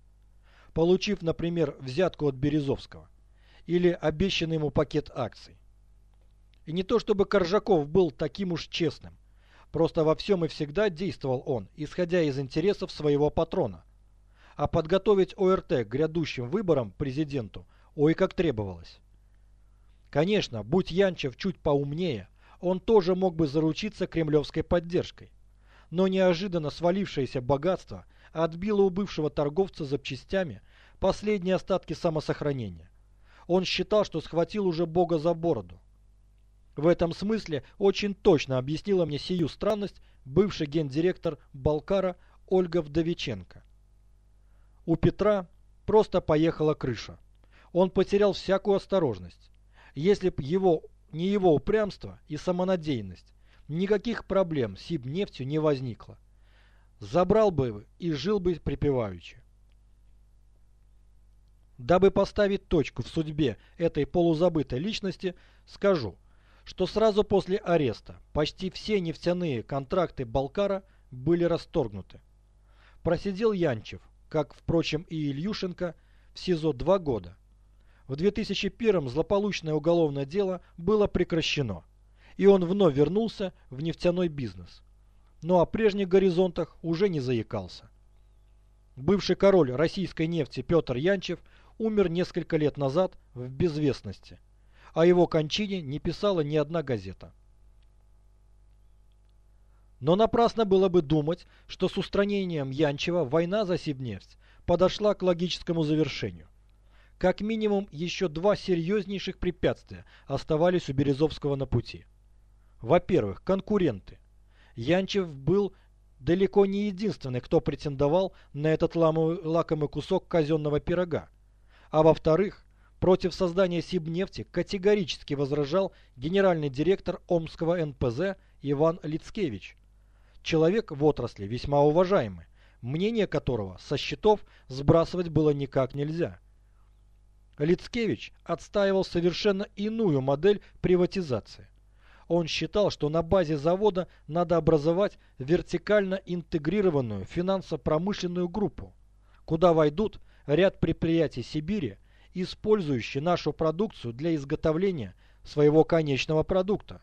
Получив, например, взятку от Березовского или обещанный ему пакет акций. И не то чтобы Коржаков был таким уж честным. Просто во всем и всегда действовал он, исходя из интересов своего патрона. А подготовить ОРТ к грядущим выборам президенту ой как требовалось. Конечно, будь Янчев чуть поумнее, он тоже мог бы заручиться кремлевской поддержкой. Но неожиданно свалившееся богатство отбило у бывшего торговца запчастями последние остатки самосохранения. Он считал, что схватил уже Бога за бороду. В этом смысле очень точно объяснила мне сию странность бывший гендиректор Балкара Ольга Вдовиченко. У Петра просто поехала крыша. Он потерял всякую осторожность. Если б его, не его упрямство и самонадеянность, никаких проблем с Сибнефтью не возникло. Забрал бы и жил бы припеваючи. Дабы поставить точку в судьбе этой полузабытой личности, скажу – что сразу после ареста почти все нефтяные контракты Балкара были расторгнуты. Просидел Янчев, как, впрочем, и Ильюшенко, в СИЗО два года. В 2001-м злополучное уголовное дело было прекращено, и он вновь вернулся в нефтяной бизнес. Но о прежних горизонтах уже не заикался. Бывший король российской нефти Петр Янчев умер несколько лет назад в безвестности – о его кончине не писала ни одна газета. Но напрасно было бы думать, что с устранением Янчева война за Сибнефть подошла к логическому завершению. Как минимум еще два серьезнейших препятствия оставались у Березовского на пути. Во-первых, конкуренты. Янчев был далеко не единственный, кто претендовал на этот лакомый кусок казенного пирога. А во-вторых, Против создания Сибнефти категорически возражал генеральный директор Омского НПЗ Иван Лицкевич. Человек в отрасли весьма уважаемый, мнение которого со счетов сбрасывать было никак нельзя. Лицкевич отстаивал совершенно иную модель приватизации. Он считал, что на базе завода надо образовать вертикально интегрированную финансово-промышленную группу, куда войдут ряд предприятий Сибири, использующий нашу продукцию для изготовления своего конечного продукта.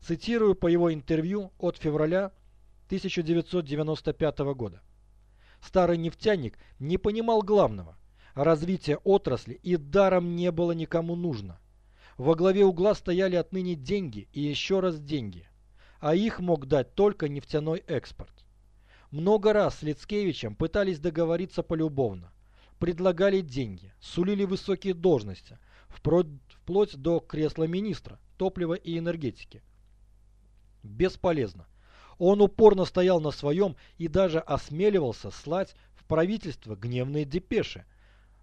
Цитирую по его интервью от февраля 1995 года. Старый нефтяник не понимал главного. Развитие отрасли и даром не было никому нужно. Во главе угла стояли отныне деньги и еще раз деньги. А их мог дать только нефтяной экспорт. Много раз с Лицкевичем пытались договориться полюбовно предлагали деньги, сулили высокие должности, вплоть, до кресла министра топлива и энергетики. Бесполезно. Он упорно стоял на своем и даже осмеливался слать в правительство гневные депеши,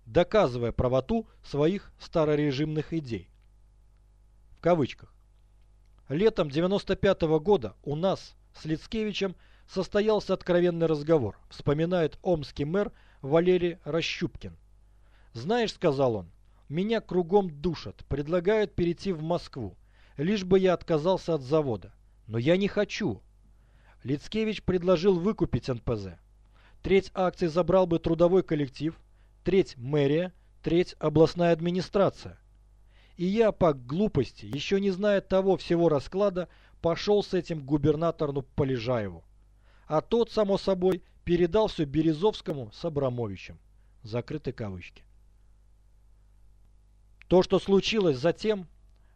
доказывая правоту своих старорежимных идей. В кавычках. Летом 95 -го года у нас с Лицкевичем состоялся откровенный разговор, вспоминает омский мэр Валерий Рощупкин. «Знаешь, — сказал он, — меня кругом душат, предлагают перейти в Москву, лишь бы я отказался от завода. Но я не хочу». Лицкевич предложил выкупить НПЗ. Треть акций забрал бы трудовой коллектив, треть мэрия, треть областная администрация. И я по глупости, еще не зная того всего расклада, пошел с этим к губернатору Полежаеву. А тот, само собой, передал все Березовскому с Абрамовичем. Закрыты кавычки. То, что случилось затем,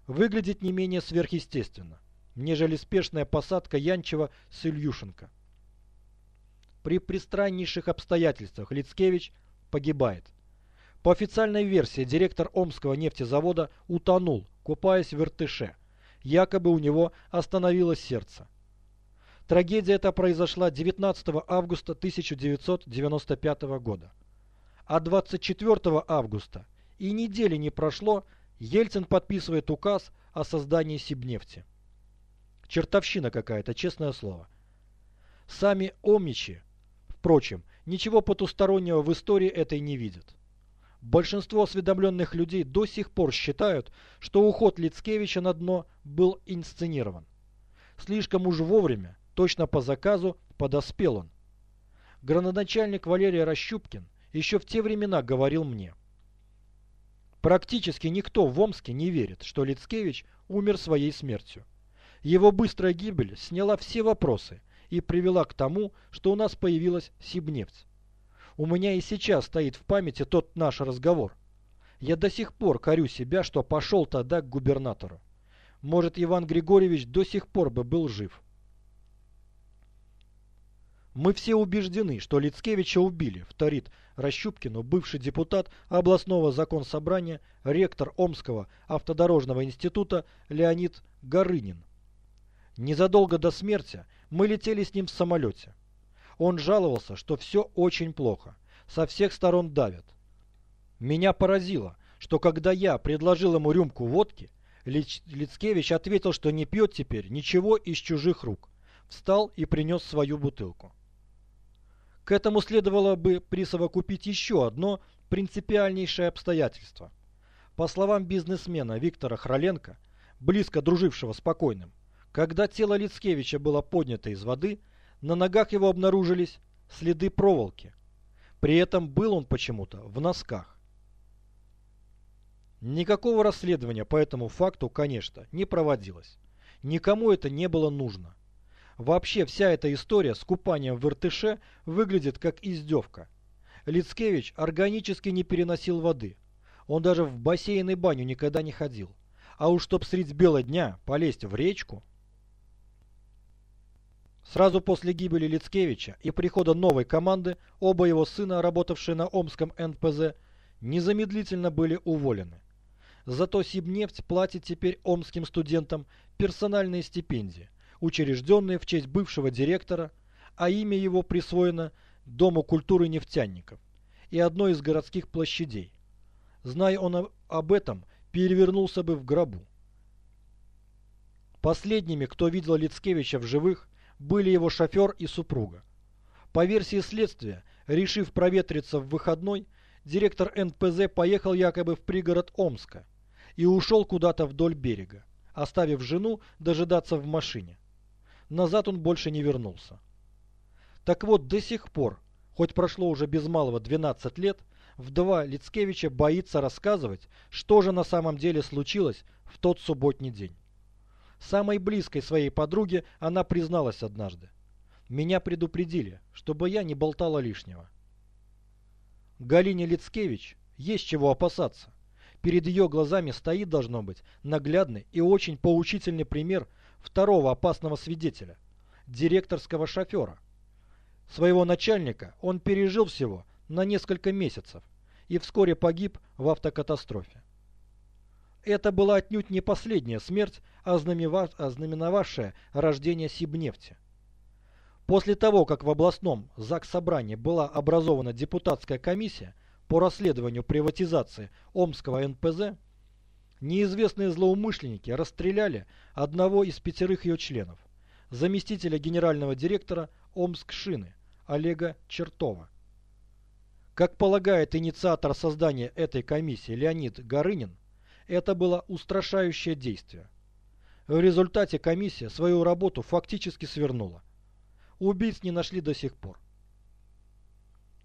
выглядит не менее сверхъестественно, нежели спешная посадка Янчева с Ильюшенко. При пристраннейших обстоятельствах Лицкевич погибает. По официальной версии, директор Омского нефтезавода утонул, купаясь в Иртыше. Якобы у него остановилось сердце. Трагедия эта произошла 19 августа 1995 года. А 24 августа и недели не прошло, Ельцин подписывает указ о создании Сибнефти. Чертовщина какая-то, честное слово. Сами омичи, впрочем, ничего потустороннего в истории этой не видят. Большинство осведомленных людей до сих пор считают, что уход Лицкевича на дно был инсценирован. Слишком уж вовремя Точно по заказу подоспел он. Градоначальник Валерий Рощупкин еще в те времена говорил мне. Практически никто в Омске не верит, что Лицкевич умер своей смертью. Его быстрая гибель сняла все вопросы и привела к тому, что у нас появилась Сибнефть. У меня и сейчас стоит в памяти тот наш разговор. Я до сих пор корю себя, что пошел тогда к губернатору. Может, Иван Григорьевич до сих пор бы был жив. Мы все убеждены, что Лицкевича убили, вторит Рощупкину, бывший депутат областного законсобрания, ректор Омского автодорожного института Леонид Горынин. Незадолго до смерти мы летели с ним в самолете. Он жаловался, что все очень плохо, со всех сторон давят. Меня поразило, что когда я предложил ему рюмку водки, Лиц Лицкевич ответил, что не пьет теперь ничего из чужих рук. Встал и принес свою бутылку. К этому следовало бы присовокупить еще одно принципиальнейшее обстоятельство. По словам бизнесмена Виктора Хроленко, близко дружившего с покойным, когда тело Лицкевича было поднято из воды, на ногах его обнаружились следы проволоки. При этом был он почему-то в носках. Никакого расследования по этому факту, конечно, не проводилось. Никому это не было нужно. Вообще вся эта история с купанием в Иртыше выглядит как издевка. Лицкевич органически не переносил воды. Он даже в бассейн и баню никогда не ходил. А уж чтоб средь бела дня полезть в речку... Сразу после гибели Лицкевича и прихода новой команды оба его сына, работавшие на Омском НПЗ, незамедлительно были уволены. Зато Сибнефть платит теперь омским студентам персональные стипендии, учрежденные в честь бывшего директора, а имя его присвоено Дому культуры нефтяников и одной из городских площадей. Зная он об этом, перевернулся бы в гробу. Последними, кто видел Лицкевича в живых, были его шофер и супруга. По версии следствия, решив проветриться в выходной, директор НПЗ поехал якобы в пригород Омска и ушел куда-то вдоль берега, оставив жену дожидаться в машине. Назад он больше не вернулся. Так вот, до сих пор, хоть прошло уже без малого 12 лет, вдова Лицкевича боится рассказывать, что же на самом деле случилось в тот субботний день. Самой близкой своей подруге она призналась однажды. Меня предупредили, чтобы я не болтала лишнего. Галине Лицкевич есть чего опасаться. Перед ее глазами стоит, должно быть, наглядный и очень поучительный пример второго опасного свидетеля – директорского шофера. Своего начальника он пережил всего на несколько месяцев и вскоре погиб в автокатастрофе. Это была отнюдь не последняя смерть, ознаменовавшая рождение Сибнефти. После того, как в областном ЗАГС-собрании была образована депутатская комиссия по расследованию приватизации Омского НПЗ, неизвестные злоумышленники расстреляли одного из пятерых ее членов, заместителя генерального директора Омск-Шины Олега Чертова. Как полагает инициатор создания этой комиссии Леонид Горынин, это было устрашающее действие. В результате комиссия свою работу фактически свернула. Убийц не нашли до сих пор.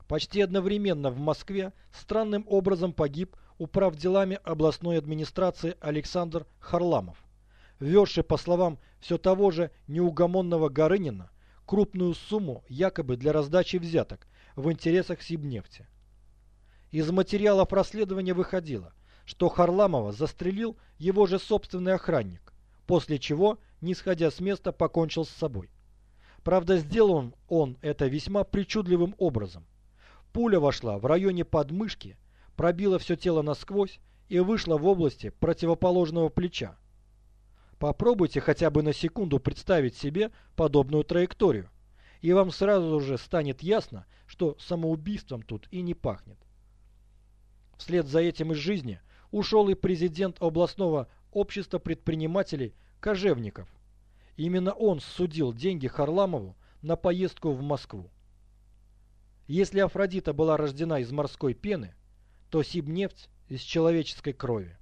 Почти одновременно в Москве странным образом погиб управ делами областной администрации Александр Харламов, везший, по словам все того же неугомонного Горынина, крупную сумму якобы для раздачи взяток в интересах Сибнефти. Из материалов расследования выходило, что Харламова застрелил его же собственный охранник, после чего, не сходя с места, покончил с собой. Правда, сделал он это весьма причудливым образом. Пуля вошла в районе подмышки, пробила все тело насквозь и вышла в области противоположного плеча. Попробуйте хотя бы на секунду представить себе подобную траекторию, и вам сразу же станет ясно, что самоубийством тут и не пахнет. Вслед за этим из жизни ушел и президент областного общества предпринимателей Кожевников. Именно он судил деньги Харламову на поездку в Москву. Если Афродита была рождена из морской пены, то Сибнефть из человеческой крови.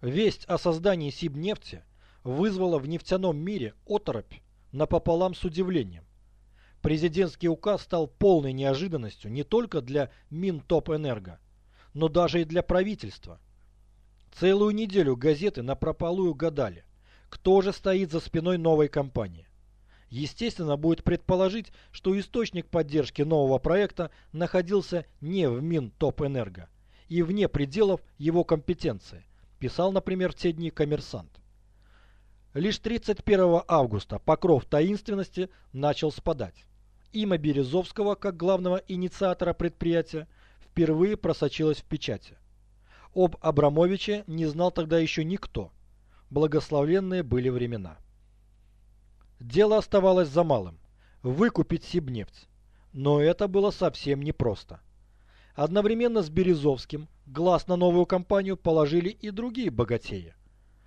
Весть о создании Сибнефти вызвала в нефтяном мире оторопь напополам с удивлением. Президентский указ стал полной неожиданностью не только для Минтопэнерго, но даже и для правительства. Целую неделю газеты напропалую гадали, кто же стоит за спиной новой компании. Естественно, будет предположить, что источник поддержки нового проекта находился не в Минтопэнерго и вне пределов его компетенции, писал, например, в те дни коммерсант. Лишь 31 августа покров таинственности начал спадать. Имя Березовского, как главного инициатора предприятия, впервые просочилось в печати. Об Абрамовиче не знал тогда еще никто. Благословленные были времена. Дело оставалось за малым – выкупить Сибнефть. Но это было совсем непросто. Одновременно с Березовским глаз на новую компанию положили и другие богатеи.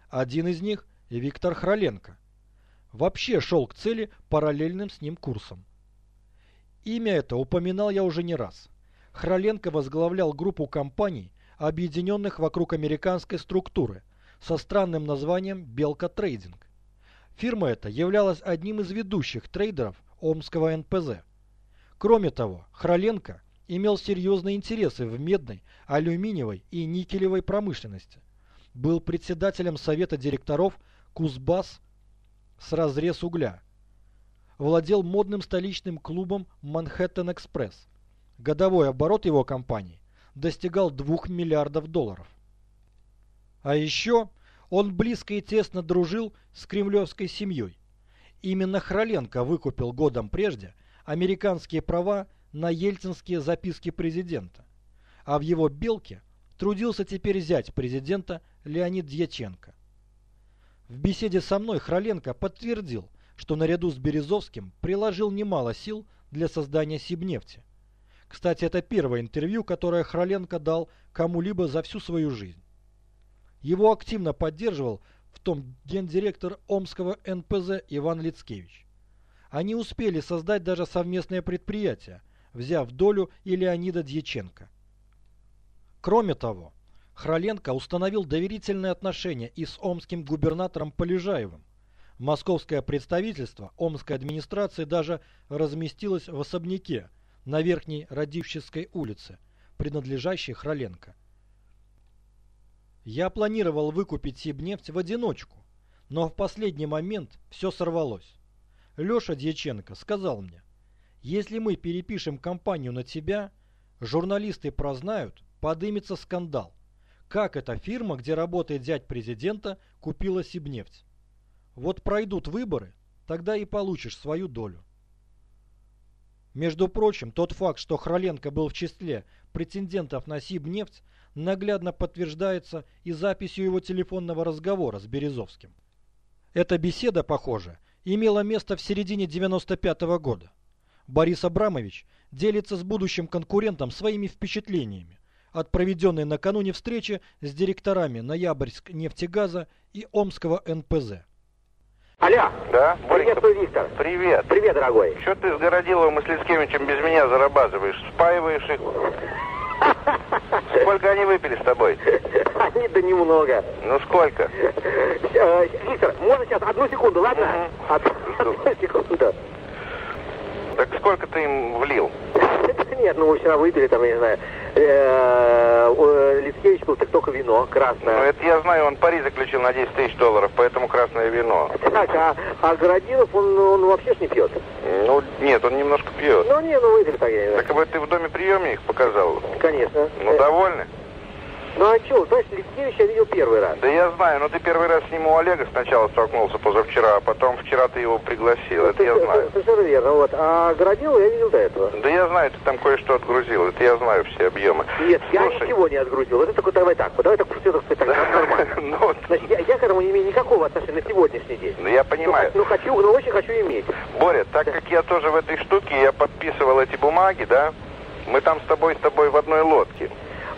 Один из них – Виктор Хроленко. Вообще шел к цели параллельным с ним курсом. Имя это упоминал я уже не раз. Хроленко возглавлял группу компаний, объединенных вокруг американской структуры, со странным названием «Белка Трейдинг». Фирма эта являлась одним из ведущих трейдеров Омского НПЗ. Кроме того, Хроленко имел серьезные интересы в медной, алюминиевой и никелевой промышленности. Был председателем совета директоров Кузбасс с разрез угля. Владел модным столичным клубом Манхэттен Экспресс. Годовой оборот его компании достигал 2 миллиардов долларов. А еще он близко и тесно дружил с кремлевской семьей. Именно Хроленко выкупил годом прежде американские права на ельцинские записки президента. А в его «Белке» трудился теперь зять президента Леонид Дьяченко. В беседе со мной Хроленко подтвердил, что наряду с Березовским приложил немало сил для создания Сибнефти. Кстати, это первое интервью, которое Хроленко дал кому-либо за всю свою жизнь. Его активно поддерживал в том гендиректор Омского НПЗ Иван Лицкевич. Они успели создать даже совместное предприятие, взяв долю и Леонида Дьяченко. Кроме того, Хроленко установил доверительные отношения и с омским губернатором Полежаевым. Московское представительство Омской администрации даже разместилось в особняке на Верхней Радивщицкой улице, принадлежащей Хроленко. Я планировал выкупить Сибнефть в одиночку, но в последний момент все сорвалось. Леша Дьяченко сказал мне, если мы перепишем компанию на тебя, журналисты прознают, подымется скандал. Как эта фирма, где работает зять президента, купила Сибнефть? Вот пройдут выборы, тогда и получишь свою долю. Между прочим, тот факт, что Хроленко был в числе претендентов на Сибнефть, наглядно подтверждается и записью его телефонного разговора с Березовским. Эта беседа, похоже, имела место в середине 95 -го года. Борис Абрамович делится с будущим конкурентом своими впечатлениями от проведенной накануне встречи с директорами Ноябрьск нефтегаза и Омского НПЗ. Алло. Да, Боренька, Приветствую, Виктор. привет. Привет, дорогой. Что ты с Городиловым и с Лицкевичем без меня зарабатываешь? Спаиваешь их? Сколько они выпили с тобой? Они да немного. Ну сколько? Э, Виктор, можно сейчас одну секунду, ладно? Одну секунду. Так сколько ты им влил? Нет, ну мы вчера выпили там, я не знаю. Э, э, Лицкевич был так только вино Ну красное. это я знаю, он пари заключил на 10 тысяч долларов, поэтому красное вино. Так, а, а Городилов, он, он вообще ж не пьет. Ну нет, он немножко пьет. Ну не, ну выпили так, я не знаю. Так вот ты в доме приеме их показал? Конечно. Ну довольны? Ну а что, знаешь, Лицкевич я видел первый раз. Да я знаю, но ты первый раз с ним у Олега сначала столкнулся позавчера, а потом вчера ты его пригласил, это я Совершенно- знаю. Совершенно верно, вот. А Городилова я видел до этого. Да я знаю, ты там кое-что отгрузил, это я знаю все объемы. Нет, я Слушай, ничего не отгрузил. Это только давай так, вот давай так все так, так, нормально. Ну, вот, Значит, я, я к этому не имею никакого отношения на сегодняшний день. ну, я Ну, понимаю. Ну, хочу, но очень хочу иметь. Боря, так как я тоже в этой штуке, я подписывал эти бумаги, да? Мы там с тобой, с тобой в одной лодке.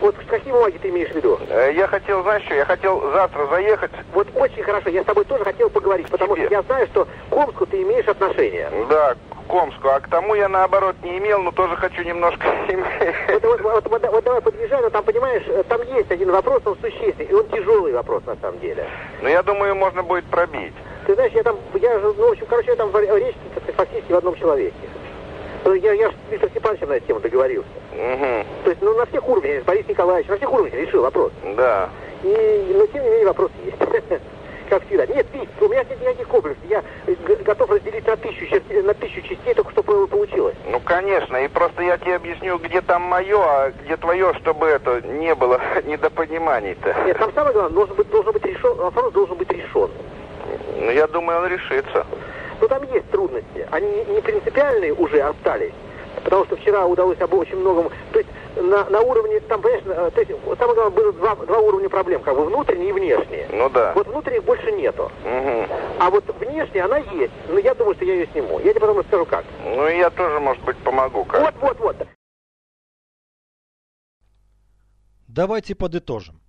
Вот какие бумаги ты имеешь в виду? Э, Я хотел, знаешь что, я хотел завтра заехать, Вот очень хорошо, я с тобой тоже хотел поговорить, потому Тебе. что я знаю, что к Омску ты имеешь отношение. да, к Комску, а к тому я наоборот не имел, но тоже хочу немножко иметь. вот, вот, вот, вот давай подъезжай, но там, понимаешь, э, там есть один вопрос, он существенный, и он тяжелый вопрос на самом деле. Но я думаю, можно будет пробить. Ты знаешь, я там, я же, ну, в общем, короче, я там речь фактически в одном человеке. Ну, Я, я же с Виктором Степановичем на эту тему договорился. Угу, То есть, ну, на всех уровнях, с Борисом Николаевичем, на всех уровнях решил вопрос. да. И, но тем не менее вопрос есть. Как всегда. Нет, видите, у меня нет никаких комплексов. Я готов разделить на тысячу, на тысячу частей, только чтобы получилось. Ну, конечно. И просто я тебе объясню, где там мое, а где твое, чтобы это не было недопониманий-то. Нет, там самое главное, должен быть, должен быть решен, вопрос должен быть решен. Ну, я думаю, он решится. Но там есть трудности. Они не принципиальные уже остались. Потому что вчера удалось об очень многом... То есть на, на уровне, там, понимаешь, то есть, самое главное, было два, два уровня проблем, как бы внутренние и внешние. Ну да. Вот внутренних больше нету. Угу. А вот внешняя она есть. Но я думаю, что я ее сниму. Я тебе потом расскажу как. Ну и я тоже, может быть, помогу как. Вот, вот, вот. Давайте подытожим.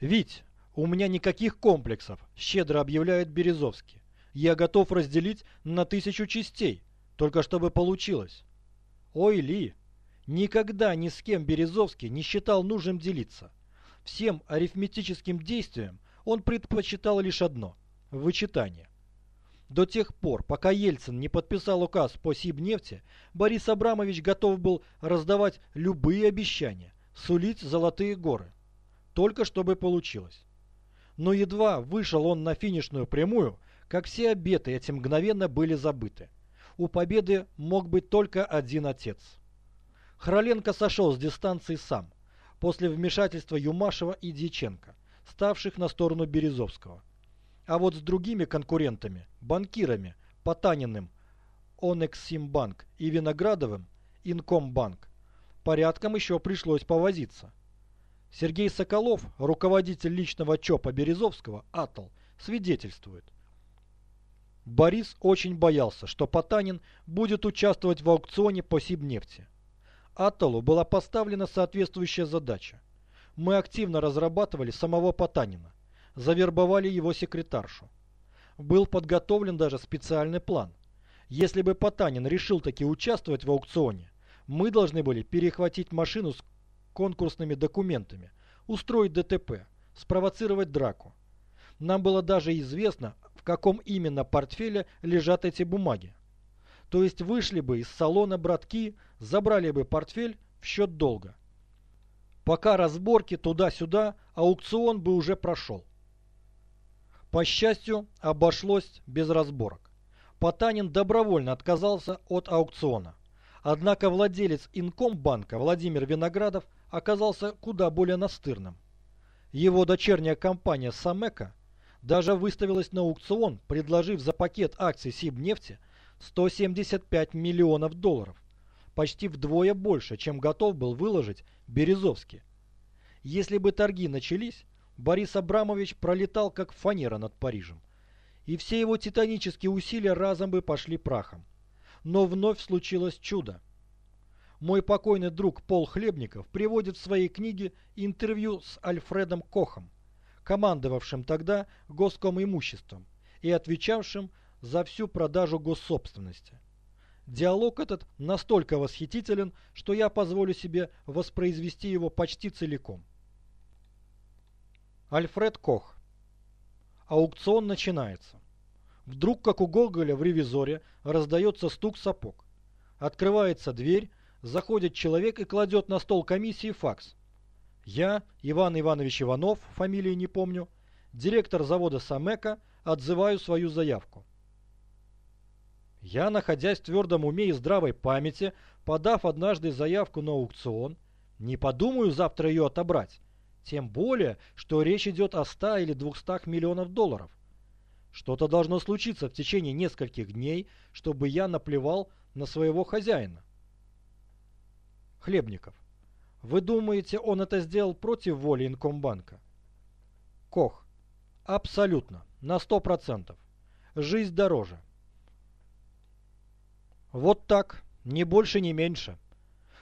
Ведь у меня никаких комплексов, щедро объявляет Березовский. Я готов разделить на тысячу частей, только чтобы получилось. Ой, Ли, никогда ни с кем Березовский не считал нужным делиться. Всем арифметическим действиям он предпочитал лишь одно – вычитание. До тех пор, пока Ельцин не подписал указ по Сибнефти, Борис Абрамович готов был раздавать любые обещания, сулить золотые горы. Только чтобы получилось. Но едва вышел он на финишную прямую, как все обеты эти мгновенно были забыты. У победы мог быть только один отец. Хроленко сошел с дистанции сам, после вмешательства Юмашева и Дьяченко, ставших на сторону Березовского. А вот с другими конкурентами, банкирами, Потаниным, Онексимбанк и Виноградовым, Инкомбанк, порядком еще пришлось повозиться. Сергей Соколов, руководитель личного ЧОПа Березовского, АТОЛ, свидетельствует. Борис очень боялся, что Потанин будет участвовать в аукционе по Сибнефти. Атолу была поставлена соответствующая задача. Мы активно разрабатывали самого Потанина, завербовали его секретаршу. Был подготовлен даже специальный план. Если бы Потанин решил таки участвовать в аукционе, мы должны были перехватить машину с конкурсными документами, устроить ДТП, спровоцировать драку. Нам было даже известно, в каком именно портфеле лежат эти бумаги. То есть вышли бы из салона братки, забрали бы портфель в счет долга. Пока разборки туда-сюда, аукцион бы уже прошел. По счастью, обошлось без разборок. Потанин добровольно отказался от аукциона. Однако владелец Инкомбанка Владимир Виноградов оказался куда более настырным. Его дочерняя компания «Самека» даже выставилась на аукцион, предложив за пакет акций Сибнефти 175 миллионов долларов, почти вдвое больше, чем готов был выложить Березовский. Если бы торги начались, Борис Абрамович пролетал как фанера над Парижем, и все его титанические усилия разом бы пошли прахом. Но вновь случилось чудо. Мой покойный друг Пол Хлебников приводит в своей книге интервью с Альфредом Кохом, командовавшим тогда госком имуществом и отвечавшим за всю продажу госсобственности. Диалог этот настолько восхитителен, что я позволю себе воспроизвести его почти целиком. Альфред Кох. Аукцион начинается. Вдруг, как у Гоголя в «Ревизоре», раздается стук сапог. Открывается дверь, заходит человек и кладет на стол комиссии факс. Я, Иван Иванович Иванов, фамилии не помню, директор завода Самека, отзываю свою заявку. Я, находясь в твердом уме и здравой памяти, подав однажды заявку на аукцион, не подумаю завтра ее отобрать, тем более, что речь идет о 100 или 200 миллионов долларов. Что-то должно случиться в течение нескольких дней, чтобы я наплевал на своего хозяина. Хлебников. Вы думаете, он это сделал против воли Инкомбанка? Кох. Абсолютно. На сто процентов. Жизнь дороже. Вот так. Ни больше, ни меньше.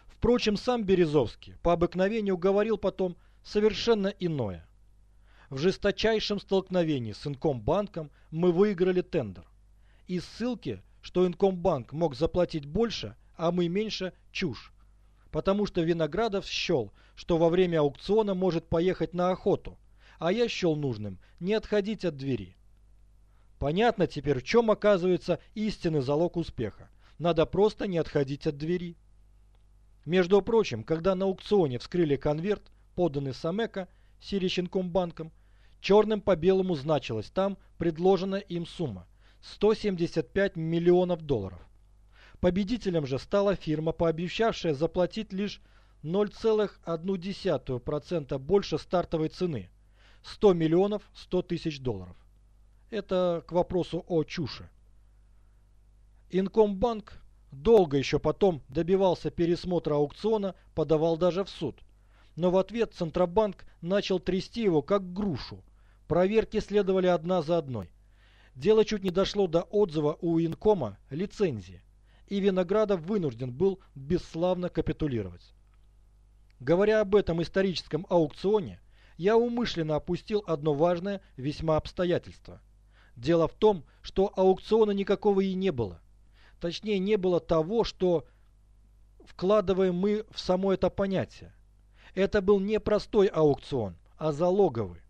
Впрочем, сам Березовский по обыкновению говорил потом совершенно иное. В жесточайшем столкновении с Инкомбанком мы выиграли тендер. И ссылки, что Инкомбанк мог заплатить больше, а мы меньше – чушь потому что Виноградов счел, что во время аукциона может поехать на охоту, а я счел нужным не отходить от двери. Понятно теперь, в чем оказывается истинный залог успеха. Надо просто не отходить от двери. Между прочим, когда на аукционе вскрыли конверт, поданный Самека, Сиричинкомбанком, черным по белому значилось там предложенная им сумма – 175 миллионов долларов. Победителем же стала фирма, пообещавшая заплатить лишь 0,1% больше стартовой цены – 100 миллионов 100 тысяч долларов. Это к вопросу о чуше. Инкомбанк долго еще потом добивался пересмотра аукциона, подавал даже в суд. Но в ответ Центробанк начал трясти его как грушу. Проверки следовали одна за одной. Дело чуть не дошло до отзыва у Инкома лицензии, и Виноградов вынужден был бесславно капитулировать. Говоря об этом историческом аукционе, я умышленно опустил одно важное весьма обстоятельство. Дело в том, что аукциона никакого и не было. Точнее, не было того, что вкладываем мы в само это понятие. Это был не простой аукцион, а залоговый.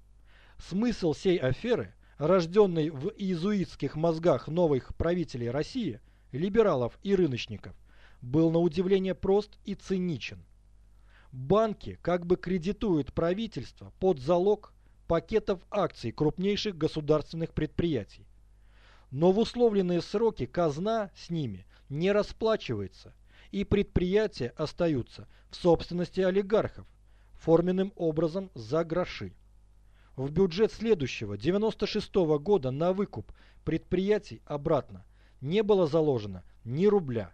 Смысл сей аферы, рожденный в иезуитских мозгах новых правителей России, либералов и рыночников, был на удивление прост и циничен. Банки как бы кредитуют правительство под залог пакетов акций крупнейших государственных предприятий. Но в условленные сроки казна с ними не расплачивается, и предприятия остаются в собственности олигархов, форменным образом за гроши. В бюджет следующего, 96 -го года на выкуп предприятий обратно не было заложено ни рубля,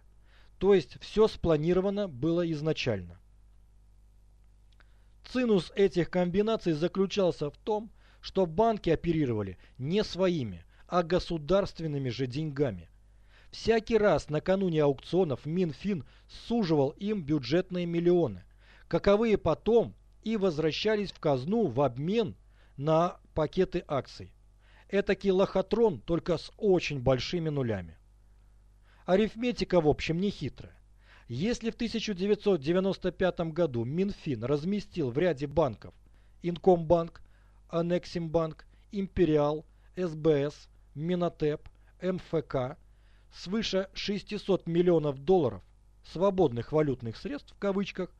то есть все спланировано было изначально. Цинус этих комбинаций заключался в том, что банки оперировали не своими, а государственными же деньгами. Всякий раз накануне аукционов Минфин суживал им бюджетные миллионы, каковые потом и возвращались в казну в обмен на пакеты акций. Этакий лохотрон, только с очень большими нулями. Арифметика, в общем, не хитрая. Если в 1995 году Минфин разместил в ряде банков Инкомбанк, Анексимбанк, Империал, СБС, Минотеп, МФК свыше 600 миллионов долларов свободных валютных средств в кавычках,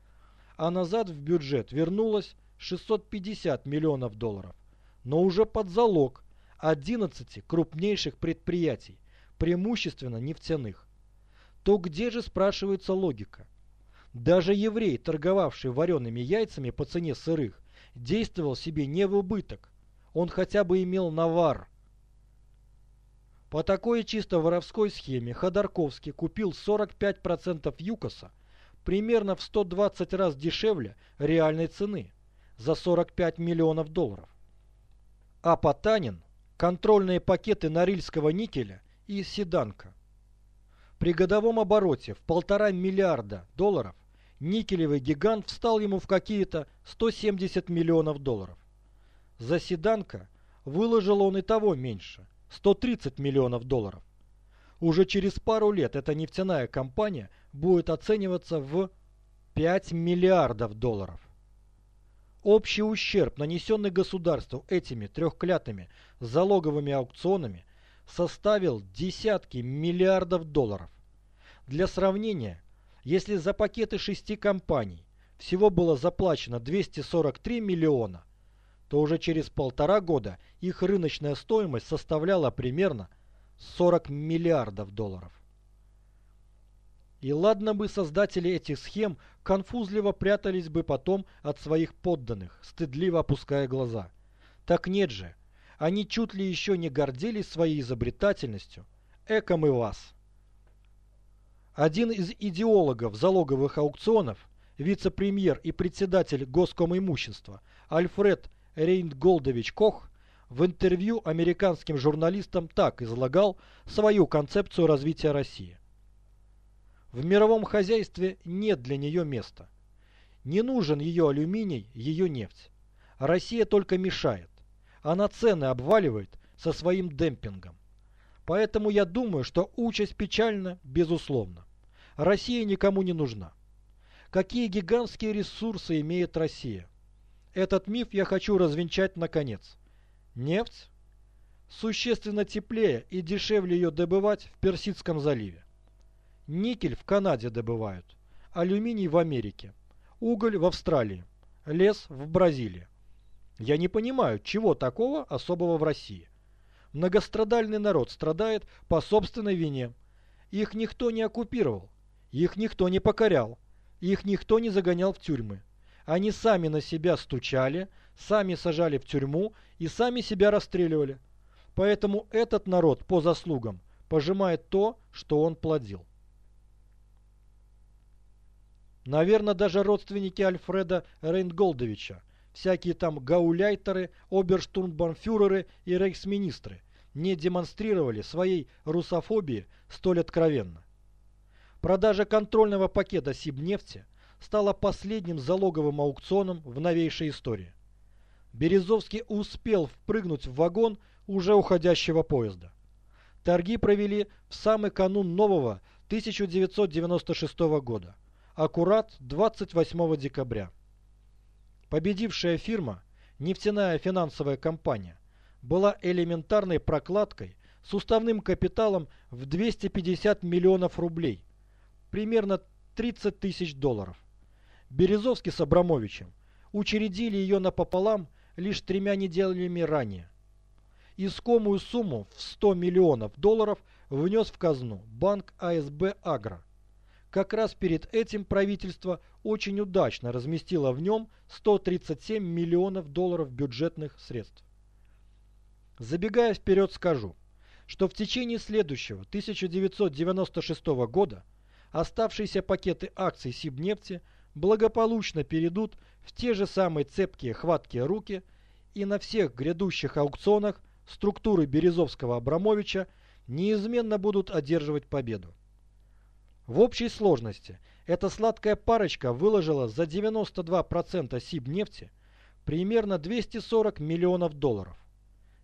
а назад в бюджет вернулось 650 миллионов долларов, но уже под залог 11 крупнейших предприятий, преимущественно нефтяных то где же спрашивается логика? Даже еврей, торговавший вареными яйцами по цене сырых, действовал себе не в убыток. Он хотя бы имел навар. По такой чисто воровской схеме Ходорковский купил 45% ЮКОСа примерно в 120 раз дешевле реальной цены за 45 миллионов долларов. А Потанин – контрольные пакеты норильского никеля и седанка. При годовом обороте в полтора миллиарда долларов никелевый гигант встал ему в какие-то 170 миллионов долларов. За седанка выложил он и того меньше – 130 миллионов долларов. Уже через пару лет эта нефтяная компания будет оцениваться в 5 миллиардов долларов. Общий ущерб, нанесенный государству этими трехклятыми залоговыми аукционами, составил десятки миллиардов долларов. Для сравнения, если за пакеты шести компаний всего было заплачено 243 миллиона, то уже через полтора года их рыночная стоимость составляла примерно 40 миллиардов долларов. И ладно бы создатели этих схем конфузливо прятались бы потом от своих подданных, стыдливо опуская глаза. Так нет же, они чуть ли еще не гордились своей изобретательностью. Эко мы вас! Один из идеологов залоговых аукционов, вице-премьер и председатель Госкомимущества Альфред Рейнголдович Кох в интервью американским журналистам так излагал свою концепцию развития России. В мировом хозяйстве нет для нее места. Не нужен ее алюминий, ее нефть. Россия только мешает. Она цены обваливает со своим демпингом. Поэтому я думаю, что участь печальна, безусловно. Россия никому не нужна. Какие гигантские ресурсы имеет Россия? Этот миф я хочу развенчать наконец. Нефть? Существенно теплее и дешевле ее добывать в Персидском заливе. Никель в Канаде добывают, алюминий в Америке, уголь в Австралии, лес в Бразилии. Я не понимаю, чего такого особого в России. Многострадальный народ страдает по собственной вине. Их никто не оккупировал, их никто не покорял, их никто не загонял в тюрьмы. Они сами на себя стучали, сами сажали в тюрьму и сами себя расстреливали. Поэтому этот народ по заслугам пожимает то, что он плодил. Наверное, даже родственники Альфреда Рейнголдовича, всякие там гауляйтеры, оберштурмбанфюреры и рейхсминистры, не демонстрировали своей русофобии столь откровенно. Продажа контрольного пакета Сибнефти стала последним залоговым аукционом в новейшей истории. Березовский успел впрыгнуть в вагон уже уходящего поезда. Торги провели в самый канун нового 1996 года – аккурат 28 декабря. Победившая фирма, нефтяная финансовая компания, была элементарной прокладкой с уставным капиталом в 250 миллионов рублей, примерно 30 тысяч долларов. Березовский с Абрамовичем учредили ее напополам лишь тремя неделями ранее. Искомую сумму в 100 миллионов долларов внес в казну банк АСБ «Агро», как раз перед этим правительство очень удачно разместило в нем 137 миллионов долларов бюджетных средств. Забегая вперед скажу, что в течение следующего 1996 года оставшиеся пакеты акций Сибнефти благополучно перейдут в те же самые цепкие хваткие руки и на всех грядущих аукционах структуры Березовского-Абрамовича неизменно будут одерживать победу. В общей сложности эта сладкая парочка выложила за 92% Сибнефти примерно 240 миллионов долларов.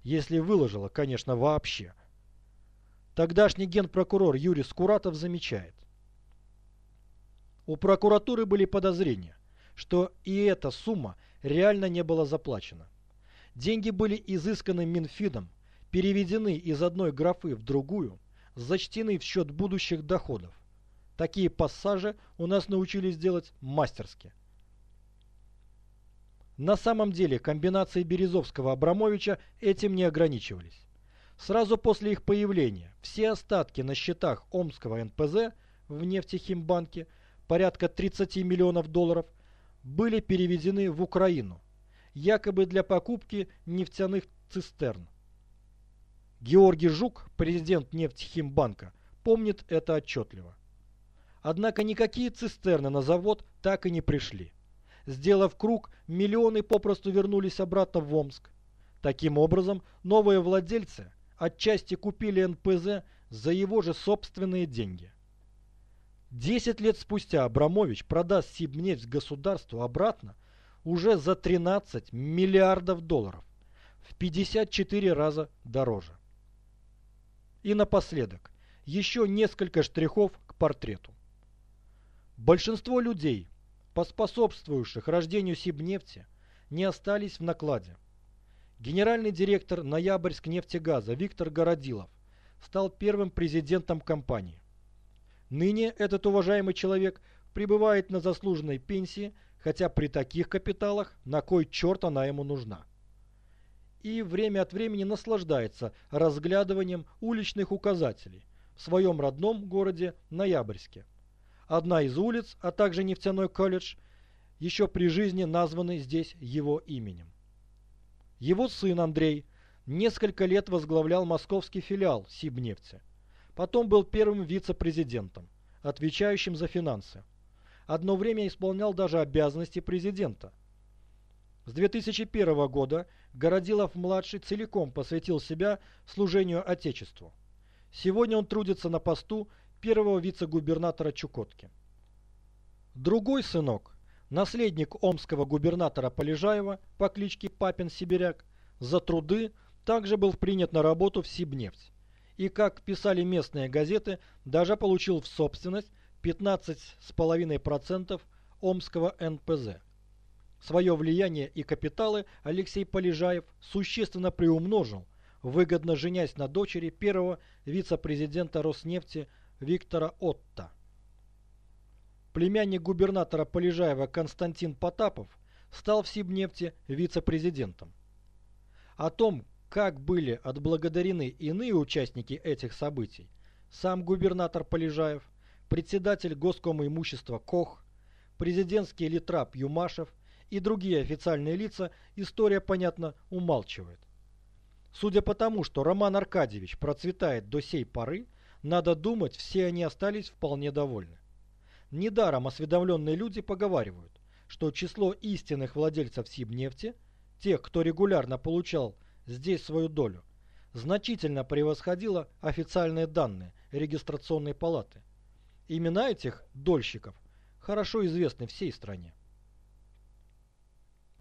Если выложила, конечно, вообще. Тогдашний генпрокурор Юрий Скуратов замечает. У прокуратуры были подозрения, что и эта сумма реально не была заплачена. Деньги были изысканы Минфидом, переведены из одной графы в другую, зачтены в счет будущих доходов. Такие пассажи у нас научились делать мастерски. На самом деле комбинации Березовского-Абрамовича этим не ограничивались. Сразу после их появления все остатки на счетах Омского НПЗ в нефтехимбанке, порядка 30 миллионов долларов, были переведены в Украину, якобы для покупки нефтяных цистерн. Георгий Жук, президент нефтехимбанка, помнит это отчетливо. Однако никакие цистерны на завод так и не пришли. Сделав круг, миллионы попросту вернулись обратно в Омск. Таким образом, новые владельцы отчасти купили НПЗ за его же собственные деньги. Десять лет спустя Абрамович продаст Сибнефть государству обратно уже за 13 миллиардов долларов, в 54 раза дороже. И напоследок, еще несколько штрихов к портрету. Большинство людей, поспособствовавших рождению Сибнефти, не остались в накладе. Генеральный директор Ноябрьск нефтегаза Виктор Городилов стал первым президентом компании. Ныне этот уважаемый человек пребывает на заслуженной пенсии, хотя при таких капиталах на кой черт она ему нужна. И время от времени наслаждается разглядыванием уличных указателей в своем родном городе Ноябрьске одна из улиц, а также нефтяной колледж, еще при жизни названы здесь его именем. Его сын Андрей несколько лет возглавлял московский филиал Сибнефти. Потом был первым вице-президентом, отвечающим за финансы. Одно время исполнял даже обязанности президента. С 2001 года Городилов-младший целиком посвятил себя служению Отечеству. Сегодня он трудится на посту первого вице-губернатора Чукотки. Другой сынок, наследник омского губернатора Полежаева по кличке Папин Сибиряк, за труды также был принят на работу в Сибнефть. И, как писали местные газеты, даже получил в собственность 15,5% омского НПЗ. Свое влияние и капиталы Алексей Полежаев существенно приумножил, выгодно женясь на дочери первого вице-президента Роснефти Виктора Отта. Племянник губернатора Полежаева Константин Потапов стал в Сибнефти вице-президентом. О том, как были отблагодарены иные участники этих событий, сам губернатор Полежаев, председатель Госкома имущества Кох, президентский литрап Юмашев и другие официальные лица, история, понятно, умалчивает. Судя по тому, что Роман Аркадьевич процветает до сей поры, надо думать, все они остались вполне довольны. Недаром осведомленные люди поговаривают, что число истинных владельцев Сибнефти, тех, кто регулярно получал здесь свою долю, значительно превосходило официальные данные регистрационной палаты. Имена этих дольщиков хорошо известны всей стране.